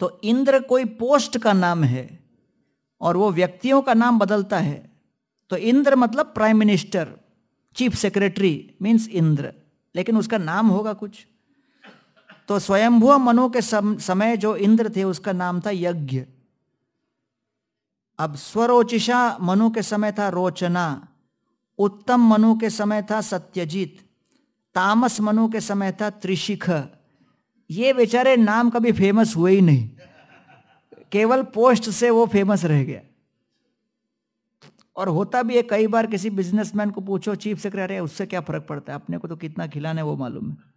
तो इंद्र कोई पोस्ट का नाम है, और वो व्यक्तियों का नाम बदलता है। तो इंद्र मतलब prime minister chief secretary means Indra, लेकिन उसका नाम होगा कुछ। तो स्वयंभू मनु के सम, समय जो इंद्र थे उसका नाम था यज्ञ। अब स्वरोचिषा मनु के समय था रोचना। उत्तम मनु के समय था सत्यजीत। तामस मनु के समय था त्रिशिख। ये बेचारे नाम कभी फ़ेमस हुए ही नहीं। केवल पोस्ट से वो फ़ेमस रह गया। और होता भी है कई बार किसी बिजनेसमैन को पूछो चीफ सेक्रेटरी उससे क्या फ़र्क पड़ता है? अपने को तो कितना खिलाना है वो मालूम है।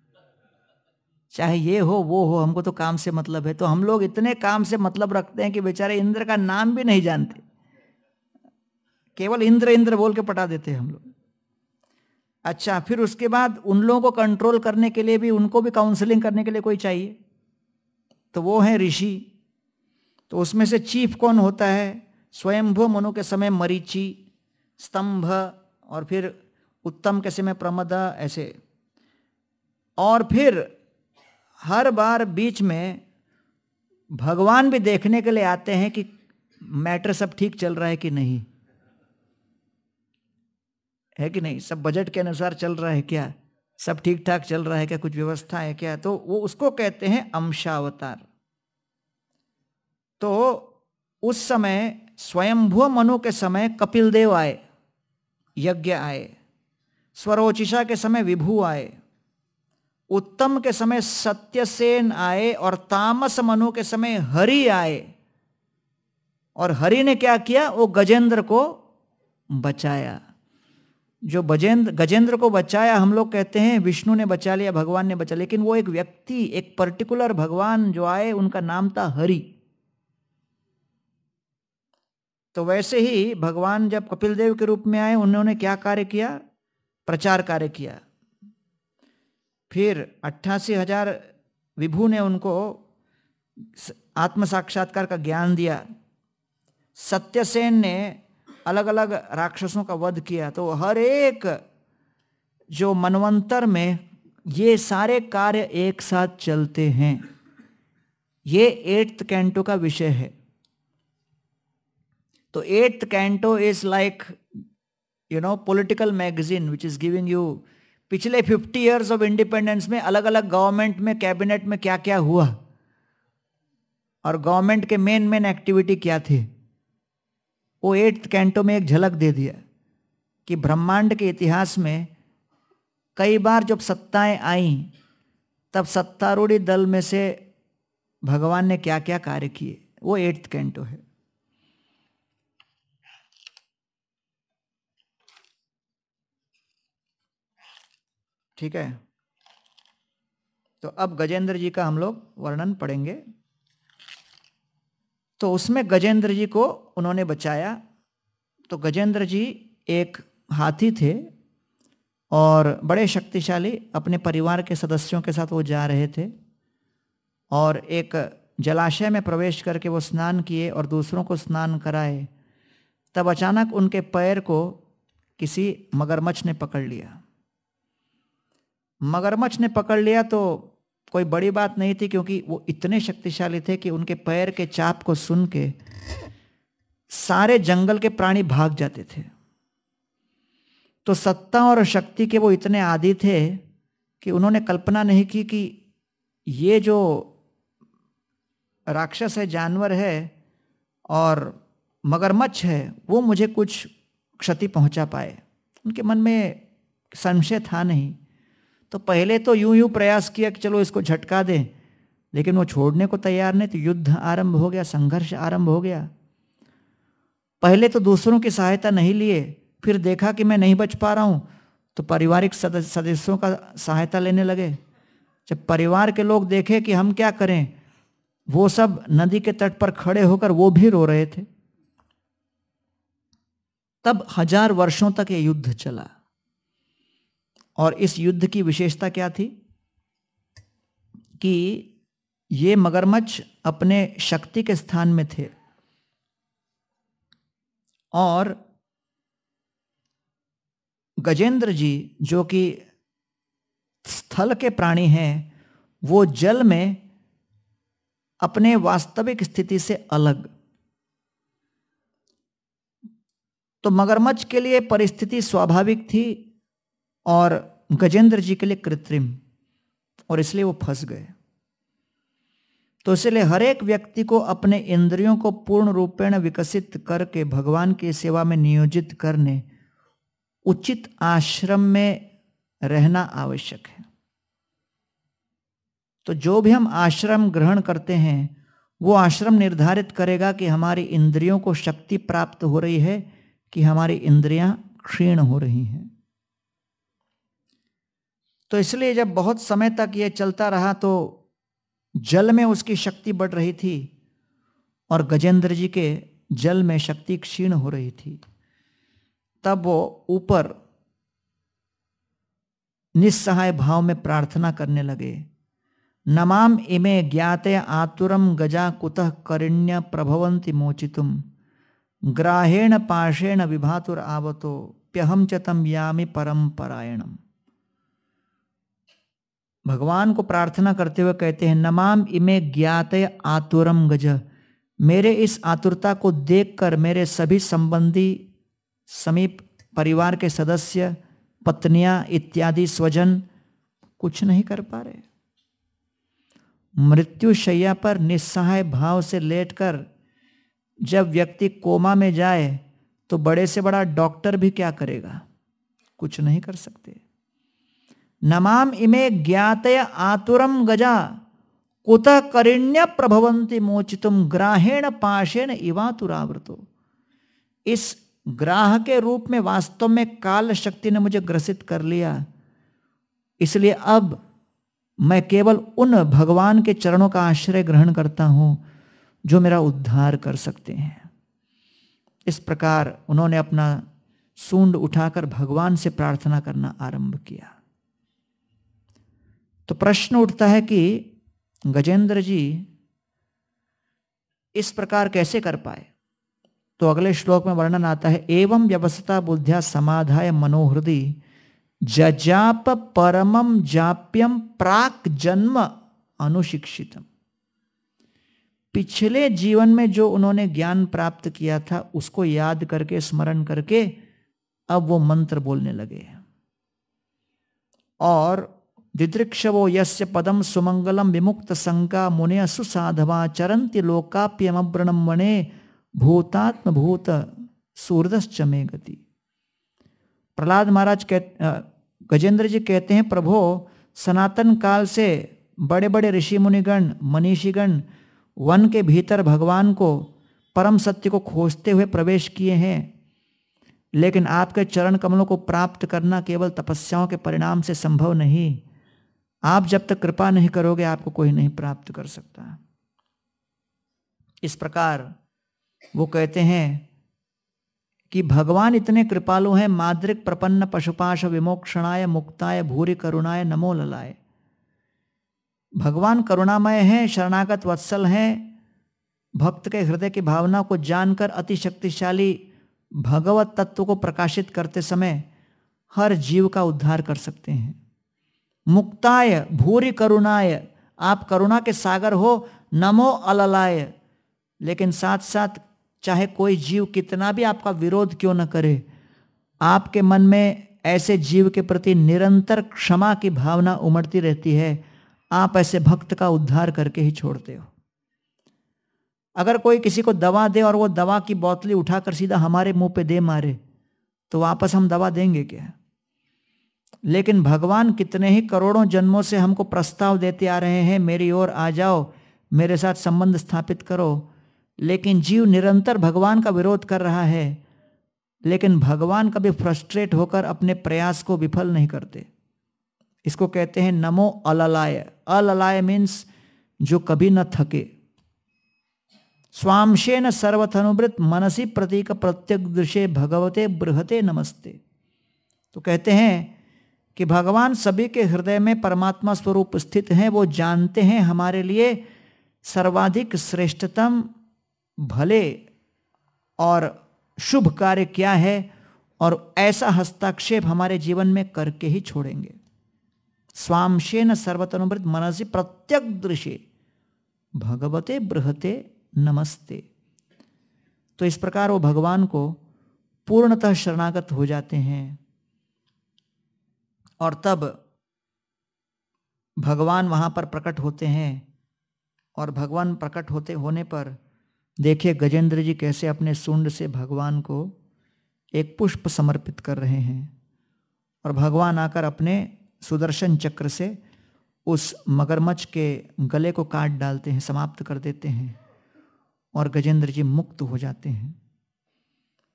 चाहे ये हो, वो हो, हमको तो काम से मतलब है। तो हम लोग इतने काम से मतलब रखते हैं कि बेचारे इंद्र का नाम भी नहीं जानते। केवल इंद्र इंद्र बोल के पटा देते हैं हम लोग। अच्छा फिर उसके बाद उन लोगों को कंट्रोल करने के लिए भी, उनको भी काउंसलिंग करने के लिए कोई चाहिए? तो वो है ऋषि। तो उसमें से चीफ कौन होता है? स्वयंभू मनु के समय मरीचि, स्तंभ और फिर उत्तम के समय प्रमद, ऐसे। और फिर हर बार बीच में भगवान भी देखने के लिए आते हैं कि मैटर सब ठीक चल रहा है कि नहीं? है कि नहीं? सब बजट के अनुसार चल रहा है क्या? सब ठीक ठाक चल रहा है क्या? कुछ व्यवस्था है क्या? तो वो उसको कहते हैं अंशावतार। तो उस समय स्वयंभू मनु के समय कपिल देव आए, यज्ञ आए, स्वरोचिषा के समय विभु आए। उत्तम के समय सत्यसेन आए और तामस मनु के समय हरि आए। और हरि ने क्या किया? वो गजेंद्र को बचाया। जो बजेंद्र, गजेंद्र को बचाया, हम लोग कहते हैं, विष्णु ने बचा लिया, भगवान ने बचा लेकिन वो एक व्यक्ति, एक पर्टिकुलर भगवान जो आए, उनका नाम था हरि। तो वैसे ही भगवान जब कपिल देव के रूप में आए, उन्होंने क्या कार्य किया? प्रचार कार्य किया। फिर अट्ठासी हज़ार विभु ने उनको आत्म साक्षात्कार का ज्ञान दिया। सत्यसेन ने अलग अलग राक्षसों का वध किया। तो हर एक जो मनवंतर में ये सारे कार्य एक साथ चलते हैं। ये एट्थ कैंटो का विषय है। तो eighth canto is like, you know, political magazine, which is giving you पिछले 50 इयर्स ऑफ़ इंडिपेंडेंस में अलग अलग गवर्नमेंट में कैबिनेट में क्या क्या हुआ? और गवर्नमेंट के मेन मेन एक्टिविटी क्या थी? वो एट्थ कैंटो में एक झलक दे दिया कि ब्रह्मांड के इतिहास में कई बार जब सत्ताएँ आई, तब सत्तारूढ़ी दल में से भगवान ने क्या क्या कार्य किए? वो एट्थ कैंटो है। ठीक है? तो अब गजेंद्र जी का हम लोग वर्णन पढ़ेंगे। तो उसमें गजेंद्र जी को उन्होंने बचाया। तो गजेंद्र जी एक हाथी थे और बड़े शक्तिशाली अपने परिवार के सदस्यों के साथ वो जा रहे थे और एक जलाशय में प्रवेश करके वो स्नान किए और दूसरों को स्नान कराए। तब अचानक उनके पैर को किसी मगरमच्छ ने पकड़ लिया। मगरमच्छ ने पकड़ लिया तो कोई बड़ी बात नहीं थी क्योंकि वो इतने शक्तिशाली थे कि उनके पैर के चाप को सुन के सारे जंगल के प्राणी भाग जाते थे। तो सत्ता और शक्ति के वो इतने आदि थे कि उन्होंने कल्पना नहीं की कि ये जो राक्षस है, जानवर है और मगरमच्छ है, वो मुझे कुछ क्षति पहुँचा पाए। उनके मन में संशय था नहीं। तो पहले तो यूँ यूँ प्रयास किया कि चलो इसको झटका दें, लेकिन वो छोड़ने को तैयार नहीं तो युद्ध आरंभ हो गया, संघर्ष आरंभ हो गया। पहले तो दूसरों की सहायता नहीं लिए, फिर देखा कि मैं नहीं बच पा रहा हूँ तो पारिवारिक सदस्यों का सहायता लेने लगे। जब परिवार के लोग देखे कि हम क्या करें, वो सब नदी के तट पर खड़े होकर वो भी रो रहे थे। तब हज़ार वर्षों तक ये युद्ध चला। और इस युद्ध की विशेषता क्या थी? कि ये मगरमच्छ अपने शक्ति के स्थान में थे और गजेंद्र जी, जो कि स्थल के प्राणी हैं, वो जल में अपने वास्तविक स्थिति से अलग। तो मगरमच्छ के लिए परिस्थिति स्वाभाविक थी और गजेंद्र जी के लिए कृत्रिम, और इसलिए वो फंस गए। तो इसलिए हर एक व्यक्ति को अपने इंद्रियों को पूर्ण रूपेण विकसित करके भगवान की सेवा में नियोजित करने उचित आश्रम में रहना आवश्यक है। तो जो भी हम आश्रम ग्रहण करते हैं, वो आश्रम निर्धारित करेगा कि हमारी इंद्रियों को शक्ति प्राप्त हो रही है, कि हमारी इंद्रियाँ क्षीण हो रही हैं। तो इसलिए जब बहुत समय तक ये चलता रहा तो जल में उसकी शक्ति बढ़ रही थी और गजेंद्र जी के जल में शक्ति क्षीण हो रही थी। तब वो ऊपर निस्सहाय भाव में प्रार्थना करने लगे। नमाम इमे ज्ञाते आतुरम गजा कुतः करिण्य प्रभवंती मोचितुम। ग्राहेण पाशेण विभातुर आवतो प्यहम चतम यामी परम परायणम। भगवान को प्रार्थना करते हुए कहते हैं, नमाम इमे ज्ञात आतुरम गज। मेरे इस आतुरता को देखकर मेरे सभी संबंधी, समीप परिवार के सदस्य, पत्नियाँ इत्यादि स्वजन कुछ नहीं कर पा रहे। मृत्यु शैया पर निस्सहाय भाव से लेटकर जब व्यक्ति कोमा में जाए तो बड़े से बड़ा डॉक्टर भी क्या करेगा? कुछ नहीं कर सकते। नमाम इमे ज्ञातय आतुरम गजा। कुत करिण्य प्रभवंती मोचितुम ग्राहेण पाशेण इवातुरावृतो। इस ग्राह के रूप में वास्तव में काल शक्ति ने मुझे ग्रसित कर लिया। इसलिए अब मैं केवल उन भगवान के चरणों का आश्रय ग्रहण करता हूँ, जो मेरा उद्धार कर सकते हैं। इस प्रकार उन्होंने अपना सूंड उठाकर भगवान से प्रार्थना करना आरंभ किया। तो प्रश्न उठता है कि गजेंद्र जी इस प्रकार कैसे कर पाए? तो अगले श्लोक में वर्णन आता है, एवं व्यवस्था बुद्धिया समाधाय मनोहृदय जजाप परमम जाप्यम प्राक जन्म अनुशिक्षितम। पिछले जीवन में जो उन्होंने ज्ञान प्राप्त किया था, उसको याद करके, स्मरण करके, अब वो मंत्र बोलने लगे और दिदृक्षवो यस्य पदम सुमंगलम विमुक्त संका मुने सुसाधवा चरंति लोकाप्यमब्रणम वने भूतात्म भूत में गति। प्रहलाद महाराज कह गजेंद्र जी कहते हैं, प्रभो, सनातन काल से बड़े बड़े ऋषि मुनिगण मनीषीगण वन के भीतर भगवान को परम सत्य को खोजते हुए प्रवेश किए हैं, लेकिन आपके चरण कमलों को प्राप्त करना केवल तपस्याओं के परिणाम से संभव नहीं। आप जब तक कृपा नहीं करोगे, आपको कोई नहीं प्राप्त कर सकता। इस प्रकार वो कहते हैं कि भगवान इतने कृपालु हैं, माद्रिक, प्रपन्न, पशुपाश, विमोक्षणाय, मुक्ताय, भूरी, करुणाय, नमो ललाय। भगवान करुणामय हैं, शरणागत वत्सल हैं। भक्त के हृदय की भावना को जानकर अति शक्तिशाली भगवत तत्व को प्रकाशित करते समय हर जीव का उद्धार कर सकते हैं। मुक्ताय, भूरी करुणाय। आप करुणा के सागर हो, नमो अललाय। लेकिन साथ साथ चाहे कोई जीव कितना भी आपका विरोध क्यों न करे, आपके मन में ऐसे जीव के प्रति निरंतर क्षमा की भावना उमड़ती रहती है, आप ऐसे भक्त का उद्धार करके ही छोड़ते हो। अगर कोई किसी को दवा दे और वो दवा की बोतली उठाकर सीधा हमारे मुँह पे दे मारे तो वापस हम दवा देंगे क्या? लेकिन भगवान कितने ही करोड़ों जन्मों से हमको प्रस्ताव देते आ रहे हैं, मेरी ओर आ जाओ, मेरे साथ संबंध स्थापित करो। लेकिन जीव निरंतर भगवान का विरोध कर रहा है, लेकिन भगवान कभी फ्रस्ट्रेट होकर अपने प्रयास को विफल नहीं करते। इसको कहते हैं नमो अललाय। अललाय मीन्स जो कभी न थके। स्वांशेन सर्वथनुवृत मनसी प्रतीक प्रत्यक दृश्य भगवते बृहते नमस्ते। तो कहते हैं कि भगवान सभी के हृदय में परमात्मा स्वरूप स्थित हैं, वो जानते हैं हमारे लिए सर्वाधिक श्रेष्ठतम भले और शुभ कार्य क्या है और ऐसा हस्ताक्षेप हमारे जीवन में करके ही छोड़ेंगे। स्वांशेन सर्वतनुवृत मनसी प्रत्यक दृश्य भगवते बृहते नमस्ते। तो इस प्रकार वो भगवान को पूर्णतः शरणागत हो जाते हैं। और तब भगवान वहाँ पर प्रकट होते हैं और भगवान प्रकट होते होने पर देखिए गजेंद्र जी कैसे अपने सुंड से भगवान को एक पुष्प समर्पित कर रहे हैं और भगवान आकर अपने सुदर्शन चक्र से उस मगरमच्छ के गले को काट डालते हैं, समाप्त कर देते हैं और गजेंद्र जी मुक्त हो जाते हैं।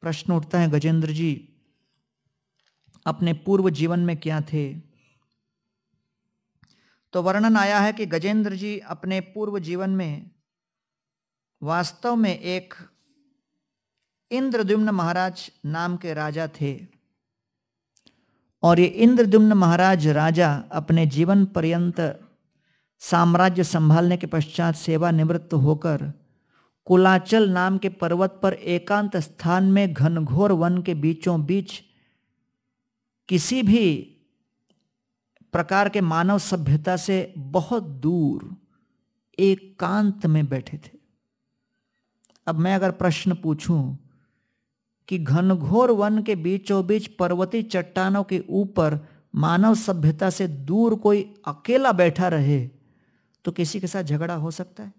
प्रश्न उठता है, गजेंद्र जी अपने पूर्व जीवन में क्या थे? तो वर्णन आया है कि गजेंद्र जी अपने पूर्व जीवन में वास्तव में एक इंद्रद्युम्न महाराज नाम के राजा थे। और ये इंद्रद्युम्न महाराज राजा अपने जीवन पर्यंत साम्राज्य संभालने के पश्चात सेवा निवृत्त होकर कुलाचल नाम के पर्वत पर एकांत स्थान में घनघोर वन के बीचों बीच किसी भी प्रकार के मानव सभ्यता से बहुत दूर एकांत एक में बैठे थे। अब मैं अगर प्रश्न पूछूँ कि घनघोर वन के बीचों बीच पर्वती चट्टानों के ऊपर मानव सभ्यता से दूर कोई अकेला बैठा रहे तो किसी के साथ झगड़ा हो सकता है?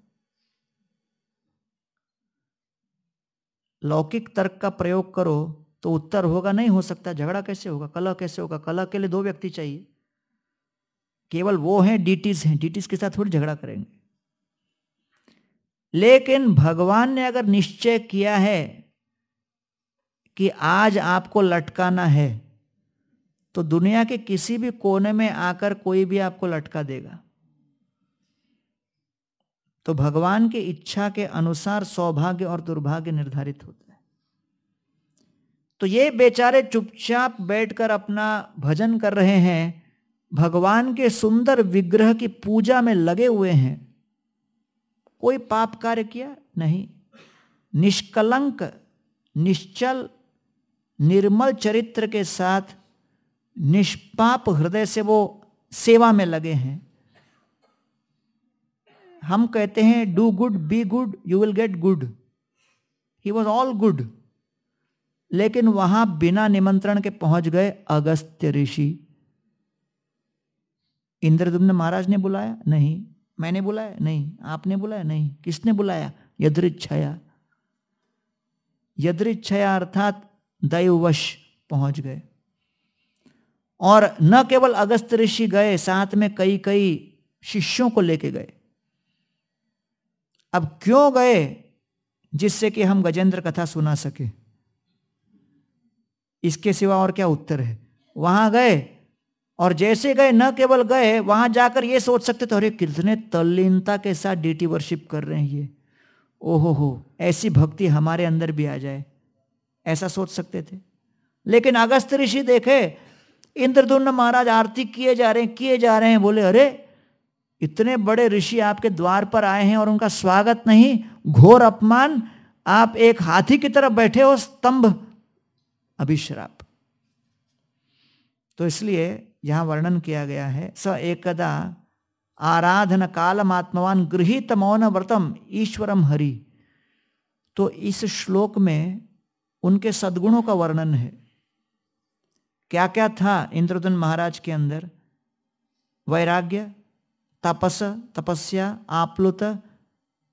लौकिक तर्क का प्रयोग करो तो उत्तर होगा, नहीं हो सकता। झगड़ा कैसे होगा? कलह कैसे होगा? कलह के लिए दो व्यक्ति चाहिए। केवल वो हैं, डीटीज हैं। डीटीज के साथ थोड़ी झगड़ा करेंगे। लेकिन भगवान ने अगर निश्चय किया है कि आज आपको लटकाना है तो दुनिया के किसी भी कोने में आकर कोई भी आपको लटका देगा। तो भगवान की इच्छा के अनुसार सौभाग्य और दुर्भाग्य निर्धारित होता है। तो ये बेचारे चुपचाप बैठकर अपना भजन कर रहे हैं। भगवान के सुंदर विग्रह की पूजा में लगे हुए हैं। कोई पाप कार्य किया? नहीं। निष्कलंक, निश्चल, निर्मल चरित्र के साथ निष्पाप हृदय से वो सेवा में लगे हैं। हम कहते हैं do good be good you will get good he was all good लेकिन वहाँ बिना निमंत्रण के पहुँच गए अगस्त्य ऋषि। इंद्रदुम्न महाराज ने बुलाया? नहीं। मैंने बुलाया? नहीं। आपने बुलाया? नहीं। किसने बुलाया? यदृच्छया। यदृच्छया अर्थात दैववश पहुँच गए। और न केवल अगस्त ऋषि गए, साथ में कई कई शिष्यों को लेके गए। अब क्यों गए जिससे कि हम गजेंद्र कथा सुना सके? इसके सिवा और क्या उत्तर है? वहाँ गए और जैसे गए, न केवल गए, वहाँ जाकर ये सोच सकते थे, अरे, कितने तल्लीनता के साथ डीटी वर्शिप कर रहे हैं ये। ओहो हो, ऐसी भक्ति हमारे अंदर भी आ जाए। ऐसा सोच सकते थे। लेकिन अगस्त ऋषि देखे इंद्रधुन्न महाराज आरती किए जा रहे हैं, किए जा रहे हैं, बोले, अरे, इतने बड़े ऋषि आपके द्वार पर आए हैं और उनका स्वागत नहीं, घोर अपमान, आप एक हाथी की तरफ़ बैठे हो, स्तंभ अभिश्राप। तो इसलिए यहाँ वर्णन किया गया है, स एकदा आराधन कालमात्मवान गृहित मौन व्रतम ईश्वरम हरि। तो इस श्लोक में उनके सद्गुणों का वर्णन है। क्या क्या था इंद्रदन महाराज के अंदर? वैराग्य, तपस, तपस्या, आप्लुत,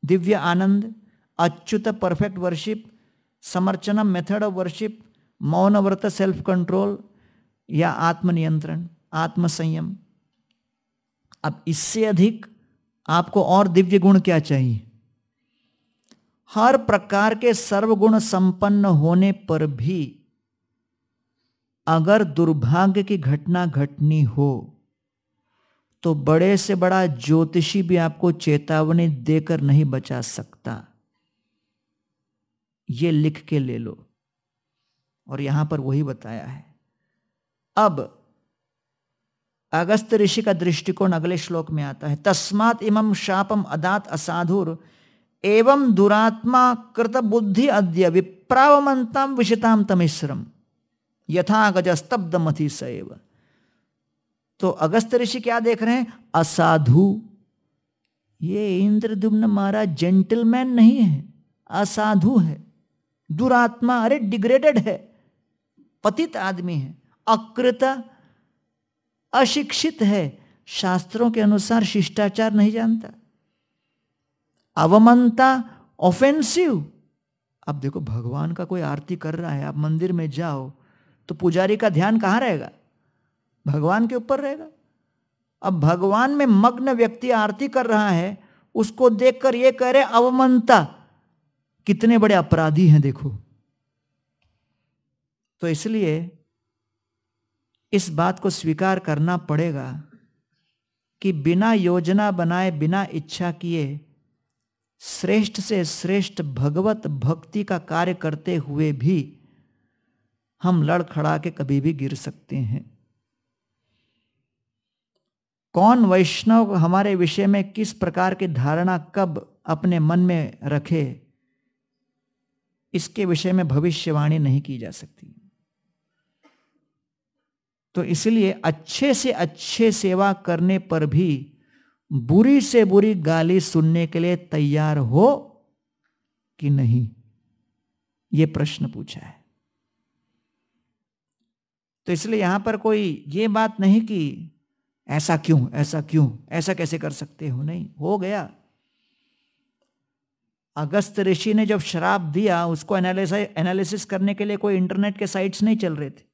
दिव्य आनंद, अच्युत परफेक्ट वर्शिप समर्चनम मेथड ऑफ़ वर्शिप मौन व्रत सेल्फ कंट्रोल या आत्मनियंत्रण, आत्मसंयम। अब इससे अधिक आपको और दिव्य गुण क्या चाहिए? हर प्रकार के सर्वगुण संपन्न होने पर भी अगर दुर्भाग्य की घटना घटनी हो तो बड़े से बड़ा ज्योतिषी भी आपको चेतावनी देकर नहीं बचा सकता। ये लिख के ले लो। और यहाँ पर वही बताया है। अब, अगस्त ऋषि का दृष्टिकोण अगले श्लोक में आता है। तस्मात इमम शापम अदात असाधुर, एवं दुरात्मा कृत बुद्धि अद्य विप्रावमंतम विशिताम तमिश्रम, यथा गज स्तब्ध मथी सैव तो अगस्त ऋषि क्या देख रहे हैं? असाधु। ये इंद्रदुम्न महाराज जेंटलमैन नहीं है, असाधु है, दुरात्मा, अरे डिग्रेडेड है। पतित आदमी है, अकृत अशिक्षित है, शास्त्रों के अनुसार शिष्टाचार नहीं जानता। अवमनता ऑफेंसिव अब देखो, भगवान का कोई आरती कर रहा है, आप मंदिर में जाओ तो पुजारी का ध्यान कहाँ रहेगा? भगवान के ऊपर रहेगा। अब भगवान में मग्न व्यक्ति आरती कर रहा है, उसको देखकर ये कह रहे अवमनता कितने बड़े अपराधी हैं देखो। तो इसलिए इस बात को स्वीकार करना पड़ेगा कि बिना योजना बनाए, बिना इच्छा किए, श्रेष्ठ से श्रेष्ठ भगवत भक्ति का कार्य करते हुए भी हम लड़खड़ा के कभी भी गिर सकते हैं। कौन वैष्णव हमारे विषय में किस प्रकार की धारणा कब अपने मन में रखे, इसके विषय में भविष्यवाणी नहीं की जा सकती। तो इसलिए अच्छे से अच्छे सेवा करने पर भी बुरी से बुरी गाली सुनने के लिए तैयार हो कि नहीं? ये प्रश्न पूछा है। तो इसलिए यहाँ पर कोई ये बात नहीं कि ऐसा क्यों ऐसा क्यों, ऐसा कैसे कर सकते हो? नहीं, हो गया। अगस्त ऋषि ने जब शराब दिया, उसको एनालिसिस करने के लिए कोई इंटरनेट के साइट्स नहीं चल रहे थे।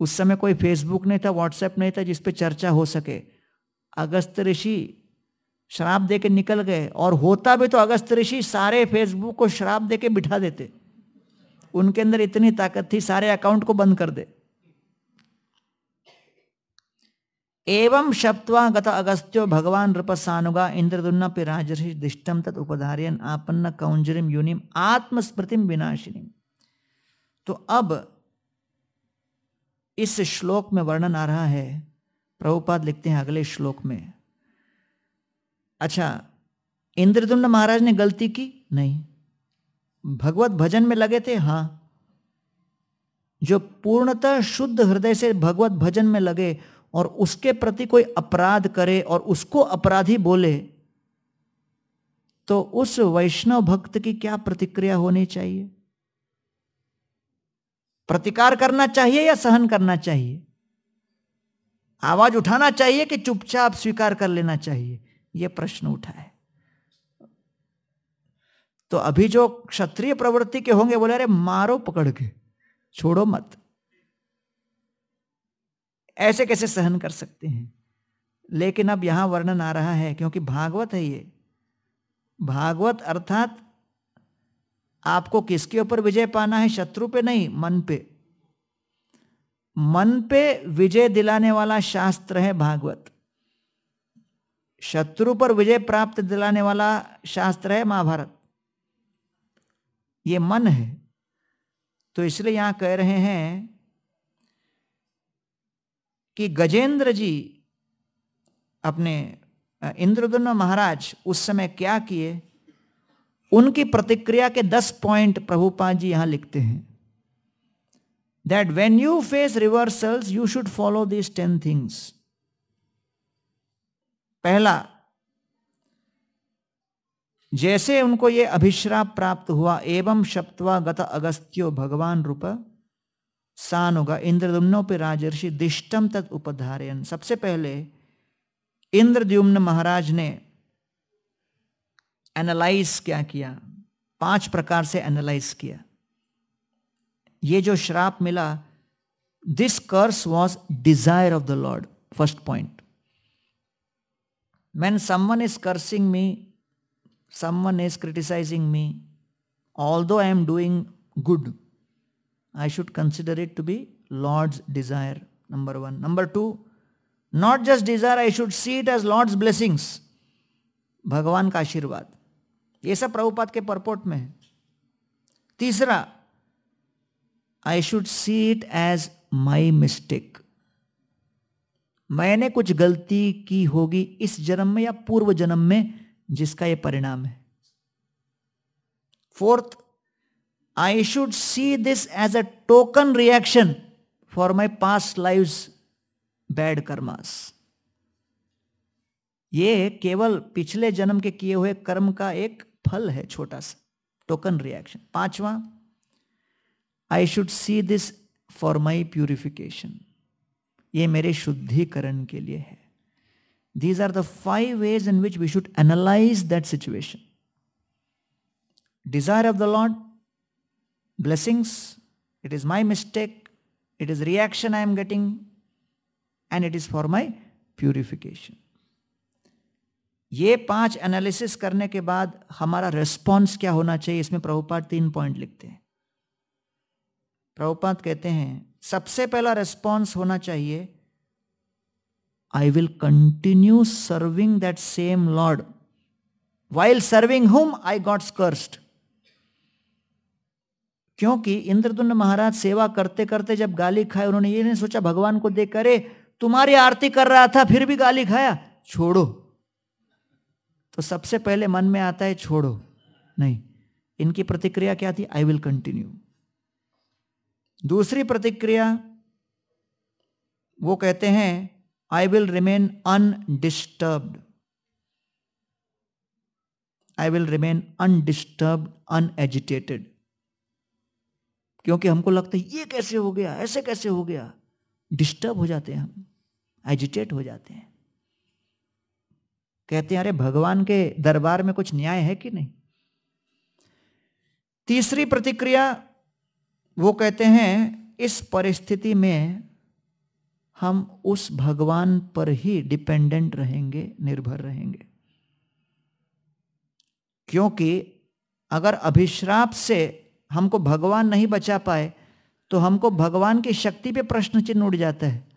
उस समय कोई फेसबुक नहीं था व्हाट्सएप नहीं था जिस पे चर्चा हो सके। अगस्त ऋषि शराब दे के निकल गए और होता भी तो अगस्त ऋषि सारे फेसबुक को शराब दे के बिठा देते। उनके अंदर इतनी ताकत थी, सारे अकाउंट को बंद कर दे। एवं शब्दवा गत अगस्त्यो भगवान नृपसानुगा इंद्रदुन्न राजर्षि दिष्टम तत् उपधारियन आपन्न कौंजरिम युनिम आत्मस्मृतिम विनाशिनी। तो अब इस श्लोक में वर्णन आ रहा है। प्रभुपाद लिखते हैं अगले श्लोक में। अच्छा इंद्रदुम्न महाराज ने गलती की? नहीं। भगवत भजन में लगे थे? हाँ। जो पूर्णतः शुद्ध हृदय से भगवत भजन में लगे और उसके प्रति कोई अपराध करे और उसको अपराधी बोले तो उस वैष्णव भक्त की क्या प्रतिक्रिया होनी चाहिए? प्रतिकार करना चाहिए या सहन करना चाहिए? आवाज़ उठाना चाहिए कि चुपचाप स्वीकार कर लेना चाहिए? यह प्रश्न उठा है। तो अभी जो क्षत्रिय प्रवृत्ति के होंगे, बोले, अरे, मारो पकड़ के, छोड़ो मत। ऐसे कैसे सहन कर सकते हैं? लेकिन अब यहाँ वर्णन आ रहा है, क्योंकि भागवत है ये। भागवत अर्थात आपको किसके ऊपर विजय पाना है? शत्रु पे नहीं, मन पे। मन पे विजय दिलाने वाला शास्त्र है भागवत। शत्रु पर विजय प्राप्त दिलाने वाला शास्त्र है महाभारत। ये मन है। तो इसलिए यहाँ कह रहे हैं कि गजेंद्र जी अपने इंद्रदुन्न महाराज उस समय क्या किए? उनकी प्रतिक्रिया के दस पॉइंट प्रभुपाद जी यहाँ लिखते हैं that when you face reversals you should follow this ten things पहला, जैसे उनको ये अभिश्राप प्राप्त हुआ, एवं शप्तवा गत अगस्त्यो भगवान रूप सान होगा इंद्रदुम्नो पे राजर्षि दिष्टम तत् उपधारयन। सबसे पहले, इंद्रद्युम्न महाराज ने एनालाइज क्या किया? पाँच प्रकार से एनालाइज किया। ये जो श्राप मिला this curse was desire of the Lord first point man someone is cursing me someone is criticizing me although I am doing good I should consider it to be Lord desire number one number two not just desire I should see it as Lord's blessings भगवान का आशीर्वाद। ये सब प्रभुपाद के purport में है। तीसरा I should see it as my mistake मैंने कुछ गलती की होगी इस जन्म में या पूर्व जन्म में, जिसका यह परिणाम है। Fourth I should see this as a token reaction for my past live bad karmas ये केवल पिछले जन्म के किए हुए कर्म का एक फल है छोटा सा टोकन रिएक्शन पांचवा I should see this for my purification ये मेरे शुद्धिकरण के लिए है। These are the five ways in which we should analyse that situation desire of the Lord blessings it is my mistake it is reaction I am getting and it is for my purification ये पाँच analysis करने के बाद हमारा response क्या होना चाहिए? इसमें प्रभुपाद तीन पॉइंट लिखते हैं। प्रभुपाद कहते हैं, सबसे पहला रेस्पॉन्स होना चाहिए I will continue serving that same Lord While serving whom I got cursed. क्योंकि इंद्रदुन्न महाराज सेवा करते करते जब गाली खाए, उन्होंने ये नहीं सोचा, भगवान को देख करे तुम्हारी आरती कर रहा था, फिर भी गाली खाया? छोड़ो तो सबसे पहले मन में आता है छोड़ो। नहीं इनकी प्रतिक्रिया क्या थी? आई विल कंटिन्यू दूसरी प्रतिक्रिया वो कहते हैं I will remain undisturbed. I will remain undisturbed, unagitated. क्योंकि हमको लगता है ये कैसे हो गया? ऐसे कैसे हो गया? डिस्टर्ब हो जाते हैं हम एजिटेट हो जाते हैं। कहते हैं, अरे, भगवान के दरबार में कुछ न्याय है कि नहीं? तीसरी प्रतिक्रिया वो कहते हैं, इस परिस्थिति में हम उस भगवान पर ही डिपेंडेंट रहेंगे, निर्भर रहेंगे। क्योंकि अगर अभिश्राप से हमको भगवान नहीं बचा पाए तो हमको भगवान की शक्ति पे प्रश्न चिन्ह उड़ जाता है।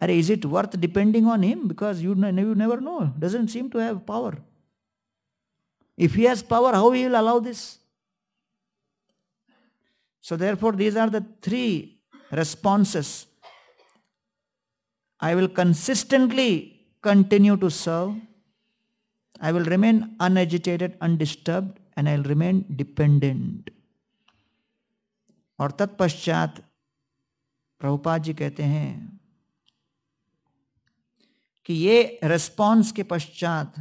अरे is it worth depending on him because you you never know doesn't seem to have power if he has power how he will allow this so therefore these are the three responses I will consistently continue to serve. I will remain unagitated, undisturbed, and I will remain dependent. और तत्पश्चात प्रभुपाद जी कहते हैं कि ये response के पश्चात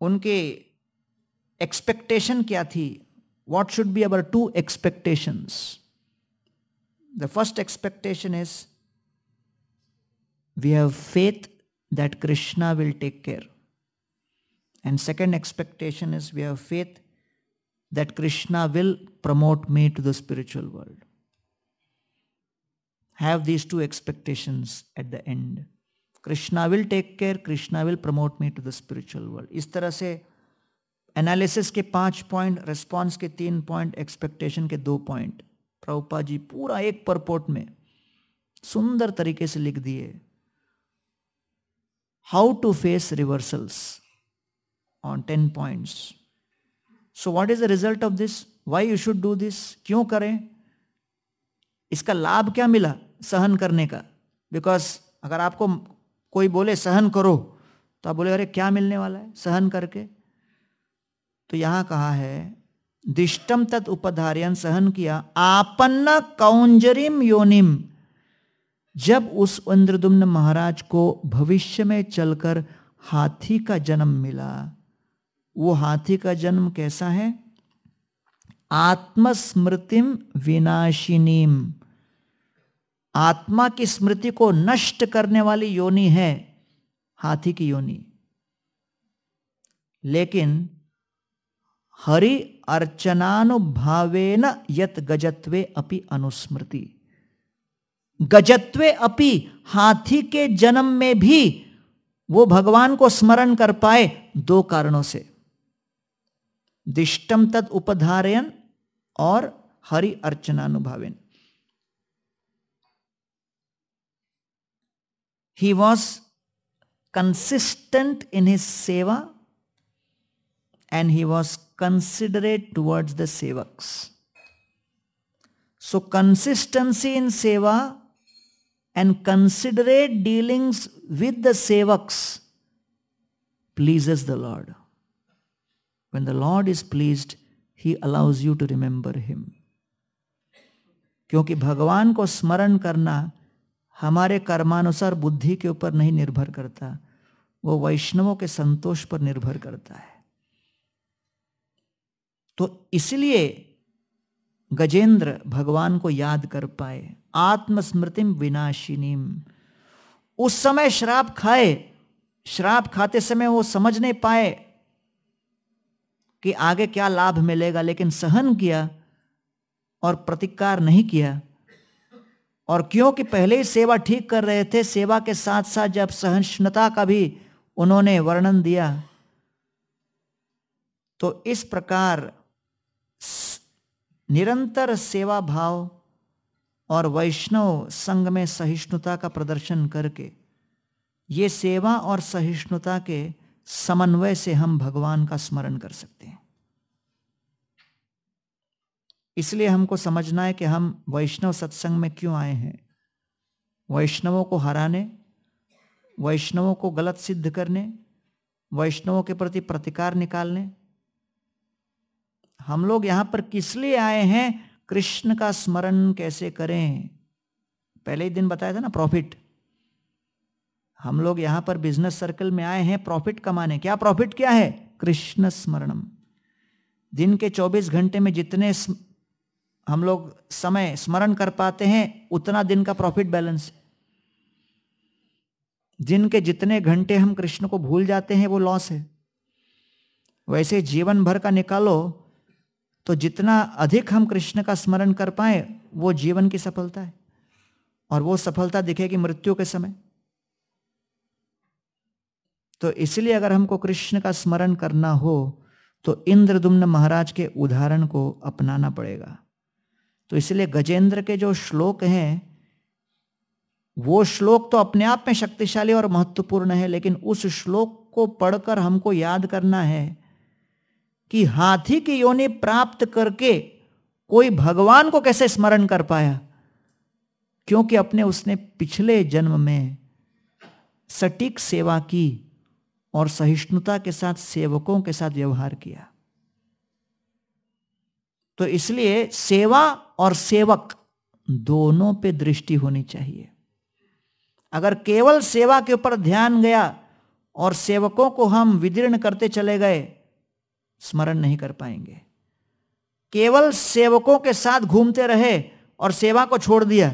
उनके expectation क्या थी? What should be our two expectations the first expectation is we have faith that Krishna will take care and second expectation is we have faith that Krishna will promote me to the spiritual world Have these two expectations at the end. Krishna will take care, Krishna will promote me to the spiritual world. इस तरह से analysis के पाँच point response के तीन point expectation के दो point Prabhupada ji पूरा एक परपोर्ट में सुंदर तरीके से लिख दिए how to face reversals on ten points so what is the result of this why you should do this क्यों करें इसका लाभ क्या मिला सहन करने का? बिकॉज़ अगर आपको कोई बोले, सहन करो तो आप बोले, अरे, क्या मिलने वाला है? सहन करके। तो यहाँ कहा है दिष्टम तत् उपधार्यन सहन किया, आपन्न कौंजरिम योनिम। जब उस इंद्रदुम्न महाराज को भविष्य में चलकर हाथी का जन्म मिला, वो हाथी का जन्म कैसा है? आत्मस्मृतिम विनाशिनीम। आत्मा की स्मृति को नष्ट करने वाली योनि है, हाथी की योनि। लेकिन हरि अर्चनानुभावेन यत गजत्वे अपि अनुस्मृति। गजत्वे अपि हाथी के जन्म में भी वो भगवान को स्मरण कर पाए दो कारणों से। दिष्टम तद उपधारयन और Hari अर्चनानुभावेन। he was consistent in his seva and he was considerate towards the sevaks. So consistency in seva and considerate dealings with the sevaks pleases the Lord. When the Lord is pleased, he allows you to remember him. क्योंकि भगवान को स्मरण करना हमारे कर्मानुसार बुद्धि के ऊपर नहीं निर्भर करता, वो वैष्णवों के संतोष पर निर्भर करता है। तो इसलिए गजेंद्र भगवान को याद कर पाए आत्मस्मृतिम विनाशिनीम उस समय श्राप खाए, श्राप खाते समय वो समझ नहीं पाए कि आगे क्या लाभ मिलेगा, लेकिन सहन किया और प्रतिकार नहीं किया। और क्योंकि पहले ही सेवा ठीक कर रहे थे, सेवा के साथ साथ जब सहिष्णुता का भी उन्होंने वर्णन दिया तो इस प्रकार निरंतर सेवा भाव और वैष्णव संघ में सहिष्णुता का प्रदर्शन करके, ये सेवा और सहिष्णुता के समन्वय से हम भगवान का स्मरण कर सकते हैं। इसलिए हमको समझना है कि हम वैष्णव सत्संग में क्यों आए हैं? वैष्णवों को हराने, वैष्णवों को गलत सिद्ध करने, वैष्णवों के प्रति प्रतिकार निकालने। हम लोग यहाँ पर किस लिए आए हैं? कृष्ण का स्मरण कैसे करें? पहले ही दिन बताया था ना प्रॉफिट हम लोग यहाँ पर बिज़नेस सर्कल में आए हैं प्रॉफिट कमाने। क्या प्रॉफिट क्या है? कृष्ण स्मरणम। दिन के 24 घंटे में जितने हम लोग समय स्मरण कर पाते हैं, उतना दिन का प्रॉफिट बैलेंस दिन के जितने घंटे हम कृष्ण को भूल जाते हैं, वो लॉस है। वैसे जीवन भर का निकालो तो जितना अधिक हम कृष्ण का स्मरण कर पाए, वो जीवन की सफलता है। और वो सफलता दिखेगी मृत्यु के समय। तो इसलिए अगर हमको कृष्ण का स्मरण करना हो तो इंद्रदुम्न महाराज के उदाहरण को अपनाना पड़ेगा। तो इसलिए गजेंद्र के जो श्लोक हैं, वो श्लोक तो अपने आप में शक्तिशाली और महत्वपूर्ण है, लेकिन उस श्लोक को पढ़कर हमको याद करना है कि हाथी की योनि प्राप्त करके कोई भगवान को कैसे स्मरण कर पाया? क्योंकि अपने उसने पिछले जन्म में सटीक सेवा की और सहिष्णुता के साथ, सेवकों के साथ व्यवहार किया। तो इसलिए सेवा और सेवक दोनों पे दृष्टि होनी चाहिए। अगर केवल सेवा के ऊपर ध्यान गया और सेवकों को हम विदीर्ण करते चले गए, स्मरण नहीं कर पाएँगे। केवल सेवकों के साथ घूमते रहे और सेवा को छोड़ दिया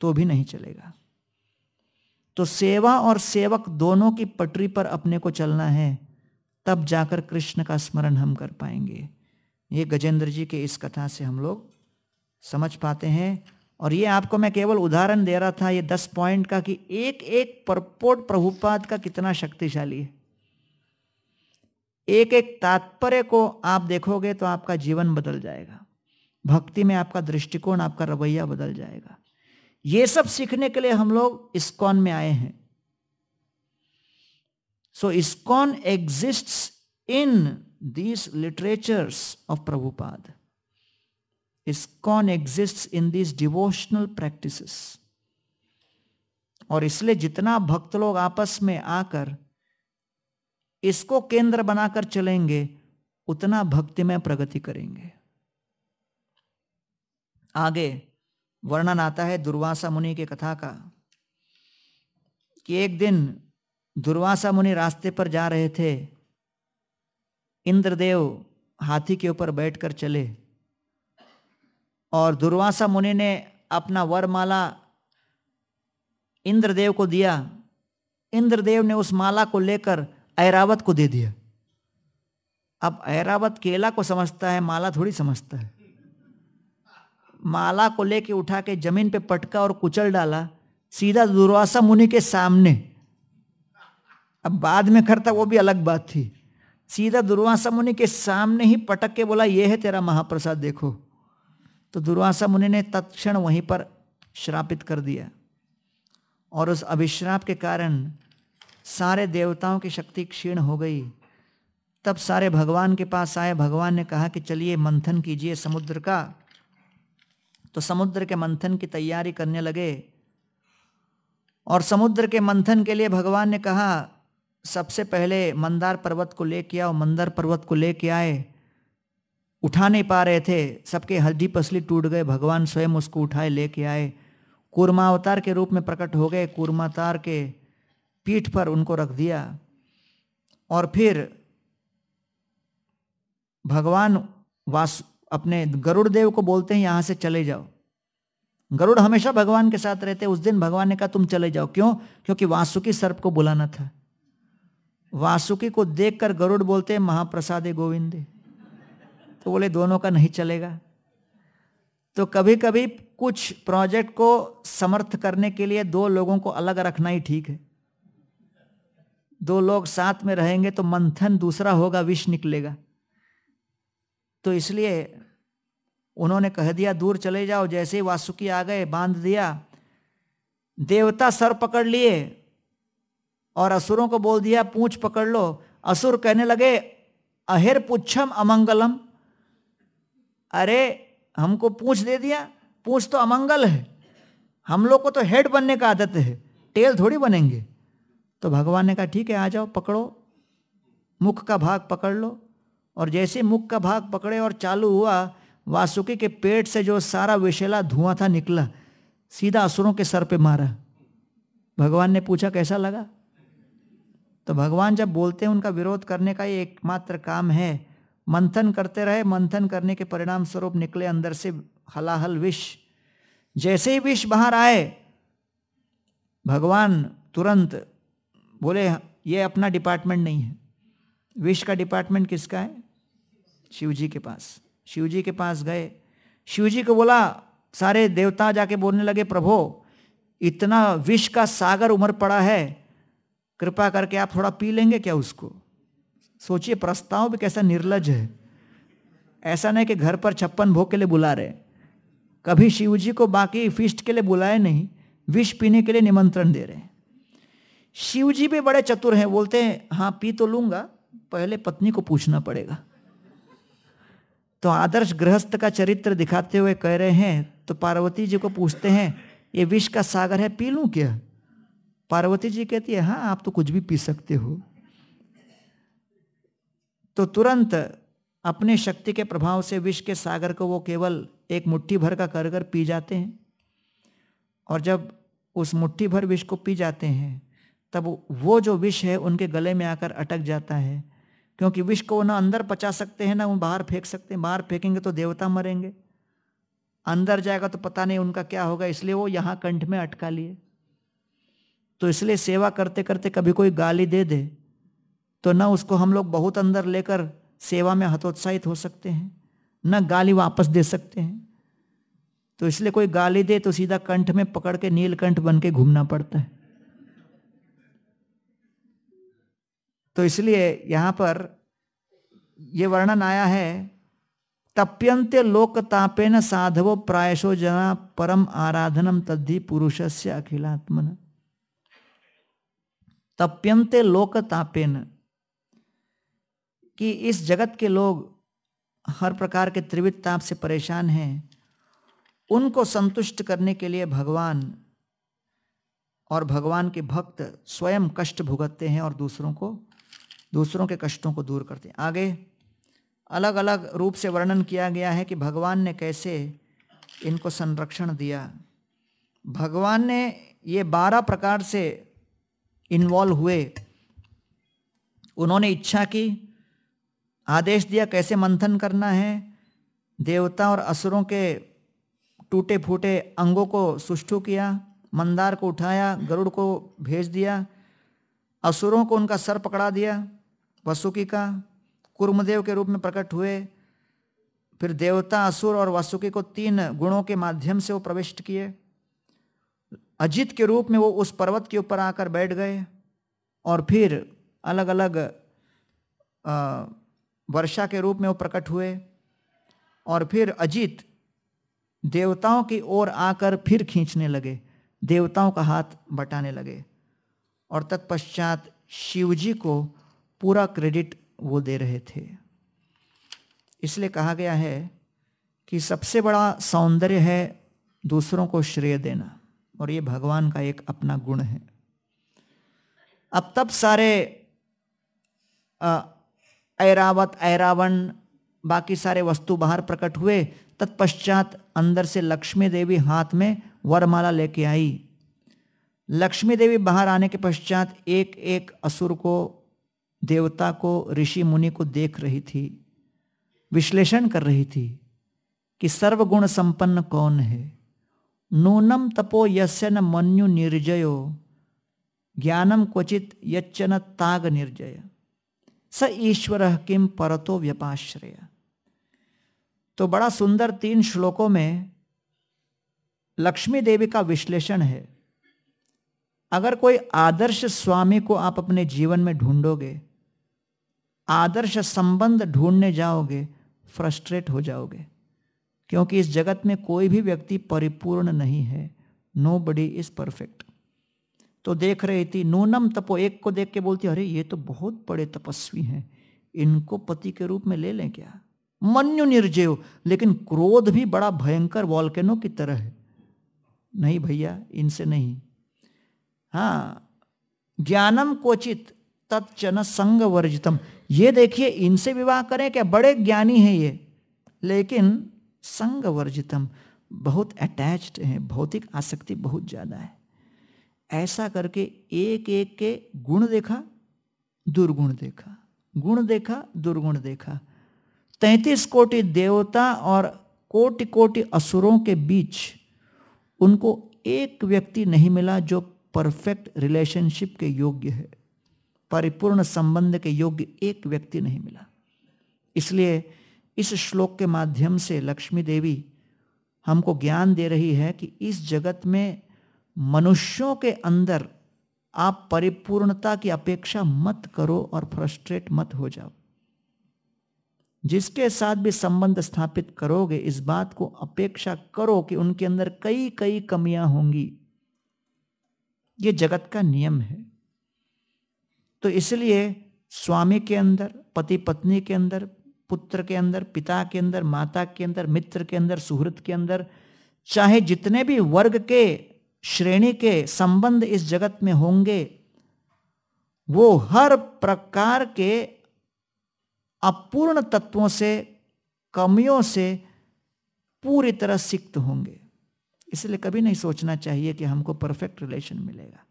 तो भी नहीं चलेगा। तो सेवा और सेवक दोनों की पटरी पर अपने को चलना है, तब जाकर कृष्ण का स्मरण हम कर पाएँगे। ये गजेंद्र जी के इस कथा से हम लोग समझ पाते हैं। और ये आपको मैं केवल उदाहरण दे रहा था, ये दस पॉइंट का कि एक एक परपोट प्रभुपाद का कितना शक्तिशाली है। एक एक तात्पर्य को आप देखोगे तो आपका जीवन बदल जाएगा। भक्ति में आपका दृष्टिकोण, आपका रवैया बदल जाएगा। ये सब सीखने के लिए हम लोग इस्कॉन में आए हैं। So ISKCON exist in these literatures of Prabhupada ISKCON exist in this devotional practices और इसलिए जितना भक्त लोग आपस में आकर इसको केंद्र बनाकर चलेंगे, उतना भक्ति में प्रगति करेंगे। आगे वर्णन आता है दुर्वासा मुनि की कथा का कि एक दिन दुर्वासा मुनि रास्ते पर जा रहे थे। इंद्रदेव हाथी के ऊपर बैठकर चले। और दुर्वासा मुनि ने अपना वरमाला इंद्रदेव को दिया। इंद्रदेव ने उस माला को लेकर ऐरावत को दे दिया। अब ऐरावत केला को समझता है, माला थोड़ी समझता है। माला को लेके उठा के ज़मीन पे पटका और कुचल डाला सीधा दुर्वासा मुनि के सामने। अब बाद में करता वो भी अलग बात थी। सीधा दुर्वासा मुनि के सामने ही पटक के बोला, ये है तेरा महाप्रसाद, देखो। तो दुर्वासा मुनि ने तत्क्षण वहीं पर श्रापित कर दिया। और उस अभिश्राप के कारण सारे देवताओं की शक्ति क्षीण हो गई। तब सारे भगवान के पास आए। भगवान ने कहा कि चलिए मंथन कीजिए समुद्र का। तो समुद्र के मंथन की तैयारी करने लगे। और समुद्र के मंथन के लिए भगवान ने कहा, सबसे पहले मंदार पर्वत को लेके आओ। मंदार पर्वत को लेके आए। उठा नहीं पा रहे थे। सबके हड्डी पसली टूट गए। भगवान स्वयं उसको उठाए, लेके आए। कूर्मावतार के रूप में प्रकट हो गए। कूर्मातार के पीठ पर उनको रख दिया। और फिर भगवान वास अपने गरुड़ देव को बोलते हैं, यहाँ से चले जाओ। गरुड़ हमेशा भगवान के साथ रहते उस दिन भगवान ने कहा, तुम चले जाओ। क्यों? क्योंकि वासुकी सर्प को बुलाना था। वासुकी को देखकर गरुड़ बोलते महाप्रसाद गोविंदे। तो बोले, दोनों का नहीं चलेगा। तो कभी कभी कुछ प्रोजेक्ट को समर्थ करने के लिए दो लोगों को अलग रखना ही ठीक है। दो लोग साथ में रहेंगे तो मंथन दूसरा होगा, विष निकलेगा। तो इसलिए उन्होंने कह दिया, दूर चले जाओ, जैसे ही वासुकी आ गए, बाँध दिया। देवता सर पकड़ लिए और असुरों को बोल दिया, पूछ पकड़ लो। असुर कहने लगे, अहिर पुच्छम अमंगलम। अरे, हमको पूछ दे दिया। पूछ तो अमंगल है। हम लोग को तो हेड बनने का आदत है। टेल थोड़ी बनेंगे। तो भगवान ने कहा, ठीक है, आ जाओ, पकड़ो। मुख का भाग पकड़ लो। और जैसे मुख का भाग पकड़े और चालू हुआ, वासुकी के पेट से जो सारा विशेला धुआँ था निकला, सीधा असुरों के सर पे मारा। भगवान ने पूछा, कैसा लगा? तो भगवान जब बोलते हैं, उनका विरोध करने का ये एकमात्र काम है मंथन करते रहे, मंथन करने के परिणाम स्वरूप निकले अंदर से हलाहल विष। जैसे ही विष बाहर आए, भगवान तुरंत बोले, ये अपना डिपार्टमेंट नहीं है। विष का डिपार्टमेंट किसका है? शिव जी के पास। शिव जी के पास गए। शिव जी को बोला, सारे देवता जाके बोलने लगे, प्रभो, इतना विष का सागर उमर पड़ा है। कृपा करके आप थोड़ा पी लेंगे क्या उसको? सोचिए, प्रस्ताव भी कैसा निर्लज है। ऐसा नहीं कि घर पर छप्पन भोग के लिए बुला रहे कभी शिव जी को बाकी फिस्ट के लिए बुलाए नहीं, विष पीने के लिए निमंत्रण दे रहे शिव जी भी बड़े चतुर हैं, बोलते हैं हाँ पी तो लूँगा, पहले पत्नी को पूछना पड़ेगा। तो आदर्श गृहस्थ का चरित्र दिखाते हुए कह रहे हैं तो पार्वती जी को पूछते हैं, ये विष का सागर है, पी लूँ क्या? पार्वती जी कहती है हाँ आप तो कुछ भी पी सकते हो। तो तुरंत अपने शक्ति के प्रभाव से विष के सागर को वो केवल एक मुट्ठी भर का कर कर पी जाते हैं। और जब उस मुट्ठी भर विष को पी जाते हैं, तब वो जो विष है उनके गले में आकर अटक जाता है। क्योंकि विष को वो ना अंदर पचा सकते हैं, ना वो बाहर फेंक सकते हैं। बाहर फेंकेंगे तो देवता मरेंगे। अंदर जाएगा तो पता नहीं उनका क्या होगा, इसलिए वो यहाँ कंठ में अटका लिए। तो इसलिए सेवा करते करते कभी कोई गाली दे दे तो ना उसको हम लोग बहुत अंदर लेकर सेवा में हतोत्साहित हो सकते हैं, न गाली वापस दे सकते हैं। तो इसलिए कोई गाली दे तो सीधा कंठ में पकड़ के नीलकंठ बन के घूमना पड़ता है। तो इसलिए यहाँ पर ये वर्णन आया है तप्यंते लोक तापेन साधवो प्रायशो जना परम आराधनम तद्धि पुरुष से अखिलात्मन। तप्यंते लोक तापेन कि इस जगत के लोग हर प्रकार के त्रिविध ताप से परेशान हैं। उनको संतुष्ट करने के लिए भगवान और भगवान के भक्त स्वयं कष्ट भुगतते हैं और दूसरों को, दूसरों के कष्टों को दूर करते हैं। आगे अलग अलग रूप से वर्णन किया गया है कि भगवान ने कैसे इनको संरक्षण दिया। भगवान ने ये बारह प्रकार से इन्वॉल्व हुए। उन्होंने इच्छा की आदेश दिया कैसे मंथन करना है? देवता और असुरों के टूटे फूटे अंगों को सुष्ठु किया, मंदार को उठाया, गरुड़ को भेज दिया, असुरों को उनका सर पकड़ा दिया, वसुकी का कुर्मदेव के रूप में प्रकट हुए। फिर देवता, असुर और वासुकी को तीन गुणों के माध्यम से वो प्रविष्ट किए। अजित के रूप में वो उस पर्वत के ऊपर आकर बैठ गए और फिर अलग अलग वर्षा के रूप में वो प्रकट हुए और फिर अजीत देवताओं की ओर आकर फिर खींचने लगे, देवताओं का हाथ बटाने लगे और तत्पश्चात शिवजी को पूरा क्रेडिट वो दे रहे थे। इसलिए कहा गया है कि सबसे बड़ा सौंदर्य है दूसरों को श्रेय देना और ये भगवान का एक अपना गुण है। अब तब सारे ऐरावत, ऐरावण, बाकी सारे वस्तु बाहर प्रकट हुए, तत्पश्चात अंदर से लक्ष्मी देवी हाथ में वरमाला लेके आई। लक्ष्मी देवी बाहर आने के पश्चात एक एक असुर को, देवता को, ऋषि मुनि को देख रही थी। विश्लेषण कर रही थी कि सर्वगुण संपन्न कौन है। नूनम तपो यस्य न मन्यु निर्जयो, ज्ञानम क्वचित यच्चन ताग निर्जय। स ईश्वर किम परतो व्यपाश्रय। तो बड़ा सुंदर तीन श्लोकों में लक्ष्मी देवी का विश्लेषण है। अगर कोई आदर्श स्वामी को आप अपने जीवन में ढूंढोगे, आदर्श संबंध ढूँढने जाओगे, फ्रस्ट्रेट हो जाओगे, क्योंकि इस जगत में कोई भी व्यक्ति परिपूर्ण नहीं है नो बडी इज़ परफेक्ट तो देख रही थी, नूनम तपो, एक को देख के बोलती, अरे, ये तो बहुत बड़े तपस्वी हैं, इनको पति के रूप में ले लें क्या? मन्यु निर्जय, लेकिन क्रोध भी बड़ा भयंकर वॉल्केनो की तरह है। नहीं भैया, इनसे नहीं। हाँ ज्ञानम कोचित तत्चन संग वर्जितम ये देखिए, इनसे विवाह करें क्या? बड़े ज्ञानी हैं ये, लेकिन संग वर्जितम बहुत अटैच्ड हैं, भौतिक आसक्ति बहुत ज़्यादा है। ऐसा करके एक एक के गुण देखा, दुर्गुण देखा, गुण देखा, दुर्गुण देखा। तैतीस कोटि देवता और कोटि कोटि असुरों के बीच उनको एक व्यक्ति नहीं मिला जो परफेक्ट रिलेशनशिप के योग्य है, परिपूर्ण संबंध के योग्य एक व्यक्ति नहीं मिला। इसलिए इस श्लोक के माध्यम से लक्ष्मी देवी हमको ज्ञान दे रही है कि इस जगत में मनुष्यों के अंदर आप परिपूर्णता की अपेक्षा मत करो और फ्रस्ट्रेट मत हो जाओ। जिसके साथ भी संबंध स्थापित करोगे, इस बात को अपेक्षा करो कि उनके अंदर कई कई कमियाँ होंगी। ये जगत का नियम है। तो इसलिए स्वामी के अंदर पति पत्नी के अंदर, पुत्र के अंदर, पिता के अंदर, माता के अंदर, मित्र के अंदर, सुहृद के अंदर, चाहे जितने भी वर्ग के श्रेणी के संबंध इस जगत में होंगे, वो हर प्रकार के अपूर्ण तत्वों से, कमियों से पूरी तरह सिक्त होंगे। इसलिए कभी नहीं सोचना चाहिए कि हमको परफेक्ट रिलेशन मिलेगा।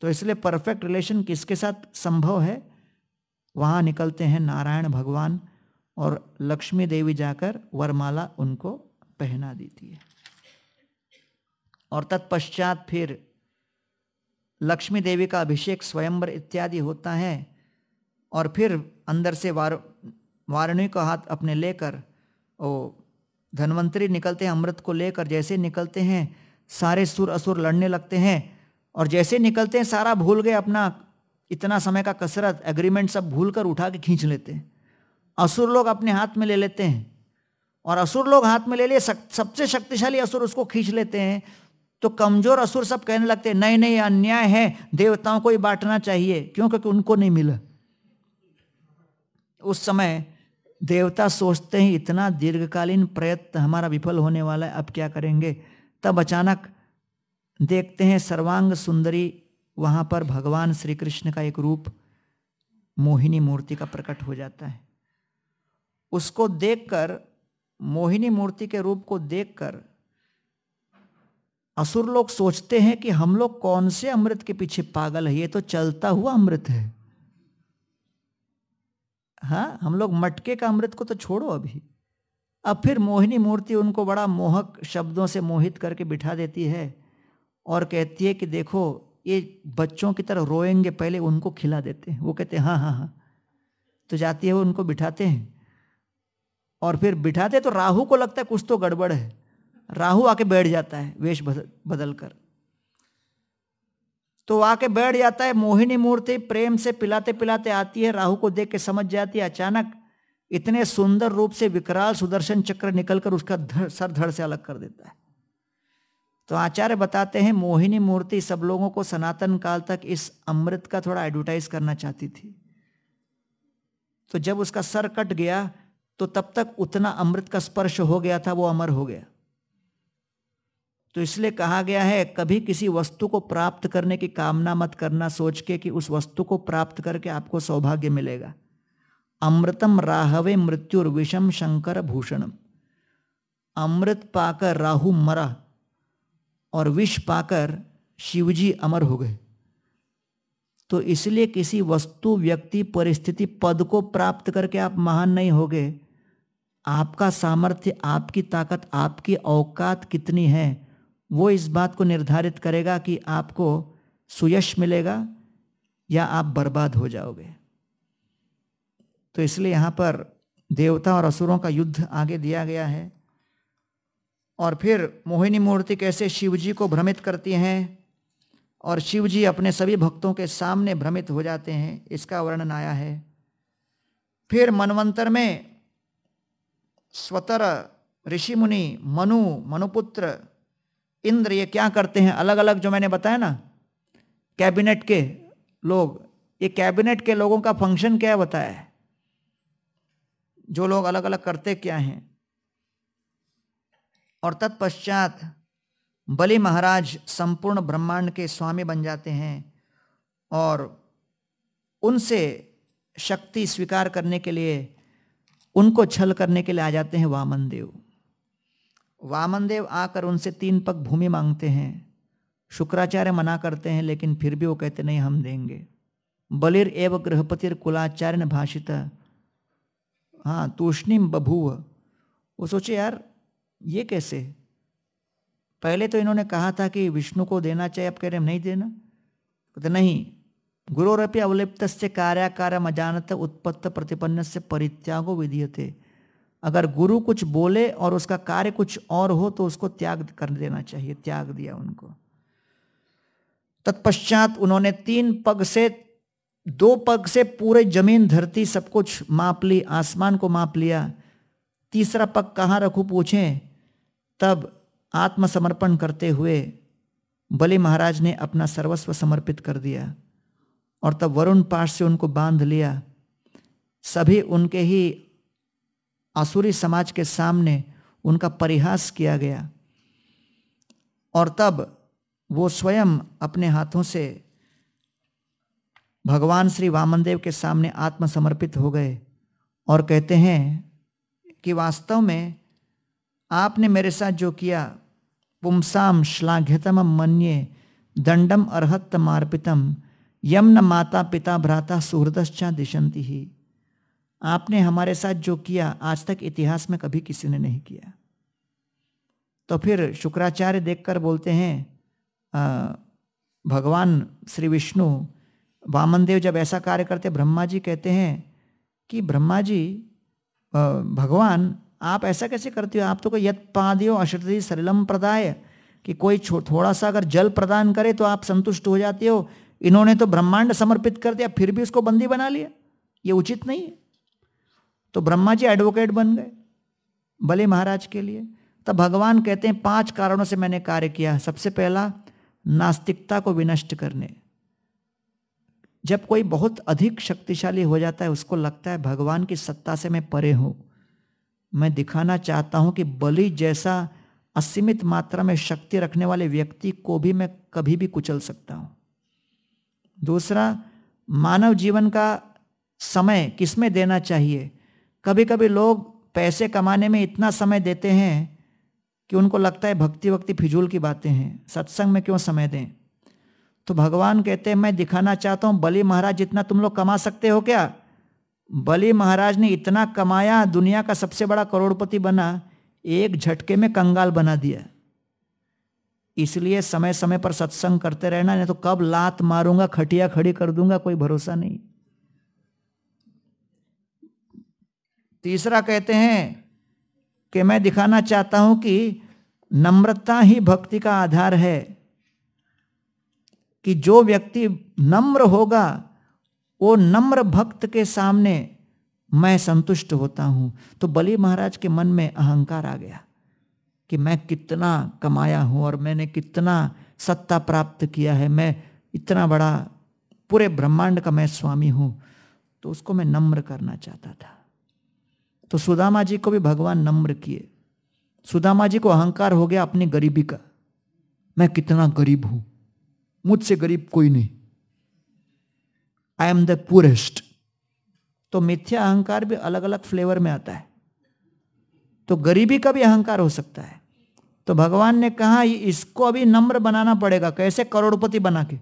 तो इसलिए परफेक्ट रिलेशन किसके साथ संभव है? वहाँ निकलते हैं नारायण भगवान और लक्ष्मी देवी जाकर वरमाला उनको पहना देती है। और तत्पश्चात फिर लक्ष्मी देवी का अभिषेक स्वयंवर इत्यादि होता है और फिर अंदर से वार, वारणी का हाथ अपने लेकर, ओ, धनवंतरी निकलते हैं, अमृत को लेकर जैसे निकलते हैं, सारे सुर असुर लड़ने लगते हैं और जैसे निकलते हैं, सारा भूल गए अपना, इतना समय का कसरत एग्रीमेंट सब भूल कर उठा के खींच लेते हैं। असुर लोग अपने हाथ में ले लेते हैं और असुर लोग हाथ में ले लिए सबसे शक्तिशाली असुर उसको खींच लेते हैं तो कमज़ोर असुर सब कहने लगते नहीं नहीं, अन्याय है, देवताओं को ही बांटना चाहिए, क्यों? क्योंकि उनको नहीं मिला। उस समय देवता सोचते हैं, इतना दीर्घकालीन प्रयत्न हमारा विफल होने वाला है, अब क्या करेंगे? तब अचानक देखते हैं, सर्वांग सुंदरी वहाँ पर भगवान श्री कृष्ण का एक रूप, मोहिनी मूर्ति का प्रकट हो जाता है। उसको देखकर, मोहिनी मूर्ति के रूप को देखकर असुर लोग सोचते हैं कि हम लोग कौन से अमृत के पीछे पागल है? ये तो चलता हुआ अमृत है। हाँ हम लोग मटके का अमृत को तो छोड़ो अभी। अब फिर मोहिनी मूर्ति उनको बड़ा मोहक शब्दों से मोहित करके बिठा देती है और कहती है कि देखो, ये बच्चों की तरह रोएँगे, पहले उनको खिला देते हैं। वो कहते हैं हाँ हाँ हाँ। तो जाती है वो उनको बिठाते हैं। और फिर बिठाते तो राहु को लगता है कुछ तो गड़बड़ है। राहु आके बैठ जाता है वेश बदल कर तो आके बैठ जाता है मोहिनी मूर्ति प्रेम से पिलाते पिलाते आती है राहु को देख के समझ जाती है अचानक इतने सुंदर रूप से विकराल सुदर्शन चक्र निकलकर उसका धड़, सर धड़ से अलग कर देता है। तो आचार्य बताते हैं मोहिनी मूर्ति सब लोगों को सनातन काल तक इस अमृत का थोड़ा एडवर्टाइज करना चाहती थी। तो जब उसका सर कट गया तो तब तक उतना अमृत का स्पर्श हो गया था वो अमर हो गया। तो इसलिए कहा गया है, कभी किसी वस्तु को प्राप्त करने की कामना मत करना, सोच के कि उस वस्तु को प्राप्त करके आपको सौभाग्य मिलेगा। अमृतम राहवे मृत्युर विषम शंकर भूषणम। अमृत पाकर राहु मरा और विष पाकर शिवजी अमर हो गए। तो इसलिए किसी वस्तु, व्यक्ति, परिस्थिति, पद को प्राप्त करके आप महान नहीं हो आपका सामर्थ्य, आपकी ताकत, आपकी औकात कितनी है? वो इस बात को निर्धारित करेगा कि आपको सुयश मिलेगा या आप बर्बाद हो जाओगे। तो इसलिए यहाँ पर देवता और असुरों का युद्ध आगे दिया गया है। और फिर मोहिनी मूर्ति कैसे शिवजी को भ्रमित करती हैं और शिवजी अपने सभी भक्तों के सामने भ्रमित हो जाते हैं, इसका वर्णन आया है। फिर मनवंतर में स्वतर ऋषि मुनि मनु मनुपुत्र इंद्र ये क्या करते हैं? अलग अलग जो मैंने बताया ना, कैबिनेट के लोग, ये कैबिनेट के लोगों का फ़ंक्शन क्या बताया है? जो लोग अलग अलग करते क्या हैं? और तत्पश्चात बलि महाराज संपूर्ण ब्रह्मांड के स्वामी बन जाते हैं और उनसे शक्ति स्वीकार करने के लिए, उनको छल करने के लिए आ जाते हैं वामन देव। वामन देव आकर उनसे तीन पग भूमि मांगते हैं। शुक्राचार्य मना करते हैं, लेकिन फिर भी वो कहते, नहीं, हम देंगे। बलिर एव गृहपतिर कुलाचार्य ने भाषित। हाँ तूष्णिम बभूव। वो सोचे, यार, ये कैसे? पहले तो इन्होंने कहा था कि विष्णु को देना चाहिए, अब कह रहे, हम नहीं देना। कहते, नहीं, गुरोरपि अवलिप्त से कार्याकार अजानत उत्पत्त प्रतिपन्न से परित्यागो विधीयते। अगर गुरु कुछ बोले और उसका कार्य कुछ और हो तो उसको त्याग कर देना चाहिए, त्याग दिया उनको। तत्पश्चात उन्होंने तीन पग से, दो पग से पूरे ज़मीन धरती सब कुछ माप ली, आसमान को माप लिया। तीसरा पग कहाँ रखू पूछे? तब आत्मसमर्पण करते हुए बलि महाराज ने अपना सर्वस्व समर्पित कर दिया और तब वरुण पाश से उनको बाँध लिया। सभी उनके ही आसुरी समाज के सामने उनका परिहास किया गया। और तब वो स्वयं अपने हाथों से भगवान श्री वामनदेव के सामने आत्मसमर्पित हो गए और कहते हैं कि वास्तव में आपने मेरे साथ जो किया पुमसाम श्लाघ्यतम मन्ये दंडम अर्हत मार्पितम यम न माता पिता भ्राता सुहृदश्चा दिशंति ही आपने हमारे साथ जो किया, आज तक इतिहास में कभी किसी ने नहीं किया। तो फिर शुक्राचार्य देखकर बोलते हैं भगवान श्री विष्णु, वामन देव जब ऐसा कार्य करते, ब्रह्मा जी कहते हैं कि, ब्रह्मा जी भगवान, आप ऐसा कैसे करते हो? आप तो कोई यद पादियो अश्रति सलिलम प्रदाय, कि कोई थोड़ा सा अगर जल प्रदान करे तो आप संतुष्ट हो जाते हो। इन्होंने तो ब्रह्मांड समर्पित कर दिया, फिर भी उसको बंदी बना लिया। ये उचित नहीं है। तो ब्रह्मा जी एडवोकेट बन गए बलि महाराज के लिए। तब भगवान कहते हैं, पाँच कारणों से मैंने कार्य किया सबसे पहला, नास्तिकता को विनष्ट करने। जब कोई बहुत अधिक शक्तिशाली हो जाता है, उसको लगता है, भगवान की सत्ता से मैं परे हूँ। मैं दिखाना चाहता हूँ कि बलि जैसा असीमित मात्रा में शक्ति रखने वाले व्यक्ति को भी मैं कभी भी कुचल सकता हूँ। दूसरा, मानव जीवन का समय किसमें देना चाहिए? कभी कभी लोग पैसे कमाने में इतना समय देते हैं कि उनको लगता है भक्ति वक्ति फिजूल की बातें हैं। सत्संग में क्यों समय दें? तो भगवान कहते हैं, मैं दिखाना चाहता हूँ, बलि महाराज, जितना तुम लोग कमा सकते हो क्या? बलि महाराज ने इतना कमाया, दुनिया का सबसे बड़ा करोड़पति बना, एक झटके में कंगाल बना दिया। इसलिए समय समय पर सत्संग करते रहना, नहीं तो कब लात मारूँगा, खटिया खड़ी कर दूँगा, कोई भरोसा नहीं। तीसरा कहते हैं कि मैं दिखाना चाहता हूँ कि नम्रता ही भक्ति का आधार है, कि जो व्यक्ति नम्र होगा, वो नम्र भक्त के सामने मैं संतुष्ट होता हूँ। तो बलि महाराज के मन में अहंकार आ गया कि मैं कितना कमाया हूँ और मैंने कितना सत्ता प्राप्त किया है, मैं इतना बड़ा पूरे ब्रह्मांड का मैं स्वामी हूँ। तो उसको मैं नम्र करना चाहता था। तो सुदामा जी को भी भगवान नम्र किए। सुदामा जी को अहंकार हो गया अपनी गरीबी का। मैं कितना गरीब हूँ। मुझसे गरीब कोई नहीं। आई एम द पुरेस्ट तो मिथ्या अहंकार भी अलग अलग फ्लेवर में आता है। तो गरीबी का भी अहंकार हो सकता है। तो भगवान ने कहा इसको अभी नम्र बनाना पड़ेगा। कैसे करोड़पति बना के?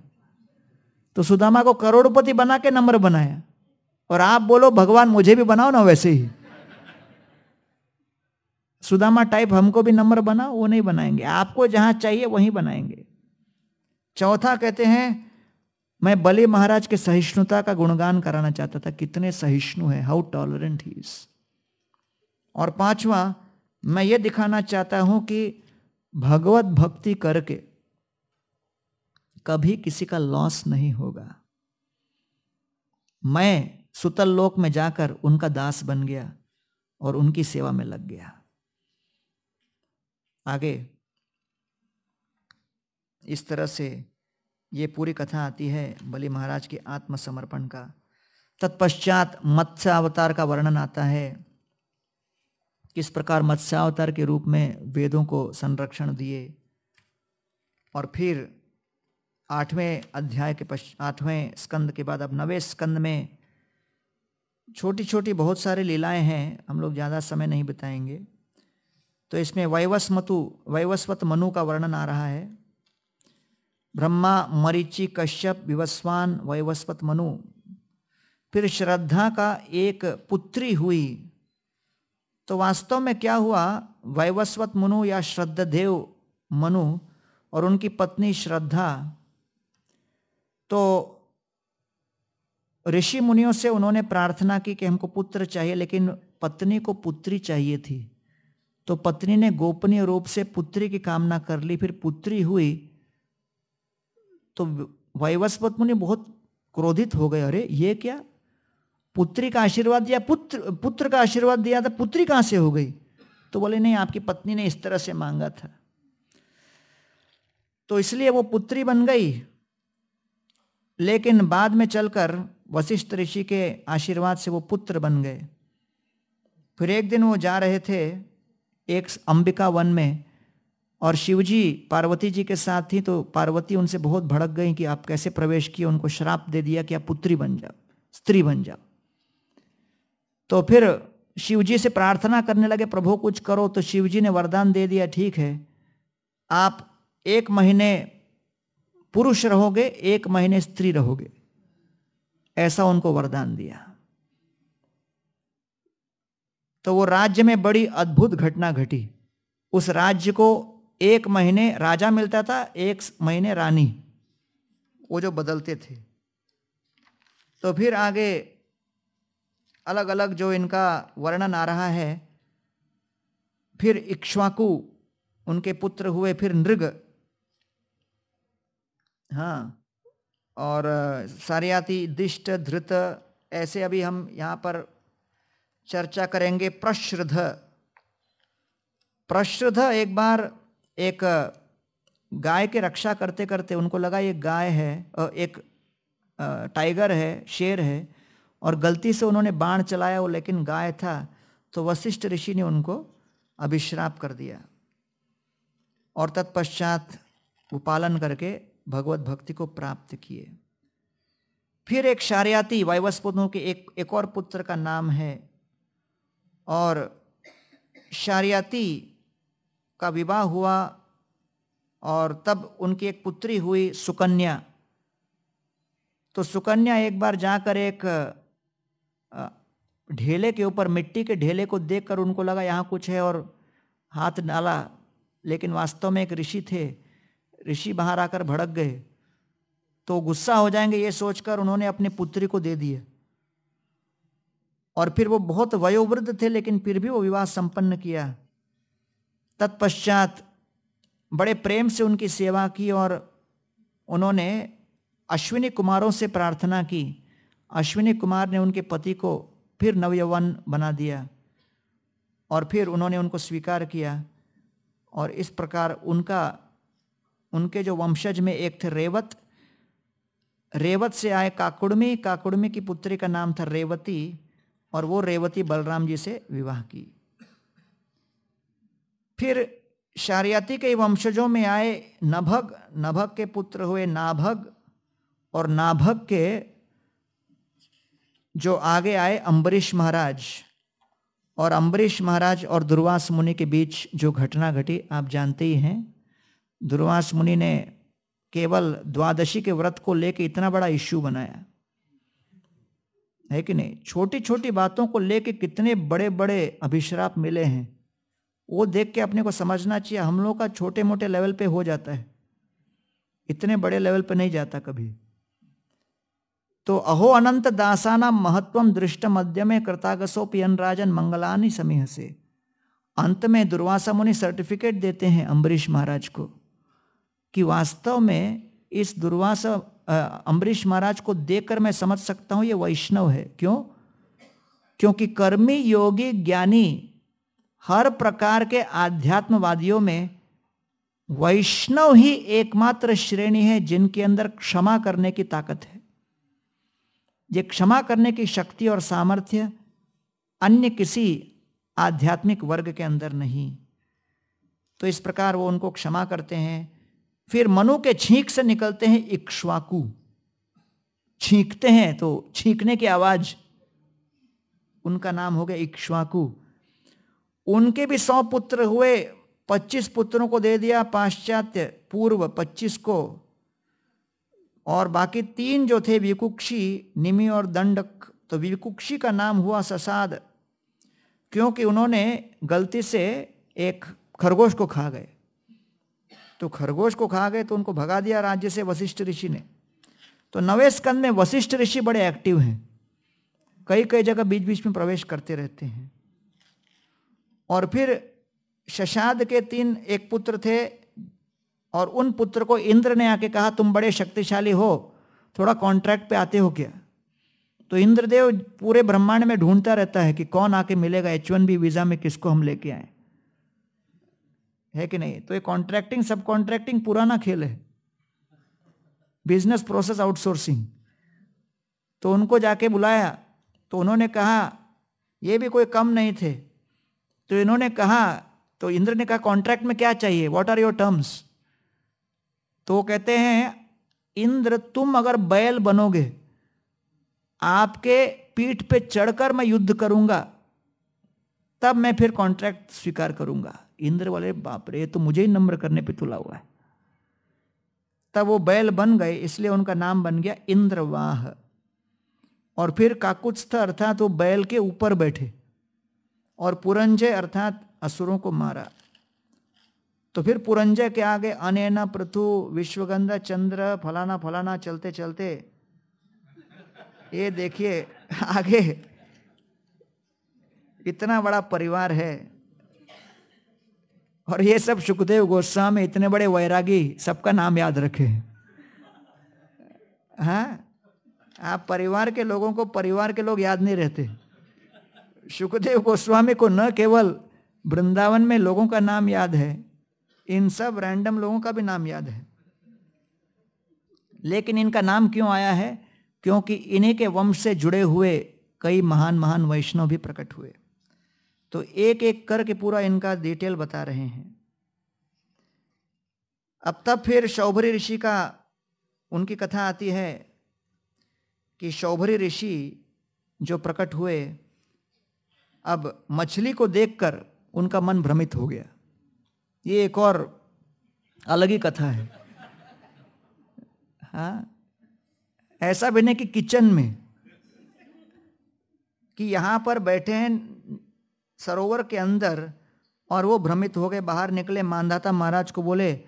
तो सुदामा को करोड़पति बना के नम्र बनाया। और आप बोलो, भगवान मुझे भी बनाओ ना वैसे ही। सुदामा टाइप हमको भी नंबर बना, वो नहीं बनाएँगे। आपको जहाँ चाहिए वहीं बनाएँगे। चौथा कहते हैं, मैं बलि महाराज के सहिष्णुता का गुणगान कराना चाहता था। कितने सहिष्णु है हाउ टॉलरेंट ही इज़ और पांचवा, मैं ये दिखाना चाहता हूँ कि भगवत भक्ति करके कभी किसी का लॉस नहीं होगा। मैं सुतल लोक में जाकर उनका दास बन गया और उनकी सेवा में लग गया। आगे। इस तरह से ये पूरी कथा आती है बलि महाराज के आत्मसमर्पण का। तत्पश्चात मत्स्य अवतार का वर्णन आता है, किस प्रकार मत्स्यावतार के रूप में वेदों को संरक्षण दिए। और फिर आठवें अध्याय के पश्च आठवें स्कंद के बाद, अब नवे स्कंद में छोटी छोटी बहुत सारी लीलाएँ हैं, हम लोग ज़्यादा समय नहीं बताएँगे। तो इसमें वैवस्मतु, वैवस्वत मनु का वर्णन आ रहा है। ब्रह्मा मरीचि कश्यप विवस्वान वैवस्वत मनु। फिर श्रद्धा का एक पुत्री हुई। तो वास्तव में क्या हुआ? वैवस्वत मनु या श्रद्धदेव मनु और उनकी पत्नी श्रद्धा। तो ऋषि मुनियों से उन्होंने प्रार्थना की कि हमको पुत्र चाहिए, लेकिन पत्नी को पुत्री चाहिए थी। तो पत्नी ने गोपनीय रूप से पुत्री की कामना कर ली, फिर पुत्री हुई तो वैवस्वत मुनि बहुत क्रोधित हो गए। अरे, ये क्या? पुत्री का आशीर्वाद दिया, पुत्र पुत्र का आशीर्वाद दिया था, पुत्री कहाँ से हो गई? तो बोले, नहीं, आपकी पत्नी ने इस तरह से मांगा था। तो इसलिए वो पुत्री बन गई। लेकिन बाद में चलकर वशिष्ठ ऋषि के आशीर्वाद से वो पुत्र बन गए। फिर एक दिन वो जा रहे थे एक अंबिका वन में, और शिवजी पार्वती जी के साथ थी तो पार्वती उनसे बहुत भड़क गई कि आप कैसे प्रवेश किए, उनको श्राप दे दिया कि आप पुत्री बन जाओ, स्त्री बन जाओ। तो फिर शिवजी से प्रार्थना करने लगे, प्रभु कुछ करो तो शिवजी ने वरदान दे दिया, ठीक है। आप एक महीने पुरुष रहोगे, एक महीने स्त्री रहोगे, ऐसा उनको वरदान दिया। तो वो राज्य में बड़ी अद्भुत घटना घटी। उस राज्य को एक महीने राजा मिलता था, एक महीने रानी। वो जो बदलते थे। तो फिर आगे अलग अलग जो इनका वर्णन आ रहा है, फिर इक्ष्वाकु उनके पुत्र हुए, फिर नृग। हाँ और सारियाती, दिष्ट, धृत, ऐसे अभी हम यहाँ पर चर्चा करेंगे प्रश्रध। प्रश्रध एक बार एक गाय के रक्षा करते करते उनको लगा ये गाय है एक टाइगर है, शेर है, और गलती से उन्होंने बाण चलाया वो, लेकिन गाय था तो वशिष्ठ ऋषि ने उनको अभिश्राप कर दिया। और तत्पश्चात वो पालन करके भगवत भक्ति को प्राप्त किए। फिर एक शारियाती वायवस्पुतों के एक एक और पुत्र का नाम है और शारियाती का विवाह हुआ और तब उनकी एक पुत्री हुई सुकन्या। तो सुकन्या एक बार जाकर एक ढेले के ऊपर, मिट्टी के ढेले को देखकर उनको लगा, यहाँ कुछ है। और हाथ डाला, लेकिन वास्तव में एक ऋषि थे। ऋषि बाहर आकर भड़क गए। तो गुस्सा हो जाएँगे ये सोचकर उन्होंने अपनी पुत्री को दे दिए। और फिर वो बहुत वयोवृद्ध थे, लेकिन फिर भी वो विवाह संपन्न किया। तत्पश्चात बड़े प्रेम से उनकी सेवा की और उन्होंने अश्विनी कुमारों से प्रार्थना की। अश्विनी कुमार ने उनके पति को फिर नवयवन बना दिया और फिर उन्होंने उनको स्वीकार किया और इस प्रकार उनका, उनके जो वंशज में एक थे रेवत। रेवत से आए काकुड़मी काकुड़मी की पुत्री का नाम था रेवती। और वो रेवती बलराम जी से विवाह की। फिर शारियाती के वंशजों में आए, नभग नभग के पुत्र हुए नाभग और नाभग के जो आगे आए अम्बरीश महाराज और अम्बरीश महाराज और दुर्वास मुनि के बीच जो घटना घटी, आप जानते ही हैं। दुर्वास मुनि ने केवल द्वादशी के व्रत को लेकर इतना बड़ा इश्यू बनाया। है कि नहीं? छोटी छोटी बातों को लेके कितने बड़े बड़े अभिश्राप मिले हैं। वो देख के अपने को समझना चाहिए, हम लोग का छोटे मोटे लेवल पे हो जाता है। इतने बड़े लेवल पे नहीं जाता कभी। तो अहो अनंत दासाना महत्व दृष्ट मध्य में कृतागसोपि राजन मंगलानी समीह से अंत में दुर्वासा मुनि सर्टिफिकेट देते हैं अम्बरीश महाराज को कि वास्तव में इस दुर्वासा अम्बरीश महाराज को देखकर मैं समझ सकता हूँ ये वैष्णव है। क्यों? क्योंकि कर्मी, योगी, ज्ञानी हर प्रकार के आध्यात्मवादियों में वैष्णव ही एकमात्र श्रेणी है जिनके अंदर क्षमा करने की ताकत है। ये क्षमा करने की शक्ति और सामर्थ्य अन्य किसी आध्यात्मिक वर्ग के अंदर नहीं। तो इस प्रकार वो उनको क्षमा करते हैं। फिर मनु के छींक से निकलते हैं इक्ष्वाकु। छींकते हैं तो छींकने की आवाज़, उनका नाम हो गया इक्ष्वाकु। उनके भी सौ पुत्र हुए, पच्चीस पुत्रों को दे दिया पाश्चात्य पूर्व पच्चीस को। और बाकी तीन जो थे विकुक्षी, निमि और दंडक तो विकुक्षी का नाम हुआ ससाद, क्योंकि उन्होंने गलती से एक खरगोश को खा गए। तो खरगोश को खा गए तो उनको भगा दिया राज्य से वशिष्ठ ऋषि ने। तो नवे स्कंद में वशिष्ठ ऋषि बड़े एक्टिव हैं। कई कई जगह बीच बीच में प्रवेश करते रहते हैं। और फिर शशाद के तीन एक पुत्र थे और उन पुत्र को इंद्र ने आके कहा, तुम बड़े शक्तिशाली हो, थोड़ा कॉन्ट्रैक्ट पे आते हो क्या? तो इंद्रदेव पूरे ब्रह्मांड में ढूंढता रहता है कि कौन आके मिलेगा एच वन बी वीज़ा में किसको हम लेके आए। है कि नहीं? तो ये कॉन्ट्रैक्टिंग सब कॉन्ट्रैक्टिंग पुराना खेल है। बिज़नेस प्रोसेस आउटसोर्सिंग तो उनको जाके बुलाया तो उन्होंने कहा, ये भी कोई कम नहीं थे। तो इन्होंने कहा तो इंद्र ने कहा कॉन्ट्रैक्ट में क्या चाहिए? व्हाट आर योर टर्म्स तो वो कहते हैं, इंद्र, तुम अगर बैल बनोगे, आपके पीठ पे चढ़कर मैं युद्ध करूँगा, तब मैं फिर कॉन्ट्रैक्ट स्वीकार करूँगा। इंद्र वाले बाप रे तो मुझे ही नम्र करने पे तुला हुआ है। तब वो बैल बन गए, इसलिए उनका नाम बन गया इंद्रवाह। और फिर काकुत्स्थ अर्थात वो बैल के ऊपर बैठे और पुरंजय अर्थात असुरों को मारा। तो फिर पुरंजय के आगे अनैना, पृथु, विश्वगंधा, चंद्र, फलाना फलाना, चलते चलते, ये देखिए, आगे इतना बड़ा परिवार है। और ये सब सुखदेव गोस्वामी, इतने बड़े वैरागी, सबका नाम याद रखे। हाँ? आप परिवार के लोगों को परिवार के लोग याद नहीं रहते। सुखदेव गोस्वामी को न केवल वृंदावन में लोगों का नाम याद है, इन सब रैंडम लोगों का भी नाम याद है। लेकिन इनका नाम क्यों आया है? क्योंकि इन्हीं के वंश से जुड़े हुए कई महान महान वैष्णव भी प्रकट हुए। तो एक एक करके पूरा इनका डिटेल बता रहे हैं। अब तब फिर शौभरी ऋषि का उनकी कथा आती है कि शौभरी ऋषि जो प्रकट हुए, अब मछली को देखकर उनका मन भ्रमित हो गया। ये एक और अलग ही कथा है। हाँ ऐसा भी नहीं कि किचन में, कि यहाँ पर बैठे हैं सरोवर के अंदर और वो भ्रमित हो गए, बाहर निकले। मानदाता महाराज को बोले,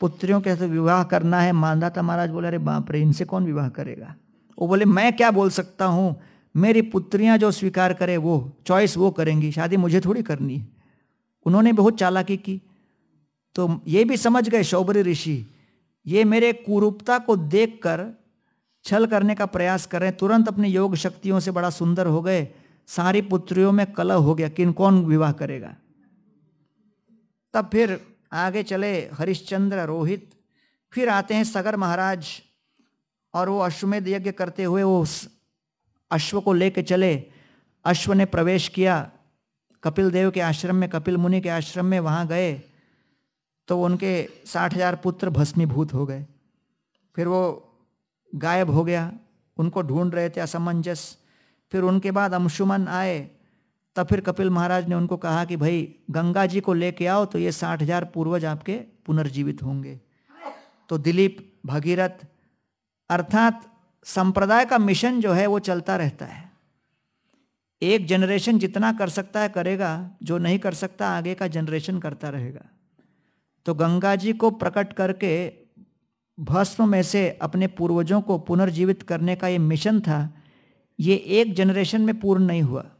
पुत्रियों के साथ विवाह करना है। मानदाता महाराज बोले, अरे बाप रे, इनसे कौन विवाह करेगा? वो बोले, मैं क्या बोल सकता हूँ? मेरी पुत्रियाँ जो स्वीकार करे, वो चॉइस वो करेंगी। शादी मुझे थोड़ी करनी है। उन्होंने बहुत चालाकी की। तो ये भी समझ गए शौबरी ऋषि, ये मेरे कुरूपता को देखकर छल करने का प्रयास करें तुरंत अपनी योग शक्तियों से बड़ा सुंदर हो गए। सारी पुत्रियों में कलह हो गया किन कौन विवाह करेगा। तब फिर आगे चले हरिश्चंद्र, रोहित, फिर आते हैं सगर महाराज और वो अश्वमेध यज्ञ करते हुए वो अश्व को लेके चले। अश्व ने प्रवेश किया। कपिल देव के आश्रम में, कपिल मुनि के आश्रम में वहाँ गए तो उनके साठ हज़ार पुत्र भस्मीभूत हो गए। फिर वो गायब हो गया। उनको ढूंढ रहे थे असमंजस। फिर उनके बाद अंशुमन आए। तब फिर कपिल महाराज ने उनको कहा कि भाई, गंगा जी को लेके आओ तो ये साठ हज़ार पूर्वज आपके पुनर्जीवित होंगे। तो दिलीप, भगीरथ, अर्थात संप्रदाय का मिशन जो है वो चलता रहता है। एक जनरेशन जितना कर सकता है करेगा, जो नहीं कर सकता आगे का जनरेशन करता रहेगा। तो गंगा जी को प्रकट करके भस्म में से अपने पूर्वजों को पुनर्जीवित करने का ये मिशन था। ये एक जनरेशन में पूर्ण नहीं हुआ।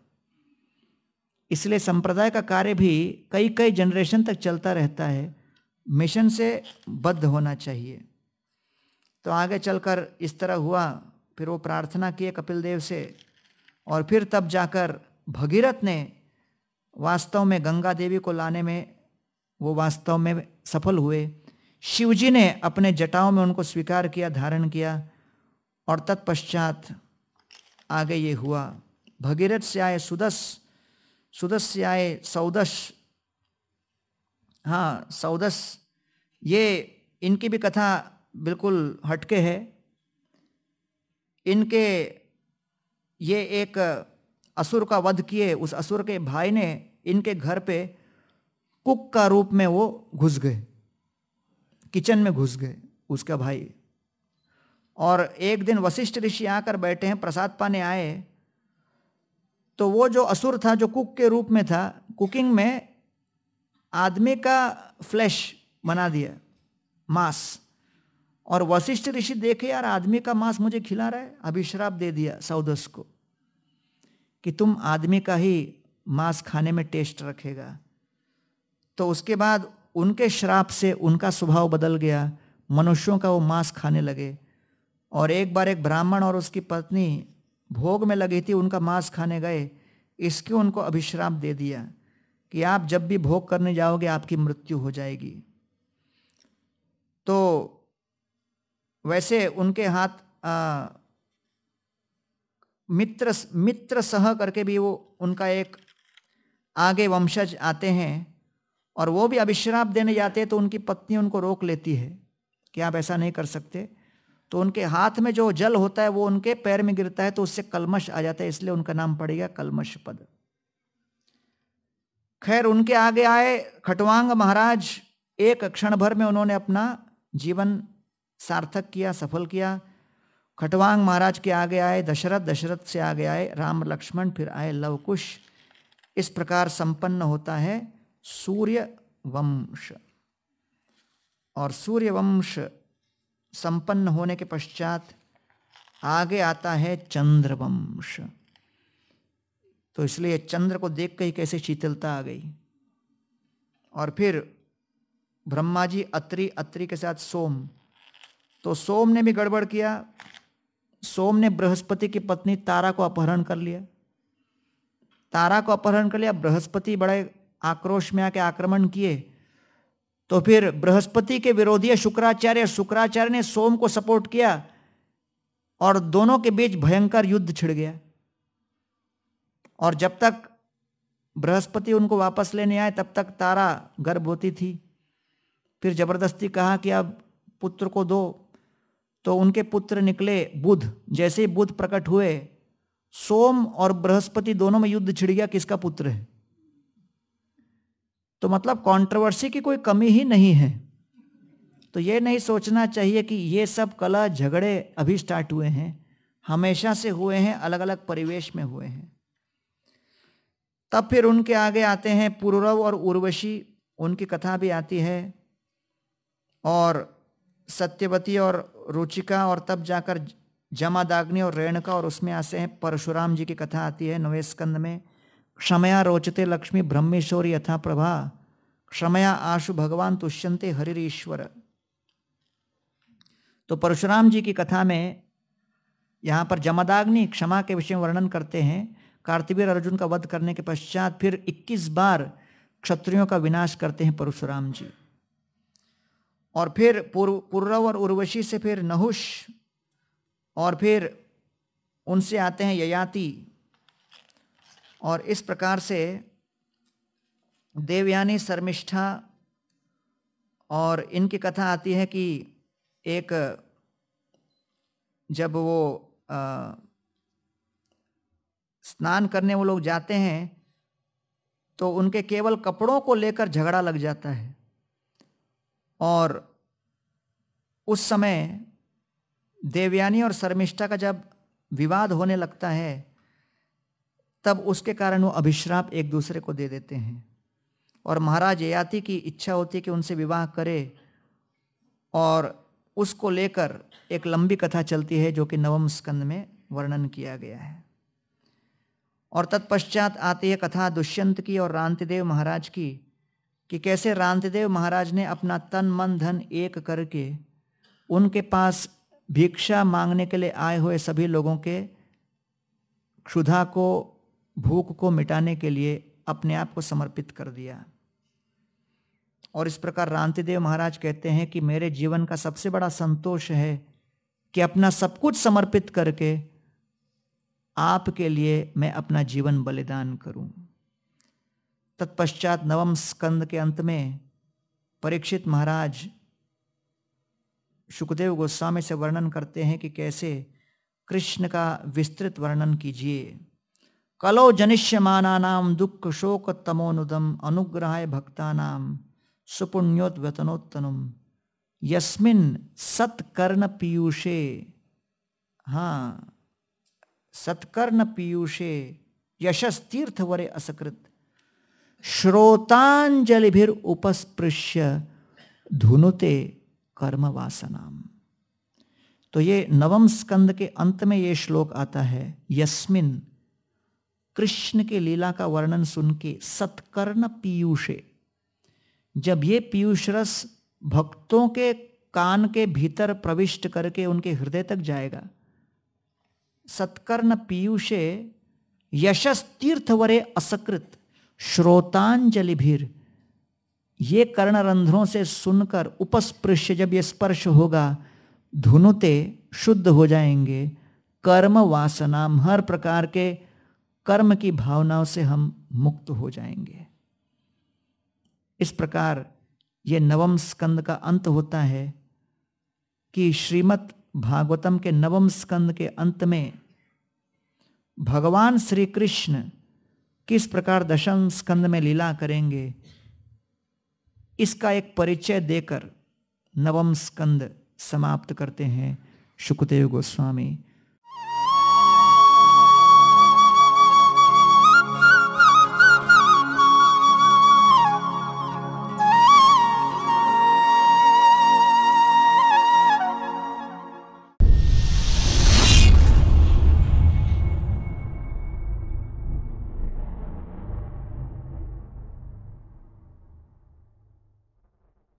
इसलिए संप्रदाय का कार्य भी कई कई जनरेशन तक चलता रहता है। मिशन से बद्ध होना चाहिए। तो आगे चलकर इस तरह हुआ, फिर वो प्रार्थना किए कपिल देव से, और फिर तब जाकर भगीरथ ने वास्तव में गंगा देवी को लाने में वो वास्तव में सफल हुए। शिवजी ने अपने जटाओं में उनको स्वीकार किया, धारण किया, और तत्पश्चात आगे ये हुआ। भगीरथ से आए सुदस सुदस से आए सौदस। हाँ सौदस, ये इनकी भी कथा बिल्कुल हटके है। इनके ये एक असुर का वध किए, उस असुर के भाई ने इनके घर पे कुक का रूप में वो घुस गए, किचन में घुस गए, उसका भाई। और एक दिन वशिष्ठ ऋषि आकर बैठे हैं, प्रसाद पाने आए। तो वो जो असुर था, जो कुक के रूप में था, कुकिंग में आदमी का फ्लैश बना दिया, मांस। और वशिष्ठ ऋषि देखे, यार, आदमी का मांस मुझे खिला रहा है अभिश्राप दे दिया सौदस को कि तुम आदमी का ही मांस खाने में टेस्ट रखेगा। तो उसके बाद उनके श्राप से उनका स्वभाव बदल गया, मनुष्यों का वो मांस खाने लगे। और एक बार एक ब्राह्मण और उसकी पत्नी भोग में लगी थी उनका मांस खाने गए। इसके उनको अभिश्राप दे दिया कि आप जब भी भोग करने जाओगे आपकी मृत्यु हो जाएगी। तो वैसे उनके हाथ आ, मित्र मित्र सह करके भी वो उनका एक आगे वंशज आते हैं और वो भी अभिश्राप देने जाते हैं तो उनकी पत्नी उनको रोक लेती है कि आप ऐसा नहीं कर सकते। तो उनके हाथ में जो जल होता है वो उनके पैर में गिरता है तो उससे कलमश आ जाता है, इसलिए उनका नाम पड़ेगा कलमश पद। खैर, उनके आगे आए खटवांग महाराज। एक क्षण भर में उन्होंने अपना जीवन सार्थक किया, सफल किया। खटवांग महाराज के आगे आए दशरथ दशरथ से आगे आए राम, लक्ष्मण, फिर आए लवकुश। इस प्रकार संपन्न होता है सूर्य वंश और सूर्य वंश संपन्न होने के पश्चात आगे आता है चंद्रवंश। तो इसलिए चंद्र को देख के ही कैसे शीतलता आ गई। और फिर ब्रह्मा जी अत्रि अत्रि के साथ सोम। तो सोम ने भी गड़बड़ किया। सोम ने बृहस्पति की पत्नी तारा को अपहरण कर लिया। तारा को अपहरण कर लिया। बृहस्पति बड़े आक्रोश में आके आक्रमण किए। तो फिर बृहस्पति के विरोधी शुक्राचार्य शुक्राचार्य ने सोम को सपोर्ट किया और दोनों के बीच भयंकर युद्ध छिड़ गया। और जब तक बृहस्पति उनको वापस लेने आए, तब तक तारा गर्भवती थी। फिर ज़बरदस्ती कहा कि अब पुत्र को दो। तो उनके पुत्र निकले बुध। जैसे ही बुध प्रकट हुए, सोम और बृहस्पति दोनों में युद्ध छिड़ गया, किसका पुत्र है? तो मतलब कंट्रोवर्सी की कोई कमी ही नहीं है। तो ये नहीं सोचना चाहिए कि ये सब कला झगड़े अभी स्टार्ट हुए हैं, हमेशा से हुए हैं अलग अलग परिवेश में हुए हैं। तब फिर उनके आगे आते हैं पुरव और उर्वशी, उनकी कथा भी आती है। और सत्यवती और रुचिका और तब जाकर जमादाग्नि और रेणुका और उसमें आते हैं, परशुराम जी की कथा आती है नवे स्कंद में। क्षमया रोचते लक्ष्मी ब्रह्मेश्वरी यथा प्रभा, क्षमया आशु भगवान तुष्यंते हरिश्वर तो परशुराम जी की कथा में यहाँ पर जमदाग्नि क्षमा के विषय में वर्णन करते हैं। कार्तिवीर अर्जुन का वध करने के पश्चात फिर 21 बार क्षत्रियों का विनाश करते हैं परशुराम जी। और फिर पूर्व पूर्व और उर्वशी से फिर नहुष, और फिर उनसे आते हैं ययाति और इस प्रकार से देवयानी शर्मिष्ठा और इनकी कथा आती है कि एक जब वो आ, स्नान करने वो लोग जाते हैं तो उनके केवल कपड़ों को लेकर झगड़ा लग जाता है। और उस समय देवयानी और शर्मिष्ठा का जब विवाद होने लगता है तब उसके कारण वो अभिश्राप एक दूसरे को दे देते हैं। और महाराज ययाति की इच्छा होती है कि उनसे विवाह करे और उसको लेकर एक लंबी कथा चलती है जो कि नवम स्कंद में वर्णन किया गया है। और तत्पश्चात आती है कथा दुष्यंत की और रांतिदेव महाराज की कि कैसे रांतिदेव महाराज ने अपना तन, मन, धन एक करके उनके पास भिक्षा मांगने के लिए आए हुए सभी लोगों के क्षुधा को भूख को मिटाने के लिए अपने आप को समर्पित कर दिया। और इस प्रकार रांतिदेव महाराज कहते हैं कि मेरे जीवन का सबसे बड़ा संतोष है कि अपना सब कुछ समर्पित करके आपके लिए मैं अपना जीवन बलिदान करूँ। तत्पश्चात नवम स्कंद के अंत में परीक्षित महाराज सुखदेव गोस्वामी से वर्णन करते हैं कि कैसे कृष्ण का विस्तृत वर्णन कीजिए। कलो जनिष्यमाना नाम दुख शोक तमोनुदम अनुग्रहाय भक्ता नाम सुपुण्योत्वतनोत्तनुम यस्मिन सत्कर्ण पीयूषे हाँ सत्कर्ण पीयूषे यशस तीर्थ वरे असकृत। श्रोतांजलिभिर उपस्पृश्य धुनुते कर्म वासनाम तो ये नवम स्कंद के अंत में ये श्लोक आता है, यस्मिन कृष्ण के लीला का वर्णन सुन के सत्कर्ण पीयूषे। जब ये पीयूष रस भक्तों के कान के भीतर प्रविष्ट करके उनके हृदय तक जाएगा, सत्कर्ण पीयूषे यशस तीर्थवरे असकृत श्रोतांजलि भीर ये कर्ण रंध्रों से सुनकर उपस्पृश्य जब ये स्पर्श होगा, धुनुते शुद्ध हो जाएँगे, कर्म वासना हर प्रकार के कर्म की भावनाओं से हम मुक्त हो जाएँगे। इस प्रकार ये नवम स्कंद का अंत होता है कि श्रीमद् भागवतम के नवम स्कंद के अंत में भगवान श्री कृष्ण किस प्रकार दशम स्कंद में लीला करेंगे, इसका एक परिचय देकर नवम स्कंद समाप्त करते हैं। सुखदेव गोस्वामी